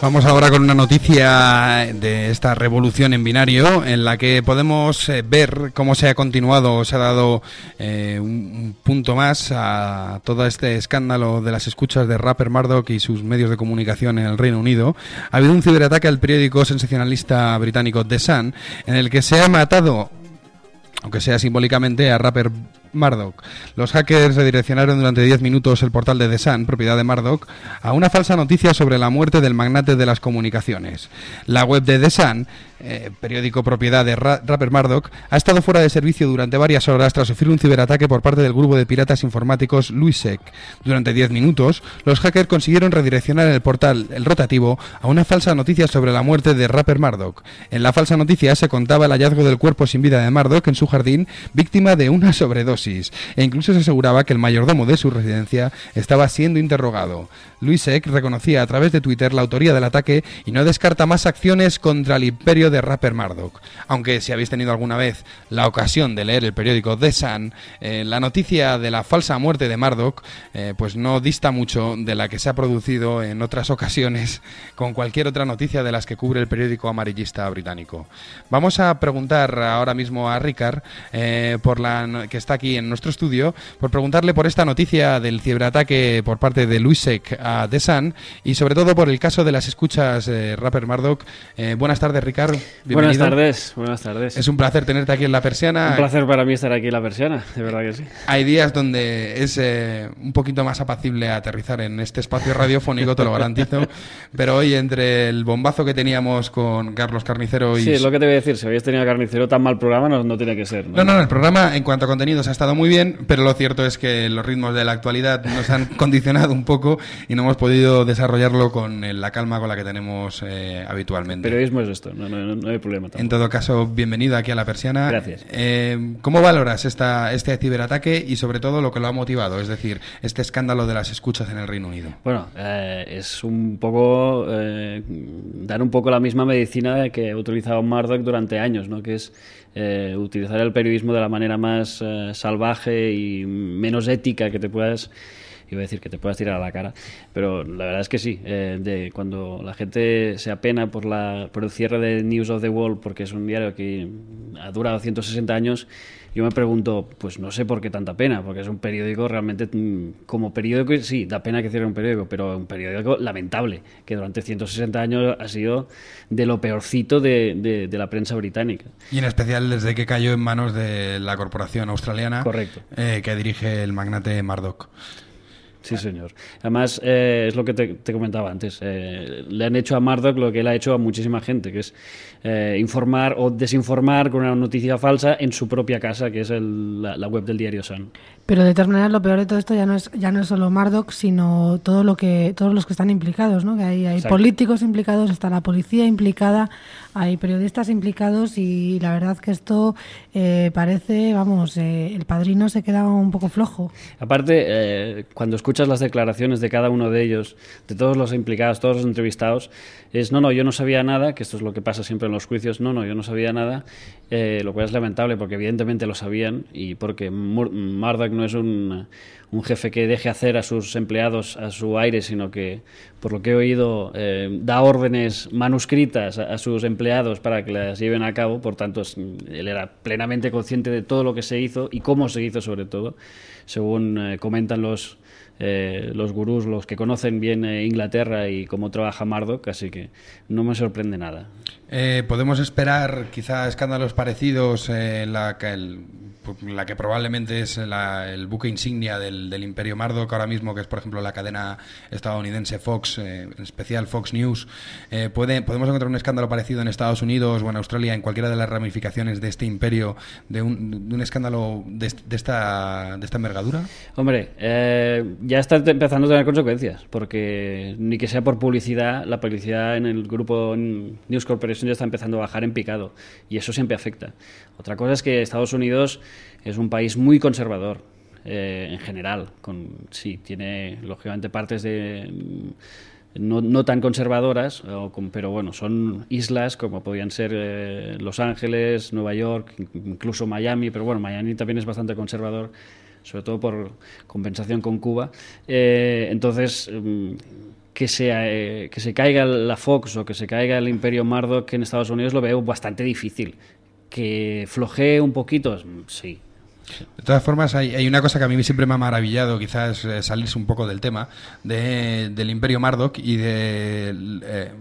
Vamos ahora con una noticia de esta revolución en binario en la que podemos eh, ver cómo se ha continuado, se ha dado eh, un, un punto más a todo este escándalo de las escuchas de Rapper Murdoch y sus medios de comunicación en el Reino Unido. Ha habido un ciberataque al periódico sensacionalista británico The Sun en el que se ha matado aunque sea simbólicamente, a Rapper Murdoch. Los hackers redireccionaron durante 10 minutos el portal de The Sun, propiedad de Murdoch, a una falsa noticia sobre la muerte del magnate de las comunicaciones. La web de The Sun, eh, periódico propiedad de Ra- Rapper Murdoch, ha estado fuera de servicio durante varias horas tras sufrir un ciberataque por parte del grupo de piratas informáticos Luisec. Durante 10 minutos, los hackers consiguieron redireccionar el portal El Rotativo a una falsa noticia sobre la muerte de Rapper Murdoch. En la falsa noticia se contaba el hallazgo del cuerpo sin vida de Murdoch en su jardín, víctima de una sobredosis. E incluso se aseguraba que el mayordomo de su residencia estaba siendo interrogado. Luis Eck reconocía a través de Twitter la autoría del ataque y no descarta más acciones contra el imperio de Rapper Murdoch. Aunque si habéis tenido alguna vez la ocasión de leer el periódico The Sun, eh, la noticia de la falsa muerte de Murdoch eh, pues no dista mucho de la que se ha producido en otras ocasiones con cualquier otra noticia de las que cubre el periódico amarillista británico. Vamos a preguntar ahora mismo a Ricard, eh, por la, que está aquí en nuestro estudio, por preguntarle por esta noticia del ciberataque por parte de Luisek a The Sun y sobre todo por el caso de las escuchas de Rapper Murdoch. Eh, buenas tardes, Ricard. Buenas tardes, buenas tardes. Es un placer tenerte aquí en la persiana. Un placer para mí estar aquí en la persiana, de verdad que sí. Hay días donde es eh, un poquito más apacible aterrizar en este espacio radiofónico, te lo garantizo. Pero hoy, entre el bombazo que teníamos con Carlos Carnicero y. Sí, lo que te voy a decir, si habéis tenido a carnicero tan mal programa, no, no tiene que ser. No, no, no, el programa en cuanto a contenidos ha estado muy bien, pero lo cierto es que los ritmos de la actualidad nos han condicionado un poco y no hemos podido desarrollarlo con eh, la calma con la que tenemos eh, habitualmente. Periodismo es esto, no, no, no hay problema. En todo caso, bienvenido aquí a la persiana. Gracias. Eh, ¿Cómo valoras esta, este ciberataque y sobre todo lo que lo ha motivado? Es decir, este escándalo de las escuchas en el Reino Unido. Bueno, eh, es un poco eh, dar un poco la misma medicina que ha utilizado Murdoch durante años, ¿no? que es eh, utilizar el periodismo de la manera más eh, salvaje y menos ética que te puedas iba a decir que te puedas tirar a la cara, pero la verdad es que sí, eh, de cuando la gente se apena por, la, por el cierre de News of the World, porque es un diario que ha durado 160 años, yo me pregunto, pues no sé por qué tanta pena, porque es un periódico realmente, mm, como periódico, sí, da pena que cierre un periódico, pero un periódico lamentable, que durante 160 años ha sido de lo peorcito de, de- de la prensa británica. Y en especial desde que cayó en manos de la corporación australiana Correcto. eh, que dirige el magnate Murdoch. Sí, señor. Además, eh, es lo que te, te comentaba antes. eh, le han hecho a Murdoch lo que él ha hecho a muchísima gente, que es eh, informar o desinformar con una noticia falsa en su propia casa, que es el- la, la web del diario Sun. Pero de todas maneras lo peor de todo esto ya no es ya no es solo Murdoch, sino todo lo que todos los que están implicados, ¿no? Que hay, hay políticos implicados, está la policía implicada, hay periodistas implicados y la verdad que esto eh, parece, vamos, eh, el padrino se queda un poco flojo. Aparte, eh, cuando escuchas las declaraciones de cada uno de ellos, de todos los implicados, todos los entrevistados, es no, no, yo no sabía nada, que esto es lo que pasa siempre en los juicios, no, no, yo no sabía nada, eh, lo cual es lamentable porque evidentemente lo sabían y porque Mur- Murdoch no es un, un jefe que deje hacer a sus empleados a su aire, sino que, por lo que he oído, eh, da órdenes manuscritas a, a sus empleados para que las lleven a cabo, por tanto, él era plenamente consciente de todo lo que se hizo y cómo se hizo sobre todo, según eh, comentan los, eh, los gurús, los que conocen bien eh, Inglaterra y cómo trabaja Murdoch, así que no me sorprende nada. Eh, Podemos esperar quizá escándalos parecidos eh, en la que, el- la que probablemente es la- el buque insignia del, del imperio Murdoch ahora mismo, que es por ejemplo la cadena estadounidense Fox, en especial Fox News. Puede, ¿Podemos encontrar un escándalo parecido en Estados Unidos o en Australia, en cualquiera de las ramificaciones de este imperio, de un, de un escándalo de, est- de esta, de esta envergadura? Hombre, ya está empezando a tener consecuencias, porque ni que sea por publicidad, la publicidad en el grupo News Corporation ya está empezando a bajar en picado, y eso siempre afecta. Otra cosa es que Estados Unidos es un país muy conservador, eh, en general, con, sí, tiene lógicamente partes de... mm, No, tan conservadoras, pero bueno, son islas como podían ser eh, Los Ángeles, Nueva York, incluso Miami, pero bueno, Miami también es bastante conservador sobre todo por compensación con Cuba. Eh, entonces, mm, que se, eh, que se caiga la Fox o que se caiga el imperio Murdoch en Estados Unidos lo veo bastante difícil. Que flojee un poquito, mm, sí. De todas formas, hay, hay una cosa que a mí siempre me ha maravillado, quizás eh, salirse un poco del tema, de- del imperio Murdoch y de, eh,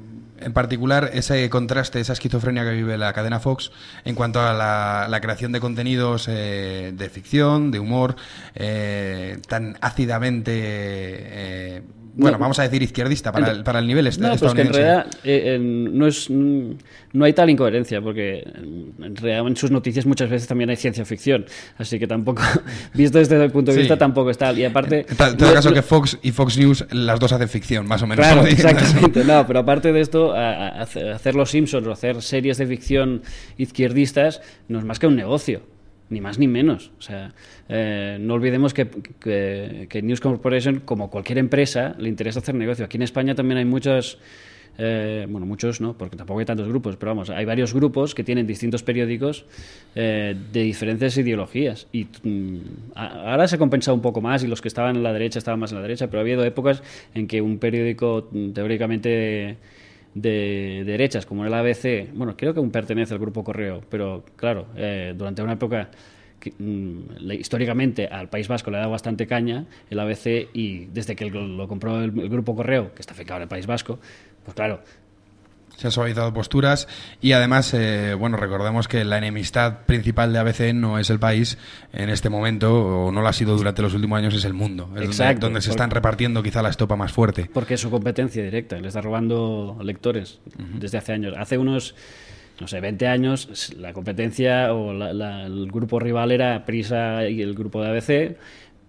en particular, ese contraste, esa esquizofrenia que vive la cadena Fox en cuanto a la, creación de contenidos eh, de ficción, de humor, eh, tan ácidamente... bueno, No. vamos a decir izquierdista para, el, para el nivel est- No, pues que en estadounidense. realidad eh, en- no, es, mm, no hay tal incoherencia, porque en en realidad en sus noticias muchas veces también hay ciencia ficción, así que tampoco, visto desde el punto de Sí. vista, tampoco es tal. Y aparte... En todo caso que Fox y Fox News, las dos hacen ficción, más o menos. Claro, eso. exactamente. No, pero aparte de esto, a- a- hacer hacer los Simpsons o hacer series de ficción izquierdistas no es más que un negocio. Ni más ni menos. O sea, eh, no olvidemos que, News Corporation, como cualquier empresa, le interesa hacer negocio. Aquí en España también hay muchos, eh, bueno, muchos no, porque tampoco hay tantos grupos, pero vamos, hay varios grupos que tienen distintos periódicos eh, de diferentes ideologías. Y mm, ahora se ha compensado un poco más y los que estaban en la derecha estaban más en la derecha, pero ha habido épocas en que un periódico mm, teóricamente de derechas como el ABC, bueno, creo que aún pertenece al grupo Correo, pero claro, eh, durante una época mm, históricamente al País Vasco le ha dado bastante caña el ABC y desde que lo, compró el, el grupo Correo, que está ficado en el País Vasco, pues claro, Se han suavizado posturas y además, eh, bueno, recordemos que la enemistad principal de ABC no es el país en este momento, o no lo ha sido durante los últimos años, es el mundo. Es donde- Exacto, donde, se porque- están repartiendo quizá la estopa más fuerte. porque es su competencia directa, le está robando lectores desde hace años. Hace unos, no sé, 20 años, la competencia o la- la- el grupo rival era Prisa y el grupo de ABC,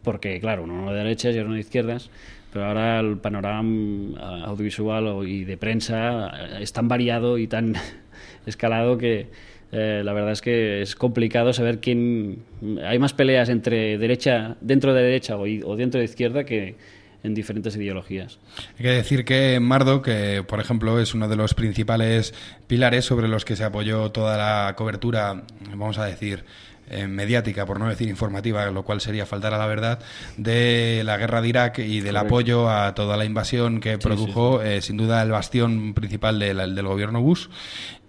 porque, claro, uno de derechas y uno de izquierdas, pero ahora el panorama mm, audiovisual y de prensa eh, es tan variado y tan escalado que eh, la verdad es que es complicado saber quién... Hay más peleas entre derecha, dentro de derecha o, o dentro de izquierda que en diferentes ideologías. Hay que decir que Mardo, que por ejemplo es uno de los principales pilares sobre los que se apoyó toda la cobertura, vamos a decir, eh, mediática, por no decir informativa, lo cual sería faltar a la verdad, de la guerra de Irak y del Correcto. apoyo a toda la invasión que produjo, eh, sin duda, el bastión principal del, del gobierno Bush.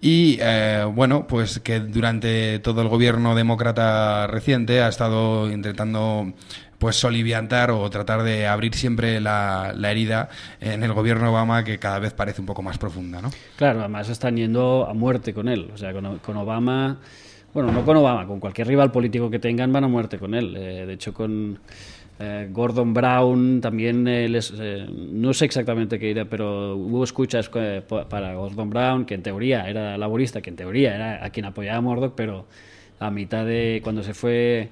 Y eh, bueno, pues que durante todo el gobierno demócrata reciente ha estado intentando pues soliviantar o tratar de abrir siempre la, la herida en el gobierno Obama que cada vez parece un poco más profunda, ¿no? Claro, además están yendo a muerte con él. O sea, con, con Obama, bueno, no con Obama, con cualquier rival político que tengan van a muerte con él. Eh, de hecho, con eh, Gordon Brown también eh, les, eh, no sé exactamente qué era, pero hubo escuchas pa- para Gordon Brown, que en teoría era laborista, que en teoría era a quien apoyaba a Murdoch, pero a mitad de cuando se fue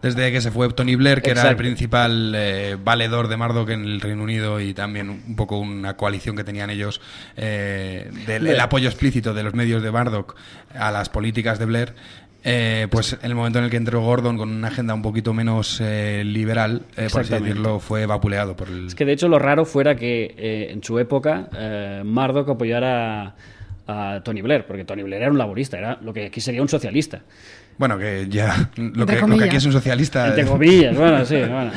Desde que se fue Tony Blair, que era el principal eh, valedor de Murdoch en el Reino Unido y también un poco una coalición que tenían ellos eh, del el apoyo explícito de los medios de Murdoch a las políticas de Blair. Eh, pues en el momento en el que entró Gordon con una agenda un poquito menos eh, liberal, eh, por así decirlo, fue vapuleado por el... Es que de hecho lo raro fuera que eh, en su época eh, Murdoch apoyara a Tony Blair, porque Tony Blair era un laborista, era lo que aquí sería un socialista. Bueno, que ya lo que, lo que aquí es un socialista... Entre comillas, bueno, sí, bueno.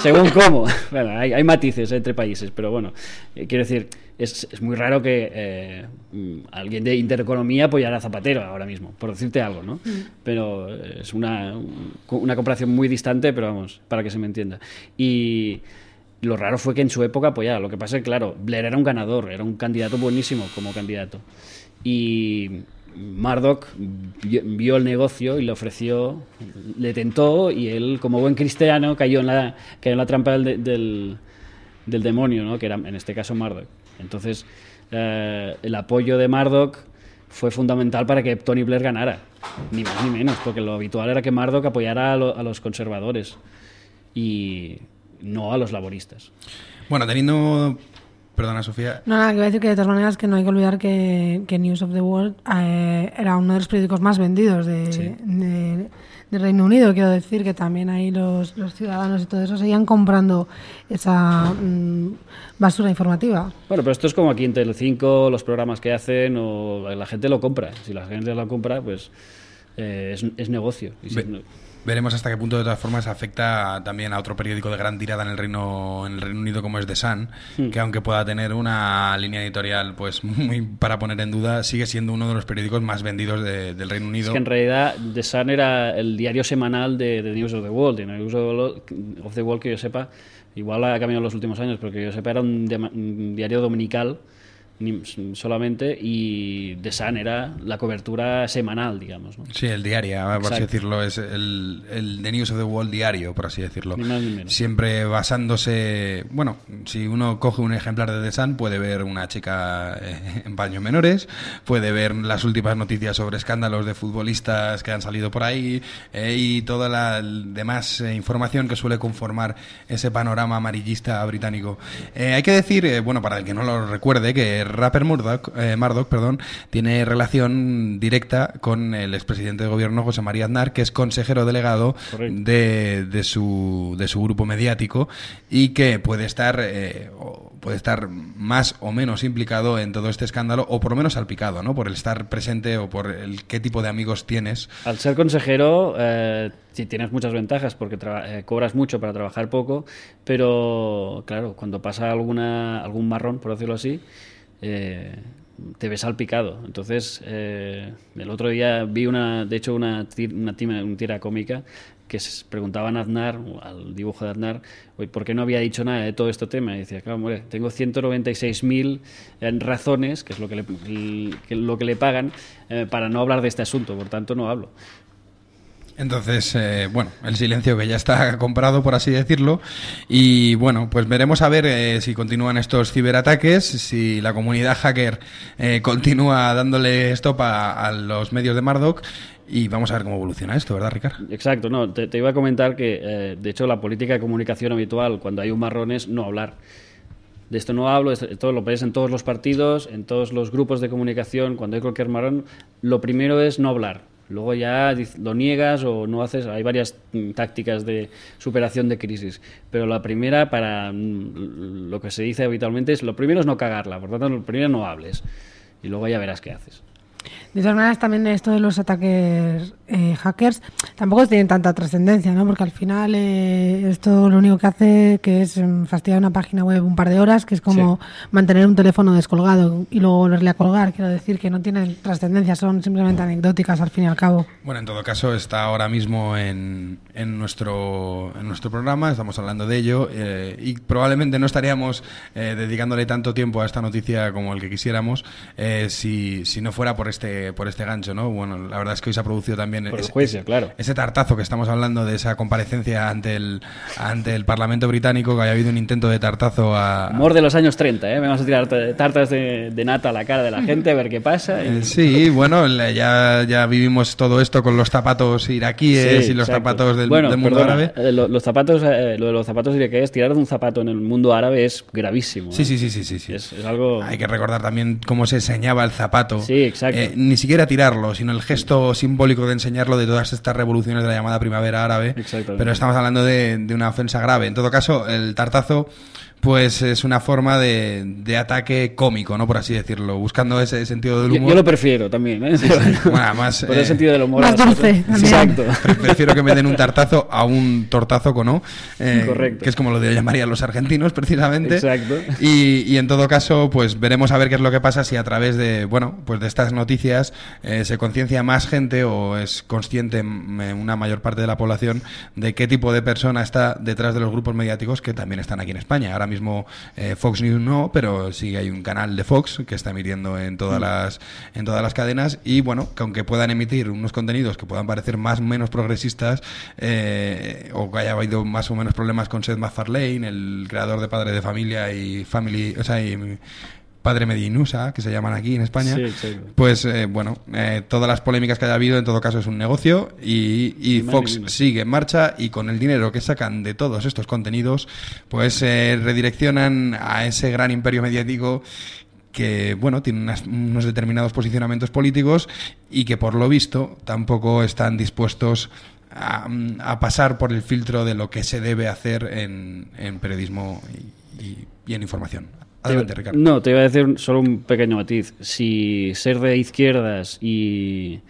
Según cómo. Bueno, hay, hay matices entre países, pero bueno, eh, quiero decir, es, es muy raro que eh, mm, alguien de intereconomía apoyara a Zapatero ahora mismo, por decirte algo, ¿no? Pero eh, es una, un- una comparación muy distante, pero vamos, para que se me entienda. Y lo raro fue que en su época apoyara. Lo que pasa es que, claro, Blair era un ganador, era un candidato buenísimo como candidato. Y Murdoch vio, el negocio y le ofreció, le tentó y él, como buen cristiano, cayó en la, cayó en la trampa del, demonio, ¿no? que era en este caso Murdoch. Entonces, eh, el apoyo de Murdoch fue fundamental para que Tony Blair ganara, ni más ni menos, porque lo habitual era que Murdoch apoyara a, a los conservadores y no a los laboristas. Bueno, teniendo... Perdona, Sofía. No, nada, que voy a decir que de todas maneras que no hay que olvidar que, que News of the World eh, era uno de los periódicos más vendidos de, Sí. de- de Reino Unido. Quiero decir que también ahí los, los ciudadanos y todo eso seguían comprando esa mm, basura informativa. Bueno, pero esto es como aquí en Telecinco, los programas que hacen, o la gente lo compra. Si la gente lo compra, pues eh, es, es negocio. Y si Ve- no- Veremos hasta qué punto de todas formas afecta también a otro periódico de gran tirada en el Reino en el Reino Unido como es The Sun, Hmm. que aunque pueda tener una línea editorial pues muy para poner en duda, sigue siendo uno de los periódicos más vendidos de- del Reino Unido. Es que en realidad The Sun era el diario semanal de, de News of the World. News of the World, que yo sepa, igual ha cambiado en los últimos años, pero que yo sepa era un, dema- un diario dominical ni- solamente y The Sun era la cobertura semanal, digamos. ¿no? Sí, el diario, por así Exacto. decirlo, es el, el The News of the World diario, por así decirlo. Ni más ni menos. Siempre basándose, bueno, si uno coge un ejemplar de The Sun, puede ver una chica eh, en paños menores, puede ver las últimas noticias sobre escándalos de futbolistas que han salido por ahí eh, y toda la demás eh, información que suele conformar ese panorama amarillista británico. Eh, hay que decir, eh, bueno, para el que no lo recuerde, que rapper Murdoch, eh, Murdoch perdón, tiene relación directa con el expresidente de gobierno José María Aznar, que es consejero delegado de, de su, de su grupo mediático y que puede estar, eh, puede estar más o menos implicado en todo este escándalo, o por lo menos salpicado, ¿no? Por el estar presente o por el qué tipo de amigos tienes. Al ser consejero, eh, tienes muchas ventajas porque eh, cobras mucho para trabajar poco, pero claro, cuando pasa alguna, algún marrón, por decirlo así, eh, te ves salpicado. Entonces, eh, el otro día vi una, de hecho, una, tir- una, tima- un tira cómica que se preguntaban a Aznar, al dibujo de Aznar, "Oye, ¿por qué no había dicho nada de todo este tema? Y decía, claro, hombre, tengo 196.000 eh, razones, que es lo que le, lo que le pagan, para no hablar de este asunto, por tanto no hablo. Entonces, eh, bueno, el silencio que ya está comprado, por así decirlo. Y bueno, pues veremos a ver eh, si continúan estos ciberataques, si la comunidad hacker eh, continúa dándole stop a, los medios de Murdoch. Y vamos a ver cómo evoluciona esto, ¿verdad, Ricardo? Exacto, no, te, iba a comentar que, eh, de hecho, la política de comunicación habitual cuando hay un marrón es no hablar. De esto no hablo, esto lo ves en todos los partidos, en todos los grupos de comunicación, cuando hay cualquier marrón, lo primero es no hablar. Luego ya lo niegas o no haces, hay varias mm, tácticas de superación de crisis, pero la primera para mm, lo que se dice habitualmente es lo primero es no cagarla, por tanto, lo primero no hables y luego ya verás qué haces. De todas maneras, también esto de los ataques eh, hackers tampoco tienen tanta trascendencia, ¿no? Porque al final eh, esto lo único que hace que es mm, fastidiar una página web un par de horas, que es como mantener un teléfono descolgado y luego volverle a colgar. Quiero decir que no tienen trascendencia, son simplemente anecdóticas al fin y al cabo. Bueno, en todo caso, está ahora mismo en, en, nuestro, en nuestro programa, estamos hablando de ello eh, y probablemente no estaríamos dedicándole tanto tiempo a esta noticia como el que quisiéramos si, si no fuera por este, por este gancho, ¿no? Bueno, la verdad es que hoy se ha producido también Por el ese- juicio, claro. ese tartazo que estamos hablando de esa comparecencia ante el, ante el Parlamento británico, que haya habido un intento de tartazo a... Humor de los años 30, ¿eh? Vamos a tirar tartas de, de nata a la cara de la gente a ver qué pasa. y- Eh, Sí, bueno, ya, ya vivimos todo esto con los zapatos iraquíes Sí, y los exacto. zapatos del, Bueno, del mundo perdona, árabe. eh, lo, los zapatos, eh, lo de los zapatos iraquíes, tirar de un zapato en el mundo árabe es gravísimo. Sí, ¿eh? sí, sí, sí, sí, sí. Es, es algo... Hay que recordar también cómo se enseñaba el zapato. Sí, exacto. Ni siquiera tirarlo, sino el gesto simbólico de enseñarlo de todas estas revoluciones de la llamada primavera árabe. Pero estamos hablando de, de una ofensa grave. En todo caso, el tartazo pues es una forma de, de ataque cómico, ¿no? Por así decirlo, buscando ese sentido del humor. yo lo prefiero también, ¿eh? Sí, sí. Bueno, además, Por el eh, sentido del humor. Más dulce. Exacto. Pre- Prefiero que me den un tartazo a un tortazo con O, eh, Correcto. que es como lo llamarían los argentinos precisamente. Exacto. Y, y en todo caso, pues veremos a ver qué es lo que pasa si a través de, bueno, pues de estas noticias eh, se conciencia más gente o es consciente mm, una mayor parte de la población de qué tipo de persona está detrás de los grupos mediáticos que también están aquí en España. Ahora mismo eh, Fox News no, pero sí hay un canal de Fox que está emitiendo en todas Mm. las en todas las cadenas y bueno, que aunque puedan emitir unos contenidos que puedan parecer más o menos progresistas eh, o que haya habido más o menos problemas con Seth MacFarlane, el creador de Padre de Familia y Family, o sea, y Padre Medinusa, que se llaman aquí en España, Sí, pues eh, bueno, eh, todas las polémicas que haya habido, en todo caso es un negocio y, Fox sigue en marcha y con el dinero que sacan de todos estos contenidos, pues eh, redireccionan a ese gran imperio mediático que bueno tiene unas- unos determinados posicionamientos políticos y que por lo visto tampoco están dispuestos a, a pasar por el filtro de lo que se debe hacer en, en periodismo y, y- y en información. Adelante, Te- Ricardo. No, te iba a decir solo un pequeño matiz. Si ser de izquierdas y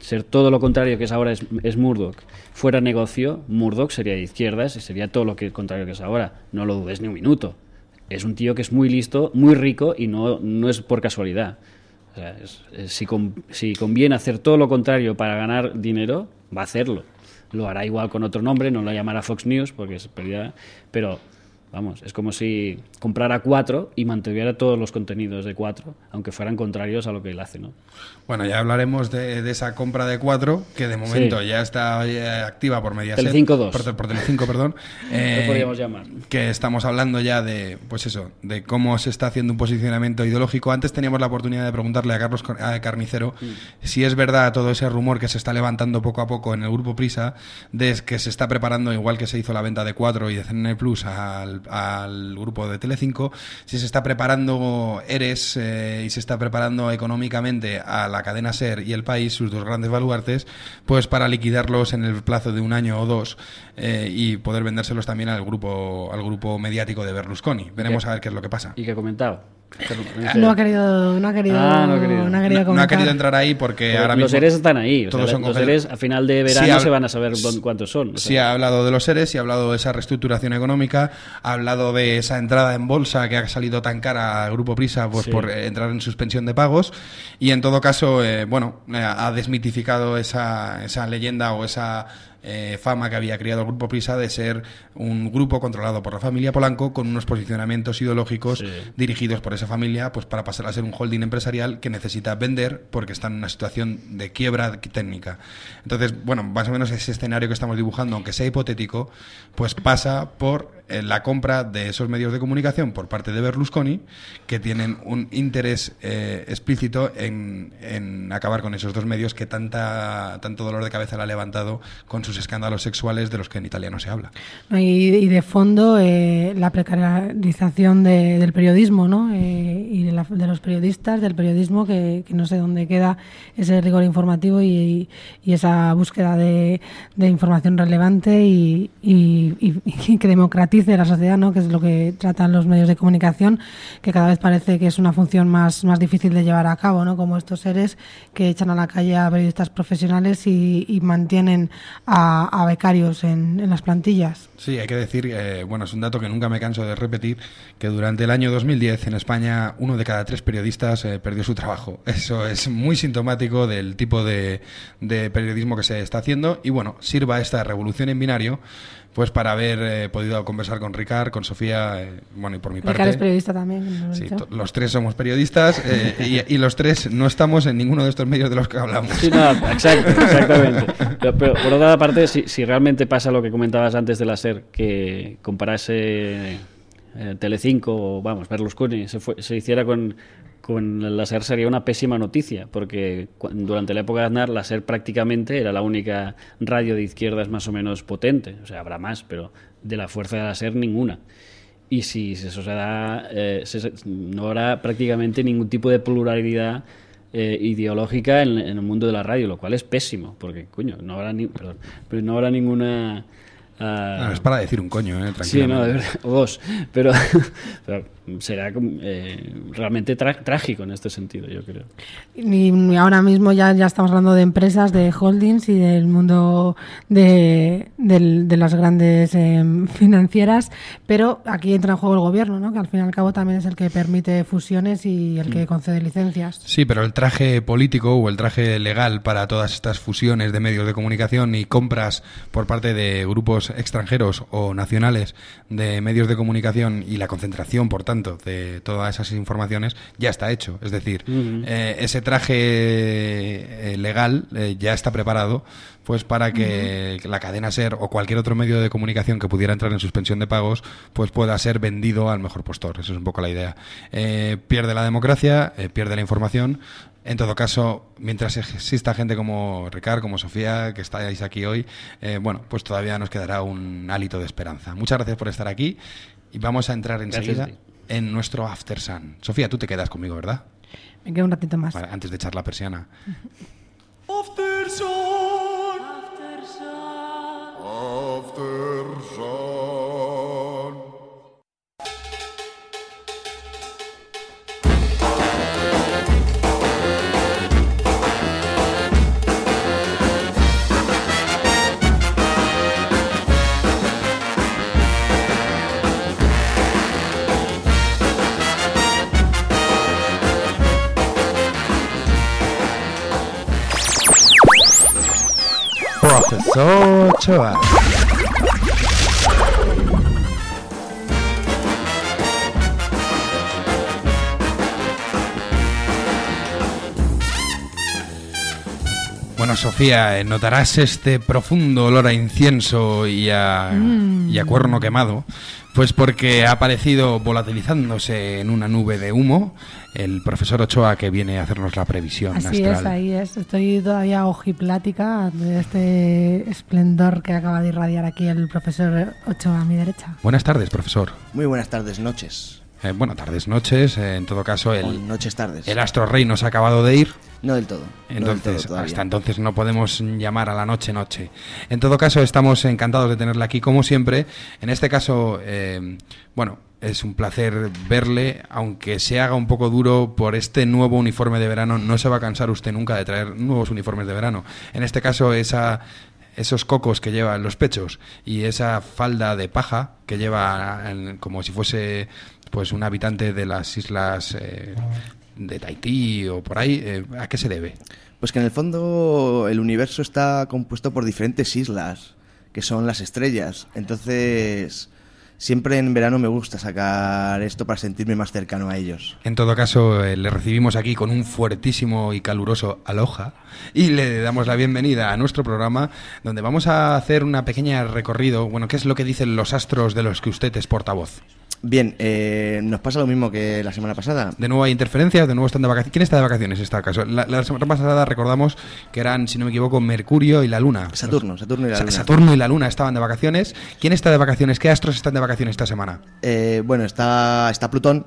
ser todo lo contrario que es ahora es, es Murdoch fuera negocio, Murdoch sería de izquierdas y sería todo lo que contrario que es ahora. No lo dudes ni un minuto. Es un tío que es muy listo, muy rico y no, no es por casualidad. O sea, es- es- si, con- si conviene hacer todo lo contrario para ganar dinero, va a hacerlo. Lo hará igual con otro nombre, no lo llamará Fox News porque es pérdida, pero vamos, es como si comprara cuatro y mantuviera todos los contenidos de cuatro, aunque fueran contrarios a lo que él hace, ¿no? Bueno, ya hablaremos de, de esa compra de cuatro, que de momento Sí. ya está eh, activa por Mediaset. Telecinco dos. Por, por Telecinco, perdón. Eh, podríamos llamar. Que estamos hablando ya de, pues eso, de cómo se está haciendo un posicionamiento ideológico. Antes teníamos la oportunidad de preguntarle a Carlos Car- a Carnicero si es verdad todo ese rumor que se está levantando poco a poco en el grupo Prisa, de que se está preparando, igual que se hizo la venta de cuatro y de CNN Plus al al, al grupo de Telecinco, si se está preparando Eres eh, y se está preparando económicamente a la cadena Ser y El País, sus dos grandes baluartes, pues para liquidarlos en el plazo de un año o dos eh, y poder vendérselos también al grupo, al grupo mediático de Berlusconi. Veremos ¿Qué? a ver qué es lo que pasa. ¿Y qué comentaba? No ha querido, no ha querido, Ah, no ha querido. no ha querido No, no ha comentar. querido entrar ahí porque ahora mismo los seres están ahí. o sea, todos son los seres a final de verano Sí, ha- se van a saber dónde- cuántos son. o Sí, ha hablado de los seres y ha hablado de esa reestructuración económica, ha hablado de esa entrada en bolsa que ha salido tan cara al Grupo Prisa pues, Sí. por eh, entrar en suspensión de pagos y en todo caso, eh, bueno, eh, ha desmitificado esa, esa leyenda o esa eh, fama que había creado el Grupo Prisa de ser un grupo controlado por la familia Polanco con unos posicionamientos ideológicos dirigidos por esa familia pues para pasar a ser un holding empresarial que necesita vender porque está en una situación de quiebra técnica. Entonces, bueno, más o menos ese escenario que estamos dibujando, aunque sea hipotético, pues pasa por la compra de esos medios de comunicación por parte de Berlusconi, que tienen un interés eh, explícito en, en acabar con esos dos medios que tanta, tanto dolor de cabeza le ha levantado con sus escándalos sexuales de los que en Italia no se habla. Y, y de fondo eh, la precarización de- del periodismo ¿no? Eh, y de, la- de los periodistas, del periodismo, que, que no sé dónde queda ese rigor informativo y, esa búsqueda de, información relevante y, y- y- y que democratice la sociedad, ¿no? que es lo que tratan los medios de comunicación, que cada vez parece que es una función más, más difícil de llevar a cabo, ¿no? como estos seres que echan a la calle a periodistas profesionales y, y mantienen a, a becarios en- en las plantillas. Sí, hay que decir, eh, bueno, es un dato que nunca me canso de repetir, que durante el año 2010 en España uno de cada tres periodistas eh, perdió su trabajo. Eso es muy sintomático del tipo de, de periodismo que se está haciendo y bueno, sirva esta revolución en binario pues para haber eh, podido conversar con Ricard, con Sofía, eh, bueno, y por mi parte... Ricardo es periodista también. lo Sí, los tres somos periodistas eh, y, y los tres no estamos en ninguno de estos medios de los que hablamos. Sí, no, exacto, exactamente. Pero, pero, por otra parte, si, si realmente pasa lo que comentabas antes de la SER, que comparase eh, Telecinco o, vamos, Berlusconi se, fue- se hiciera con, con la SER sería una pésima noticia, porque durante la época de Aznar la SER prácticamente era la única radio de izquierdas más o menos potente, o sea, habrá más, pero de la fuerza de la SER ninguna. Y si eso se da, eh, se- no habrá prácticamente ningún tipo de pluralidad eh, ideológica en, en el mundo de la radio, lo cual es pésimo, porque, coño, no habrá, ni, perdón, pero no habrá ninguna... ah, No, es para decir un coño, eh, Sí, no, de verdad, o dos, pero, pero será como, eh, realmente trágico en este sentido, yo creo. Y ahora mismo ya, ya estamos hablando de empresas, de holdings y del mundo de, de las grandes eh, financieras, pero aquí entra en juego el gobierno, ¿no? que al fin y al cabo también es el que permite fusiones y el que concede licencias. Sí, pero el traje político o el traje legal para todas estas fusiones de medios de comunicación y compras por parte de grupos extranjeros o nacionales de medios de comunicación y la concentración, por tanto, de todas esas informaciones ya está hecho. Es decir, eh, ese traje eh, legal eh, ya está preparado pues para que la cadena SER o cualquier otro medio de comunicación que pudiera entrar en suspensión de pagos pues pueda ser vendido al mejor postor. Esa es un poco la idea. Pierde la democracia, pierde la información. En todo caso, mientras exista gente como Ricard, como Sofía, que estáis aquí hoy, eh, bueno, pues todavía nos quedará un hálito de esperanza. Muchas gracias por estar aquí y vamos a entrar enseguida. En nuestro After Sun. Sofía, tú te quedas conmigo, ¿verdad? Me queda un ratito más. Vale, antes de echar la persiana. After sun. After sun. Bueno, Sofía, eh, notarás este profundo olor a incienso y a, y a cuerno quemado, pues porque ha aparecido volatilizándose en una nube de humo el profesor Ochoa que viene a hacernos la previsión Así astral. es, ahí es. Estoy todavía ojiplática de este esplendor que acaba de irradiar aquí el profesor Ochoa a mi derecha. Buenas tardes, profesor. Muy buenas tardes, noches. Eh, bueno, tardes, noches. eh, en todo caso, O el, noches, tardes. el astro rey nos ha acabado de ir. No del todo. no del Entonces, todo hasta entonces no podemos llamar a la noche noche. En todo caso, estamos encantados de tenerla aquí como siempre. En este caso, eh, bueno, es un placer verle, aunque se haga un poco duro por este nuevo uniforme de verano. No se va a cansar usted nunca de traer nuevos uniformes de verano. En este caso, esa esos cocos que lleva en los pechos y esa falda de paja que lleva en- como si fuese pues un habitante de las islas eh, de Tahití o por ahí, eh, ¿a qué se debe? Pues que en el fondo el universo está compuesto por diferentes islas, que son las estrellas. Entonces, siempre en verano me gusta sacar esto para sentirme más cercano a ellos. En todo caso, eh, le recibimos aquí con un fuertísimo y caluroso aloja y le damos la bienvenida a nuestro programa donde vamos a hacer una pequeña recorrido, bueno, ¿qué es lo que dicen los astros de los que usted es portavoz? Bien, eh, nos pasa lo mismo que la semana pasada. De nuevo hay interferencias, de nuevo están de vacaciones. ¿Quién está de vacaciones en este caso? La, la semana pasada recordamos que eran, si no me equivoco, Mercurio y la Luna. Saturno, Saturno y la Luna. Saturno y la Luna estaban de vacaciones. ¿Quién está de vacaciones? ¿Qué astros están de vacaciones esta semana? Eh, bueno, está, está Plutón.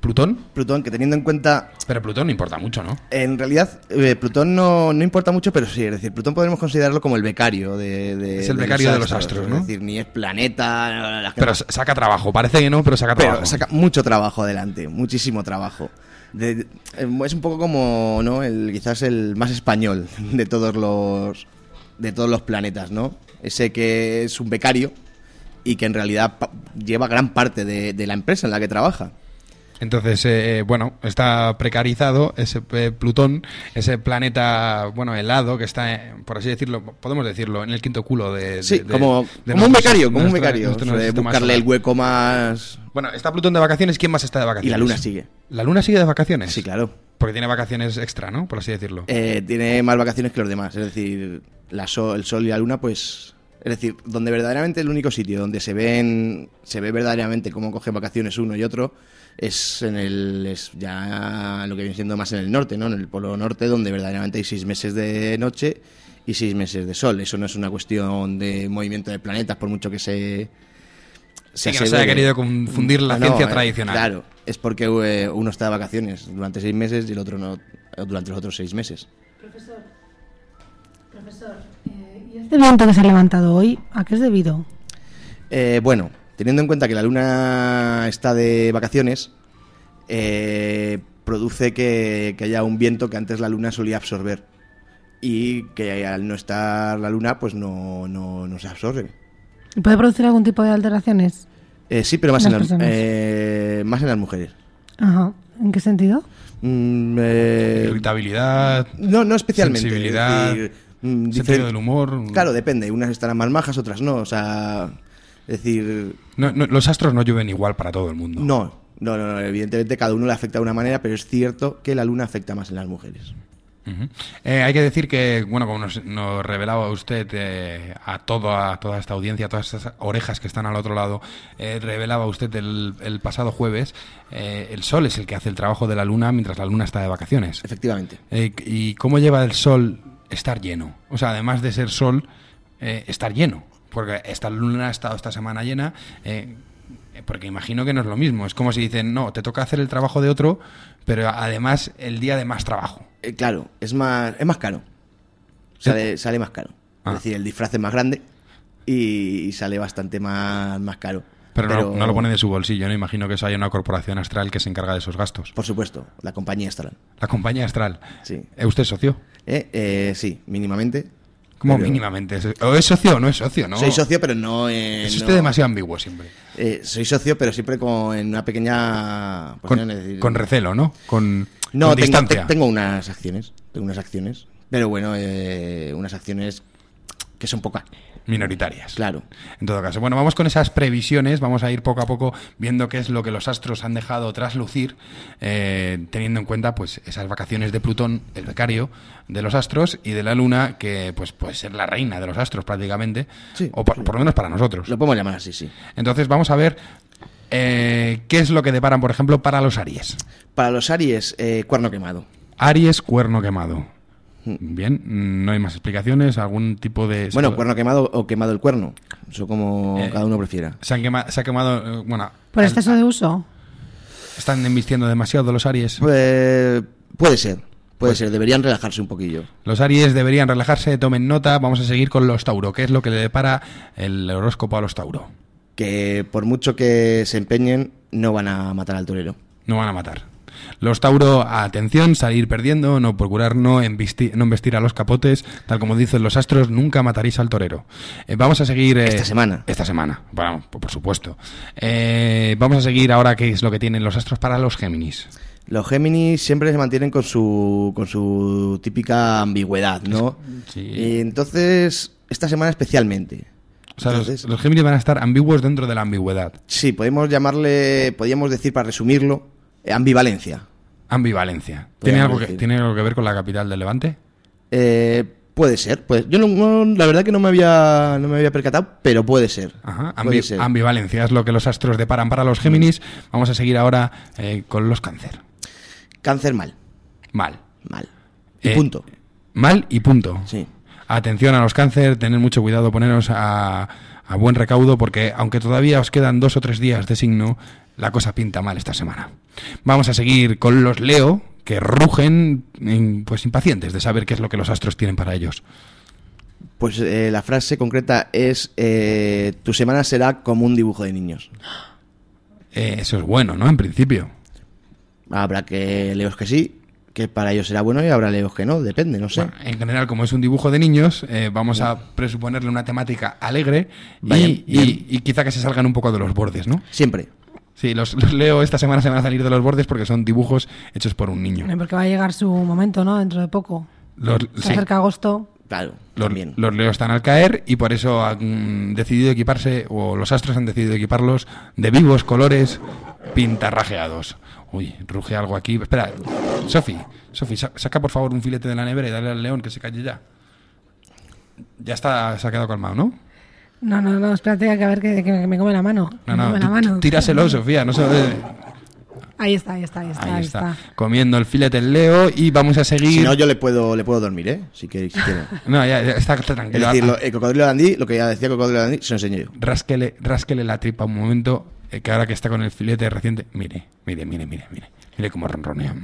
¿Plutón? Plutón, que teniendo en cuenta... Pero Plutón no importa mucho, ¿no? En realidad, eh, Plutón no, no importa mucho, pero sí, es decir, Plutón podemos considerarlo como el becario de, de- Es el becario de los astros, ¿no? Es decir, ni es planeta... la gente- Pero sa- saca trabajo, parece que no, pero saca Pero trabajo. saca mucho trabajo adelante, muchísimo trabajo. De- eh, es un poco como, ¿no? El, quizás el más español de todos los de todos los planetas, ¿no? Ese que es un becario y que en realidad lleva gran parte de, de la empresa en la que trabaja. Entonces, eh, bueno, está precarizado ese eh, Plutón, ese planeta, bueno, helado que está, eh, por así decirlo, podemos decirlo, en el quinto culo de... Sí, de- de- como, de como un becario, como un becario. nuestro de buscarle el hueco más... Bueno, está Plutón de vacaciones, ¿quién más está de Y vacaciones? la luna sigue. ¿La luna sigue de vacaciones? Sí, claro. Porque tiene vacaciones extra, ¿no? Por así decirlo. Eh, tiene más vacaciones que los demás. Es decir, la sol- el sol y la luna, pues. Es decir, donde verdaderamente el único sitio donde se ven. se ve verdaderamente cómo cogen vacaciones uno y otro. Es en el. es ya lo que viene siendo más en el norte, ¿no? En el polo norte, donde verdaderamente hay seis meses de noche y seis meses de sol. Eso no es una cuestión de movimiento de planetas, por mucho que se. Sí, que no se haya querido confundir la ciencia eh, tradicional. Claro, es porque eh, uno está de vacaciones durante seis meses y el otro no durante los otros seis meses. Profesor, profesor, ¿y este viento que se ha levantado hoy, a qué es debido? Eh, bueno, teniendo en cuenta que la luna está de vacaciones, eh, produce que, que haya un viento que antes la luna solía absorber. Y que al no estar la luna, pues no, no, no se absorbe. ¿Y ¿Puede producir algún tipo de alteraciones? Eh, sí, pero más Las en, las, eh, más en las mujeres. Ajá. ¿En qué sentido? Mm, eh, Irritabilidad. No, no especialmente. Sensibilidad. es decir, mm, sentido del humor. Claro, depende. Unas estarán más majas, otras no. O sea, es decir, No, no, los astros no llueven igual para todo el mundo. No, no, no, no, evidentemente cada uno le afecta de una manera, pero es cierto que la luna afecta más en las mujeres. Eh, hay que decir que, bueno, como nos, nos revelaba usted eh, a, todo, a toda esta audiencia, a todas estas orejas que están al otro lado, eh, revelaba usted el, el pasado jueves, el Sol es el que hace el trabajo de la Luna mientras la Luna está de vacaciones. Efectivamente. ¿Y cómo lleva el Sol estar lleno? O sea, además de ser Sol, estar lleno. Porque esta Luna ha estado esta semana llena. eh, porque imagino que no es lo mismo. Es como si dicen, no, te toca hacer el trabajo de otro, pero además el día de más trabajo. Eh, claro, es más, es más caro. Sale, sale más caro. Ah. Es decir, el disfraz es más grande y, y sale bastante más, más caro. Pero, No, no lo pone de su bolsillo, ¿no? Imagino que eso hay una corporación astral que se encarga de esos gastos. Por supuesto, la compañía Astral. La compañía astral. Sí. ¿Es usted socio? Eh, eh, sí, mínimamente. ¿Cómo Pero- mínimamente? ¿Es- ¿O es socio o no es socio? ¿no? Soy socio, pero no. eh, Es no- usted demasiado ambiguo siempre. Eh, soy socio, pero siempre con en una pequeña. pues, Con, decir- recelo, ¿no? Con, No, con tengo, distancia. te- tengo unas acciones. Tengo unas acciones. Pero bueno, eh, unas acciones que son pocas. Minoritarias. Claro. En todo caso, bueno, vamos con esas previsiones, vamos a ir poco a poco viendo qué es lo que los astros han dejado traslucir, eh, teniendo en cuenta pues esas vacaciones de Plutón, el becario de los astros, y de la Luna, que pues puede ser la reina de los astros prácticamente, o por, por lo menos para nosotros. Lo podemos llamar así, sí. Entonces vamos a ver eh, qué es lo que deparan, por ejemplo, para los Aries. Para los Aries, eh, cuerno quemado. Aries, cuerno quemado. Bien, no hay más explicaciones, algún tipo de... Bueno, cuerno quemado o quemado el cuerno. Eso como Eh, cada uno prefiera. Se, han quema- se ha quemado, eh, bueno, Por exceso de uso. están embistiendo demasiado los Aries. Pues, puede ser. Puede Pues- ser. Deberían relajarse un poquillo. Los Aries deberían relajarse, tomen nota, vamos a seguir con los Tauro, ¿qué es lo que le depara el horóscopo a los Tauro? Que por mucho que se empeñen, no van a matar al torero. No van a matar. Los Tauro, atención, salir perdiendo, no procurar no embestir, no embestir a los capotes, tal como dicen los astros, nunca mataréis al torero. Eh, vamos a seguir... eh, Esta semana. Esta semana, bueno, por supuesto. Eh, vamos a seguir ahora qué es lo que tienen los astros para los Géminis. Los Géminis siempre se mantienen con su, con su típica ambigüedad, ¿no? Sí. Y entonces, esta semana especialmente. O sea, los- Entonces- los, Géminis van a estar ambiguos dentro de la ambigüedad. Sí, podemos llamarle, podríamos decir para resumirlo, ambivalencia. Ambivalencia. ¿Tiene algo, que. ¿Tiene algo que ver con la capital del Levante? Eh, puede ser, pues yo no, no- la verdad que no me había no me había percatado, pero puede ser. Ajá, Puede ser. ambivalencia es lo que los astros deparan para los Géminis. Vamos a seguir ahora eh, con los Cáncer. Cáncer mal, Mal. mal. Y Eh, punto. Mal y punto. Sí. Atención a los cáncer, tener mucho cuidado, poneros a, a buen recaudo, porque aunque todavía os quedan dos o tres días de signo, la cosa pinta mal esta semana. Vamos a seguir con los Leo, que rugen, pues impacientes de saber qué es lo que los astros tienen para ellos. Pues eh, la frase concreta es eh, tu semana será como un dibujo de niños. Eh, eso es bueno, ¿no? En principio. Habrá que leos que sí, que para ellos será bueno y habrá leos que no, depende, no sé. Bueno, en general, como es un dibujo de niños, eh, vamos a presuponerle una temática alegre Vaya, y quizá que se salgan un poco de los bordes, ¿no? Siempre. Sí, los, los leo esta semana se van a salir de los bordes porque son dibujos hechos por un niño. Porque va a llegar su momento, ¿no? Dentro de poco. Los, Se sí, acerca agosto. Claro, los, también. los leo están al caer y por eso han decidido equiparse, o los astros han decidido equiparlos de vivos colores pintarrajeados. Uy, ruge algo aquí. Espera, Sofi, Sofi, sa- saca por favor un filete de la nevera y dale al león que se calle ya. Ya está, se ha quedado calmado, ¿no? No, no, no, espérate que a ver que, que me come la mano. No, no, la mano. tíraselo, Sofía, no se lo. Ahí está, ahí está, ahí está. Ahí está. Comiendo el filete el Leo y vamos a seguir. Si no, yo le puedo, le puedo dormir, ¿eh? Si quiere, si quiere. No, ya, ya, está Es tranquilo. decir, lo- el cocodrilo dandí, lo que ya decía cocodrilo dandí, se lo enseñé yo. Rásquele, rásquele la tripa un momento, eh, que ahora que está con el filete reciente, mire, mire, mire, mire, mire, mire cómo ronronea.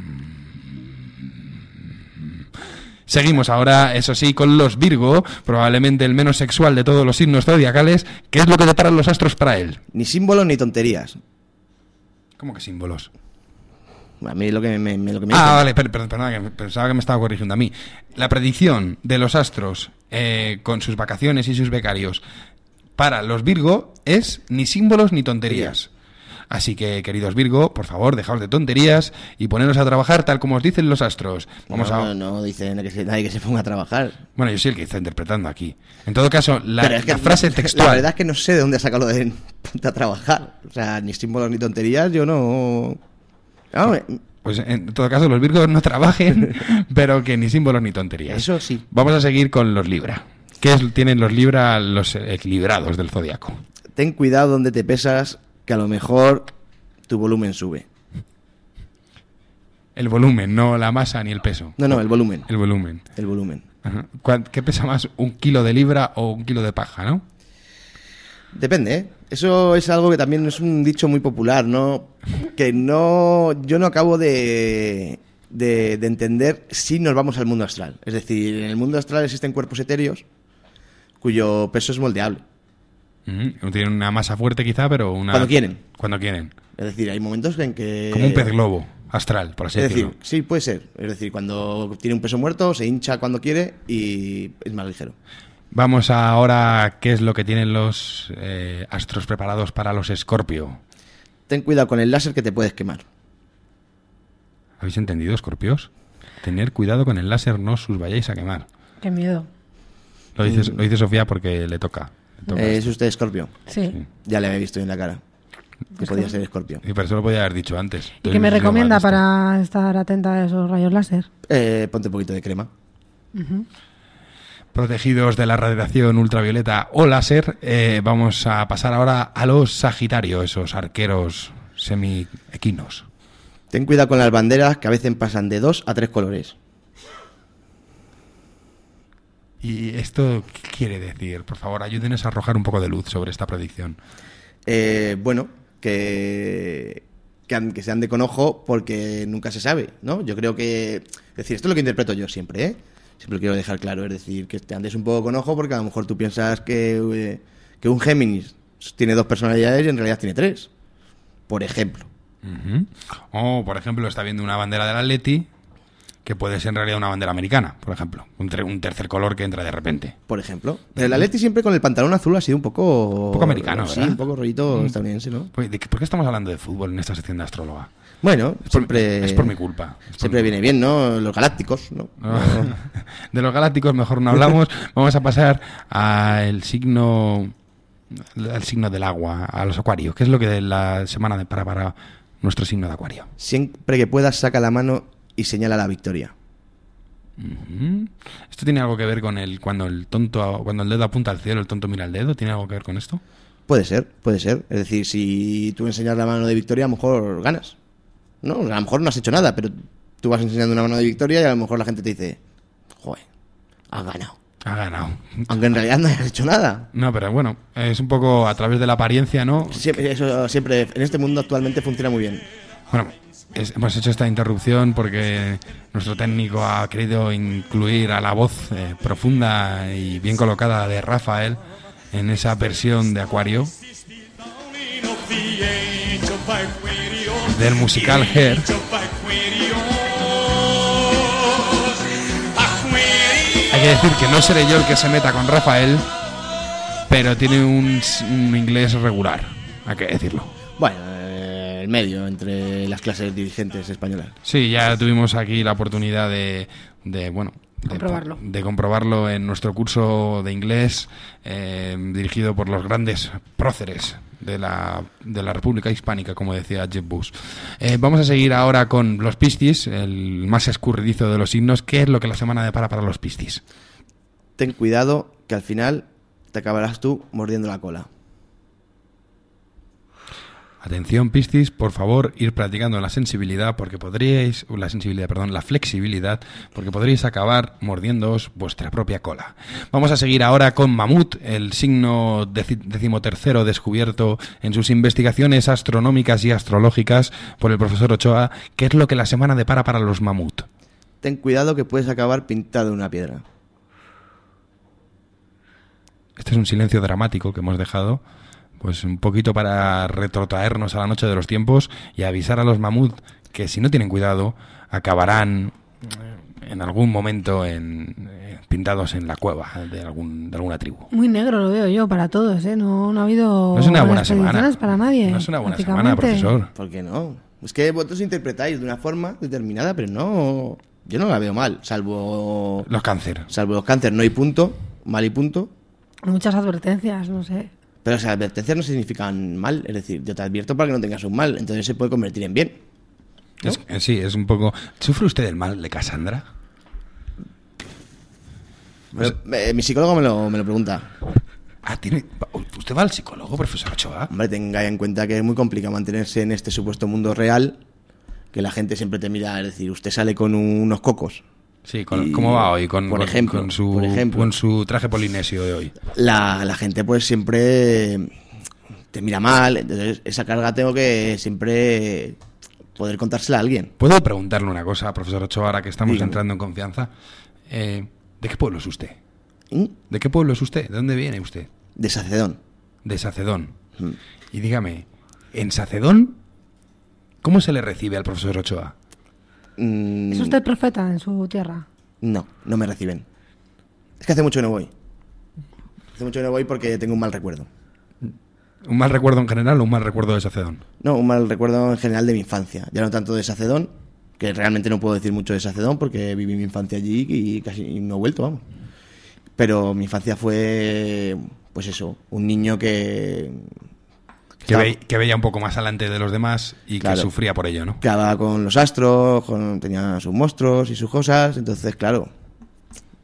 Seguimos ahora, eso sí, con los Virgo, probablemente el menos sexual de todos los signos zodiacales. ¿Qué es lo que deparan los astros para él? Ni símbolos ni tonterías. ¿Cómo que símbolos? A mí lo que me, me- lo que me Ah, vale, per- per- perdona, que pensaba que me estaba corrigiendo a mí. La predicción de los astros eh, con sus vacaciones y sus becarios para los Virgo es ni símbolos ni tonterías. Así que, queridos Virgo, por favor, dejaos de tonterías y poneros a trabajar tal como os dicen los astros. Vamos no, a... no dicen que nadie que se ponga a trabajar. Bueno, yo soy el que está interpretando aquí. En todo caso, la, Pero es que la frase textual... La verdad es que no sé de dónde ha sacado lo de ponte a trabajar. O sea, ni símbolos ni tonterías, yo no. Vamos, Pues en todo caso, los Virgos no trabajen, pero que ni símbolos ni tonterías. Eso sí. Vamos a seguir con los Libra. ¿Qué es- tienen los Libra, los equilibrados del zodiaco? ten cuidado donde te pesas, que a lo mejor tu volumen sube. El volumen, no la masa ni el peso. No, no, el volumen. El volumen. El volumen. Ajá. ¿Cuán- ¿Qué pesa más, un kilo de libra o un kilo de paja, no? Depende, ¿eh? Eso es algo que también es un dicho muy popular, ¿no? Que no. Yo no acabo de, de, de entender si nos vamos al mundo astral. Es decir, en el mundo astral existen cuerpos etéreos cuyo peso es moldeable. Tienen una masa fuerte quizá, pero una... Cuando quieren. Cuando quieren. Es decir, hay momentos en que. Como un pez globo astral, por así Es decir, decirlo. sí, puede ser. Es decir, cuando tiene un peso muerto, se hincha cuando quiere y es más ligero. Vamos ahora, ¿qué es lo que tienen los eh, astros preparados para los Escorpio? Ten cuidado con el láser que te puedes quemar. ¿Habéis entendido, Escorpios? Tener cuidado con el láser, no os vayáis a quemar. Qué miedo. Lo dice, lo dice Sofía porque le toca. Eh. ¿Es usted Scorpio? Sí. Ya le había visto en la cara. Que Es podía que- ser Scorpio. Y por eso lo podía haber dicho antes. ¿Y qué me recomienda para estar atenta a esos rayos láser? Eh, ponte un poquito de crema. Protegidos de la radiación ultravioleta o láser, eh, vamos a pasar ahora a los Sagitario, esos arqueros semi-equinos. Ten cuidado con las banderas que a veces pasan de dos a tres colores. ¿Y esto qué quiere decir? Por favor, ayúdenos a arrojar un poco de luz sobre esta predicción. Eh, bueno, que, que, que sean de conojo porque nunca se sabe, ¿no? Yo creo que... Es decir, esto es lo que interpreto yo siempre, ¿eh? Siempre lo quiero dejar claro, es decir, que te andes un poco con ojo porque a lo mejor tú piensas que, eh, que un Géminis tiene dos personalidades y en realidad tiene tres. Por ejemplo. O, por ejemplo, está viendo una bandera del Atleti que puede ser en realidad una bandera americana, por ejemplo. Un, un tercer color que entra de repente. Por ejemplo. Pero el Atleti siempre con el pantalón azul ha sido un poco... Un poco americano, Sí, ¿verdad? un poco rollito Mm. estadounidense, ¿no? Pues, ¿de ¿Por qué estamos hablando de fútbol en esta sección de astróloga? Bueno, Es por- siempre... es por mi culpa. Por Siempre viene bien, ¿no? Los galácticos, ¿no? De los galácticos mejor no hablamos. Vamos a pasar al signo al signo del agua, a los acuarios. ¿Qué es lo que la semana de para para nuestro signo de acuario? Siempre que puedas, saca la mano y señala la victoria. ¿Esto tiene algo que ver con el cuando el tonto cuando el dedo apunta al cielo, el tonto mira al dedo? ¿Tiene algo que ver con esto? Puede ser, puede ser. Es decir, si tú enseñas la mano de victoria, a lo mejor ganas. No, a lo mejor no has hecho nada, pero tú vas enseñando una mano de victoria y a lo mejor la gente te dice, joder, has ganado. Ha ganado. Aunque en realidad no hayas hecho nada. No, pero bueno, es un poco a través de la apariencia, ¿no? Siempre, eso siempre, en este mundo actualmente funciona muy bien. Bueno, es- hemos hecho esta interrupción porque nuestro técnico ha querido incluir a la voz eh, profunda y bien colocada de Rafael en esa versión de Acuario del musical Hair. Hay que decir que no seré yo el que se meta con Rafael, pero tiene un, un inglés regular, hay que decirlo. Bueno, el medio entre las clases dirigentes españolas. Sí, ya tuvimos aquí la oportunidad de, de, bueno, de, Comprobarlo. de comprobarlo en nuestro curso de inglés eh, dirigido por los grandes próceres de la, de la República Hispánica, como decía Jeff Bush. Eh, vamos a seguir ahora con los Piscis, el más escurridizo de los himnos. ¿Qué es lo que la semana depara para los Piscis? Ten cuidado que al final te acabarás tú mordiendo la cola. Atención, Piscis, por favor, ir practicando la sensibilidad porque podríais, la sensibilidad, perdón, la flexibilidad, porque podríais acabar mordiéndoos vuestra propia cola. Vamos a seguir ahora con Mamut, el signo deci- decimotercero descubierto en sus investigaciones astronómicas y astrológicas por el profesor Ochoa. ¿Qué es lo que la semana depara para los Mamut? Ten cuidado que puedes acabar pintado en una piedra. Este es un silencio dramático que hemos dejado, pues un poquito para retrotraernos a la noche de los tiempos y avisar a los mamut que si no tienen cuidado acabarán eh, en algún momento en, eh, pintados en la cueva de, algún, de alguna tribu. Muy negro lo veo yo para todos, ¿eh? No, no ha habido No es una buena semana. para nadie. No es una buena semana, profesor. ¿Por qué no? Es que vosotros interpretáis de una forma determinada, pero no. Yo no la veo mal, salvo. Los cáncer. Salvo los cáncer, no hay punto, mal y punto. Muchas advertencias, no sé. Pero o sea, advertencias no significan mal, es decir, yo te advierto para que no tengas un mal, entonces se puede convertir en bien. ¿no? Es- sí, es un poco... ¿Sufre usted el mal de Cassandra? Pero, eh, mi psicólogo me lo, me lo pregunta. Ah, tiene... ¿Usted va al psicólogo, profesor Ochoa? Hombre, tenga en cuenta que es muy complicado mantenerse en este supuesto mundo real, que la gente siempre te mira, es decir, usted sale con unos cocos. Sí, con- Y, ¿cómo va hoy? Con, por con- ejemplo, con su, por ejemplo. con su traje polinesio de hoy. la, la gente pues siempre te mira mal, entonces esa carga tengo que siempre poder contársela a alguien. ¿Puedo preguntarle una cosa, profesor Ochoa, ahora que estamos Dígame. entrando en confianza? Eh, ¿De qué pueblo es usted? ¿Mm? ¿De qué pueblo es usted? ¿De dónde viene usted? De Sacedón. De Sacedón. Mm. Y dígame, ¿en Sacedón cómo se le recibe al profesor Ochoa? Mm, ¿Es usted profeta en su tierra? No, no me reciben. Es que hace mucho que no voy. Hace mucho que no voy porque tengo un mal recuerdo. ¿Un mal recuerdo en general o un mal recuerdo de Sacedón? No, un mal recuerdo en general de mi infancia. Ya no tanto de Sacedón, que realmente no puedo decir mucho de Sacedón porque viví mi infancia allí y casi no he vuelto, vamos. Pero mi infancia fue, pues eso, un niño que... Que, estaba- ve- que veía un poco más adelante de los demás y Claro. que sufría por ello, ¿no? que hablaba con los astros, con- tenía sus monstruos y sus cosas, entonces, claro,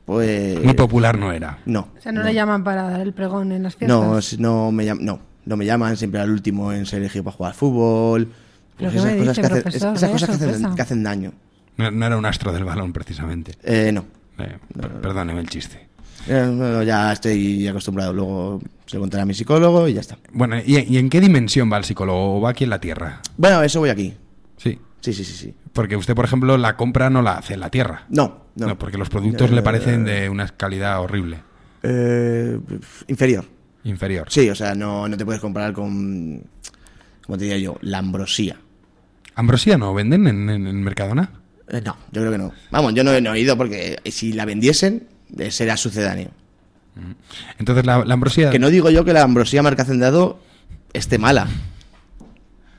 pues... Muy popular no era. No. O sea, no, le llaman para dar el pregón en las fiestas. No, no me, llam- no, no me llaman, siempre al último en ser elegido para jugar al fútbol. ¿Pero Pues esas cosas, dice, que, hacen, profesor? esas Vaya cosas que, hacen, sorpresa. que hacen daño. No, no era un astro del balón, precisamente. Eh, no. Eh, per- Perdóneme el chiste. Eh, ya estoy acostumbrado. Luego se lo contaré a mi psicólogo y ya está. Bueno, ¿y, y en qué dimensión va el psicólogo? ¿O va aquí en la Tierra? Bueno, eso voy aquí. Sí. Sí, sí, sí, sí. Porque usted, por ejemplo, la compra no la hace en la Tierra. No, no. porque los productos Eh, le parecen de una calidad horrible. Eh, inferior. Inferior. Sí, o sea, no, no te puedes comparar con, como te diría yo, la ambrosía. ¿Ambrosía no venden en, en, en Mercadona? Eh, no, yo creo que no. Vamos, yo no he oído porque si la vendiesen, será sucedáneo. Entonces, la, la ambrosía... Que no digo yo que la ambrosía marca hacendado esté mala.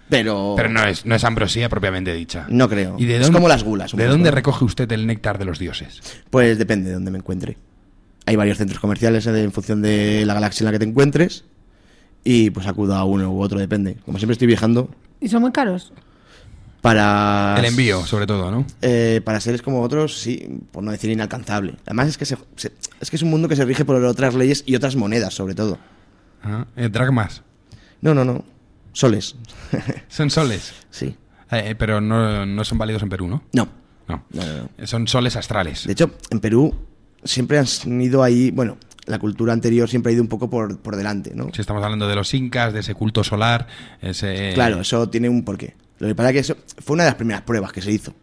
Pero... Pero no es, no es ambrosía propiamente dicha. No creo. ¿Y de Es dónde, como las gulas, ¿De dónde recoge usted el néctar de los dioses? Pues depende de dónde me encuentre. Hay varios centros comerciales en función de la galaxia en la que te encuentres. Y pues acudo a uno u otro, depende. Como siempre estoy viajando, ¿Y son muy caros? Para... El envío, sobre todo, ¿no? Eh, para seres como otros, sí, por no decir inalcanzable. Además es que, se- se- es que es un mundo que se rige por otras leyes y otras monedas, sobre todo. Ah, eh, dragmas. No, no, no. Soles. Son soles. Sí. Eh, pero no, no son válidos en Perú, ¿no? No. No. No. Eh, Son soles astrales. De hecho, en Perú siempre han ido ahí, bueno, la cultura anterior siempre ha ido un poco por, por delante, ¿no? Si estamos hablando de los incas, de ese culto solar, ese... Claro, eso tiene un porqué. Lo que pasa es que eso fue una de las primeras pruebas que se hizo.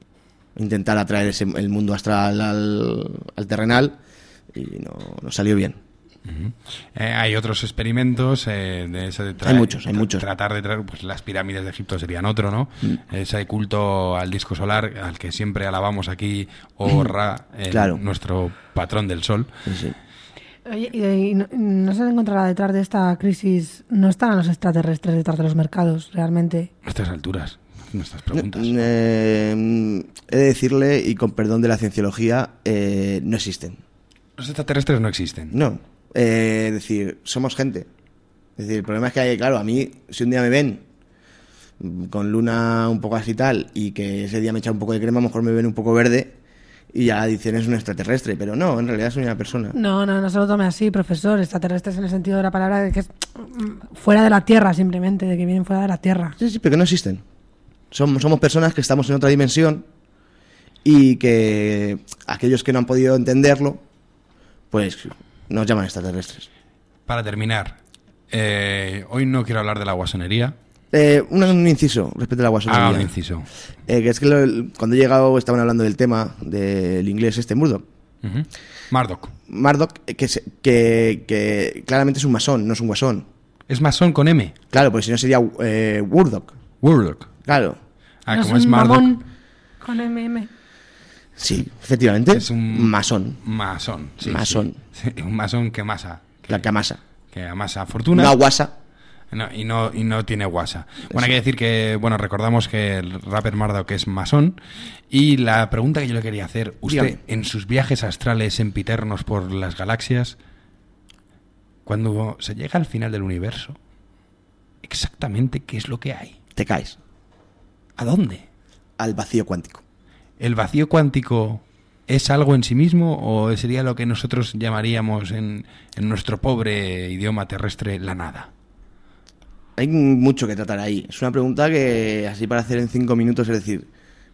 Intentar atraer ese- el mundo astral al, al terrenal y no, no salió bien. Eh, hay otros experimentos eh, de ese de Hay muchos, hay muchos. Tratar de traer, pues las pirámides de Egipto serían otro, ¿no? Mm. Ese culto al disco solar, al que siempre alabamos aquí, o Ra, el- Claro. nuestro patrón del sol. Oye, ¿y, y no, no se encontrará detrás de esta crisis? ¿No están los extraterrestres detrás de los mercados, realmente? A estas alturas, nuestras preguntas. Eh, he de decirle, y con perdón de la cienciología, eh, no existen. Los extraterrestres no existen. No. Eh, es decir, somos gente. Es decir, el problema es que, hay, claro, a mí, si un día me ven con luna un poco así tal, y que ese día me echa un poco de crema, a lo mejor me ven un poco verde, y ya dicen es un extraterrestre. Pero no, en realidad soy una persona. No, no, no se lo tome así, profesor. Extraterrestres en el sentido de la palabra de que es mm, fuera de la Tierra, simplemente, de que vienen fuera de la Tierra. Sí, sí, pero que no existen. Somos, somos personas que estamos en otra dimensión y que aquellos que no han podido entenderlo, pues nos llaman extraterrestres. Para terminar, eh, hoy no quiero hablar de la guasonería. Eh, un, un inciso respecto a la guasonería. Ah, un inciso. Eh, que es que lo- cuando he llegado estaban hablando del tema del inglés este Murdoch. Murdoch. Murdoch, eh, que, se- que, que claramente es un masón, no es un guasón. ¿Es masón con M? Claro, pues si no sería eh, Murdoch. Murdoch. Claro. Ah, ¿No como es es un Murdoch. con MM. Sí, efectivamente. Es un masón. Masón. sí, Masón. sí. Sí, un masón que masa. La que amasa. Que amasa fortuna. Una guasa. No, y, no, y no tiene guasa. Bueno, hay que decir que, bueno, recordamos que el rapper Murdoch es masón. Y la pregunta que yo le quería hacer, usted, Dígame. en sus viajes astrales empiternos por las galaxias, cuando se llega al final del universo, exactamente qué es lo que hay. Te caes. ¿A dónde? Al vacío cuántico. ¿El vacío cuántico es algo en sí mismo o sería lo que nosotros llamaríamos en, en nuestro pobre idioma terrestre la nada? Hay mucho que tratar ahí. Es una pregunta que, así para hacer en cinco minutos, es decir,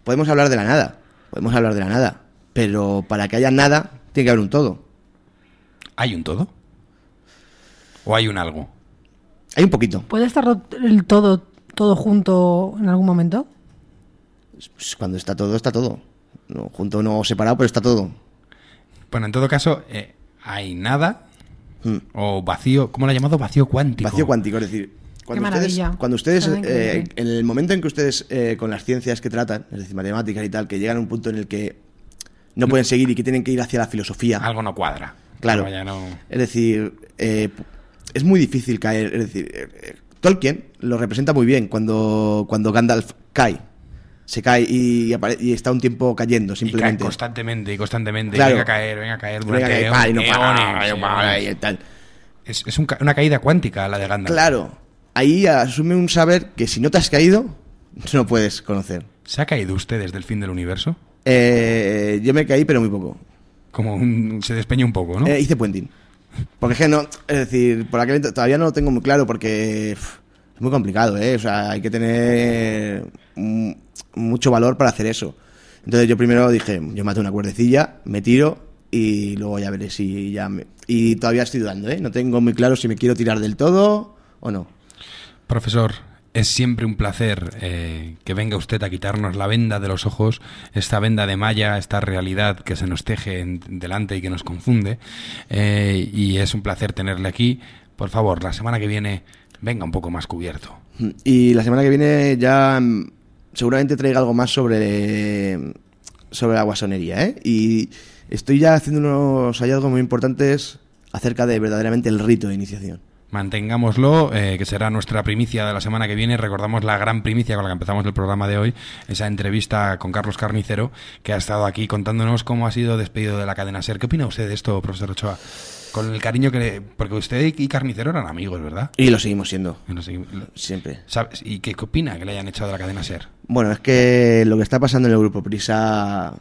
podemos hablar de la nada. Podemos hablar de la nada. Pero para que haya nada, tiene que haber un todo. ¿Hay un todo? ¿O hay un algo? Hay un poquito. ¿Puede estar el todo, todo junto en algún momento? Pues cuando está todo, está todo. No, junto no separado, pero está todo. Bueno, en todo caso, eh, hay nada o vacío, ¿cómo lo ha llamado? Vacío cuántico. Vacío cuántico, es decir, cuando Qué ustedes, maravilla. cuando ustedes eh, en el momento en que ustedes eh, con las ciencias que tratan, es decir, matemáticas y tal, que llegan a un punto en el que no pueden seguir y que tienen que ir hacia la filosofía. Algo no cuadra. Claro. Algo ya no- Es decir, eh, es muy difícil caer. Es decir, Tolkien lo representa muy bien cuando, cuando Gandalf cae. se cae y, apare- y está un tiempo cayendo Y cae simplemente. constantemente y constantemente. Claro. Venga a caer, venga a caer. Venga a caer, pa, y no para, eones, y no para, eones. y tal. Es, es un ca- una caída cuántica la de Gandalf. Claro, ahí asume un saber que si no te has caído, no puedes conocer. ¿Se ha caído usted desde el fin del universo? Eh, yo me caí, pero muy poco. Como un- se despeña un poco, ¿no? Eh, hice puenting. Porque es que no, es decir, por aquel todavía no lo tengo muy claro porque es muy complicado, ¿eh? O sea, hay que tener mucho valor para hacer eso. Entonces yo primero dije, yo mato una cuerdecilla, me tiro y luego ya veré si ya me... Y todavía estoy dudando, ¿eh? No tengo muy claro si me quiero tirar del todo o no. Profesor, es siempre un placer eh, que venga usted a quitarnos la venda de los ojos, esta venda de malla, esta realidad que se nos teje en- delante y que nos confunde. Eh, y es un placer tenerle aquí. Por favor, la semana que viene venga un poco más cubierto. Y la semana que viene ya mm, seguramente traiga algo más sobre, sobre la guasonería, ¿eh? Y estoy ya haciendo unos hallazgos muy importantes acerca de verdaderamente el rito de iniciación. Mantengámoslo, eh, que será nuestra primicia de la semana que viene. Recordamos la gran primicia con la que empezamos el programa de hoy, esa entrevista con Carlos Carnicero, que ha estado aquí contándonos cómo ha sido despedido de la cadena SER. ¿Qué opina usted de esto, profesor Ochoa? Con el cariño que le... Porque usted y Carnicero eran amigos, ¿verdad? Y lo seguimos siendo. Y lo Siempre. ¿Sabes? ¿Y qué, qué opina que le hayan echado de la cadena SER? Bueno, es que lo que está pasando en el grupo Prisa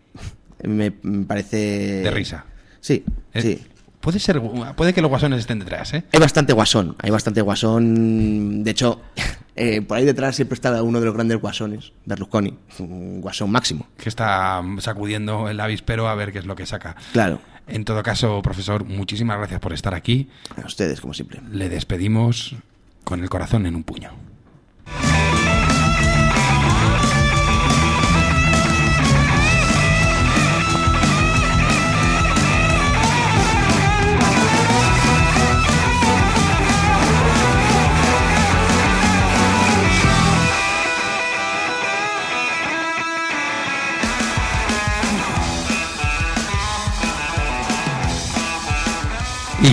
me, parece... De risa. Sí, sí. Puede ser, puede que los guasones estén detrás, ¿eh? Hay bastante guasón, hay bastante guasón. De hecho, eh, por ahí detrás siempre está uno de los grandes guasones, Berlusconi, un guasón máximo. Que está sacudiendo el avispero a ver qué es lo que saca. Claro. En todo caso, profesor, muchísimas gracias por estar aquí. A ustedes, como siempre. Le despedimos con el corazón en un puño.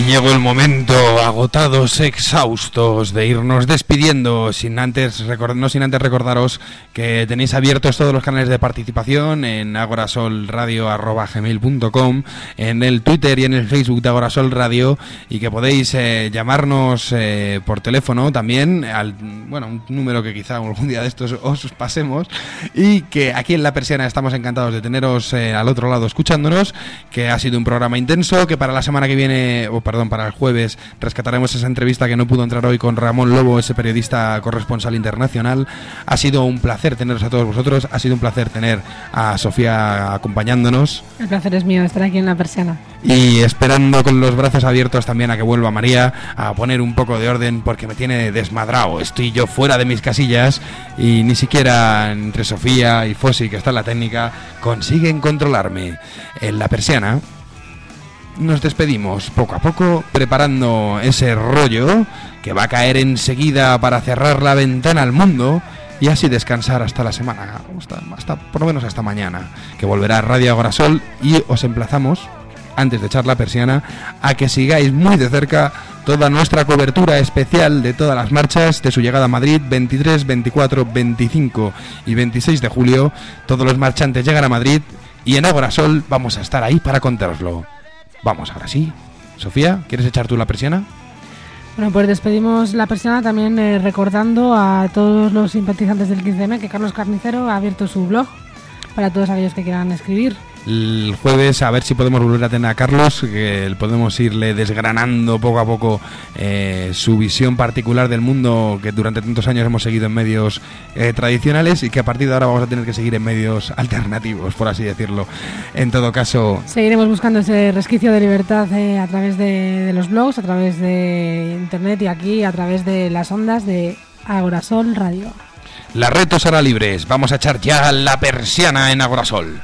Llegó el momento, agotados, exhaustos, de irnos despidiendo, sin antes no sin antes recordaros que tenéis abiertos todos los canales de participación en agorasolradio.gmail.com, en el Twitter y en el Facebook de Agorasol Radio, y que podéis eh, llamarnos eh, por teléfono también, al bueno, un número que quizá algún día de estos os pasemos, y que aquí en La Persiana estamos encantados de teneros eh, al otro lado escuchándonos, que ha sido un programa intenso, que para la semana que viene, o perdón, para el jueves, rescataremos esa entrevista que no pudo entrar hoy con Ramón Lobo, ese periodista corresponsal internacional. Ha sido un placer teneros a todos vosotros, ha sido un placer tener a Sofía acompañándonos. El placer es mío estar aquí en la persiana. Y esperando con los brazos abiertos también a que vuelva María a poner un poco de orden porque me tiene desmadrado. Estoy yo fuera de mis casillas y ni siquiera entre Sofía y Fossi, que está en la técnica, consiguen controlarme. En la persiana nos despedimos poco a poco preparando ese rollo que va a caer enseguida para cerrar la ventana al mundo y así descansar hasta la semana, hasta, por lo menos hasta mañana, que volverá Radio Agorasol y os emplazamos, antes de echar la persiana, a que sigáis muy de cerca toda nuestra cobertura especial de todas las marchas de su llegada a Madrid 23, 24, 25 y 26 de julio. Todos los marchantes llegan a Madrid y en Agorasol vamos a estar ahí para contároslo. Vamos, ahora sí. Sofía, ¿quieres echar tú la persiana? Bueno, pues despedimos la persiana también eh, recordando a todos los simpatizantes del 15M que Carlos Carnicero ha abierto su blog para todos aquellos que quieran escribir. El jueves a ver si podemos volver a tener a Carlos, que podemos irle desgranando poco a poco eh, su visión particular del mundo que durante tantos años hemos seguido en medios eh, tradicionales y que a partir de ahora vamos a tener que seguir en medios alternativos, por así decirlo. En todo caso, Seguiremos buscando ese resquicio de libertad eh, a través de, de los blogs, a través de internet y aquí a través de las ondas de Agorasol Radio. las retos hará libres. Vamos a echar ya la persiana en Agorasol.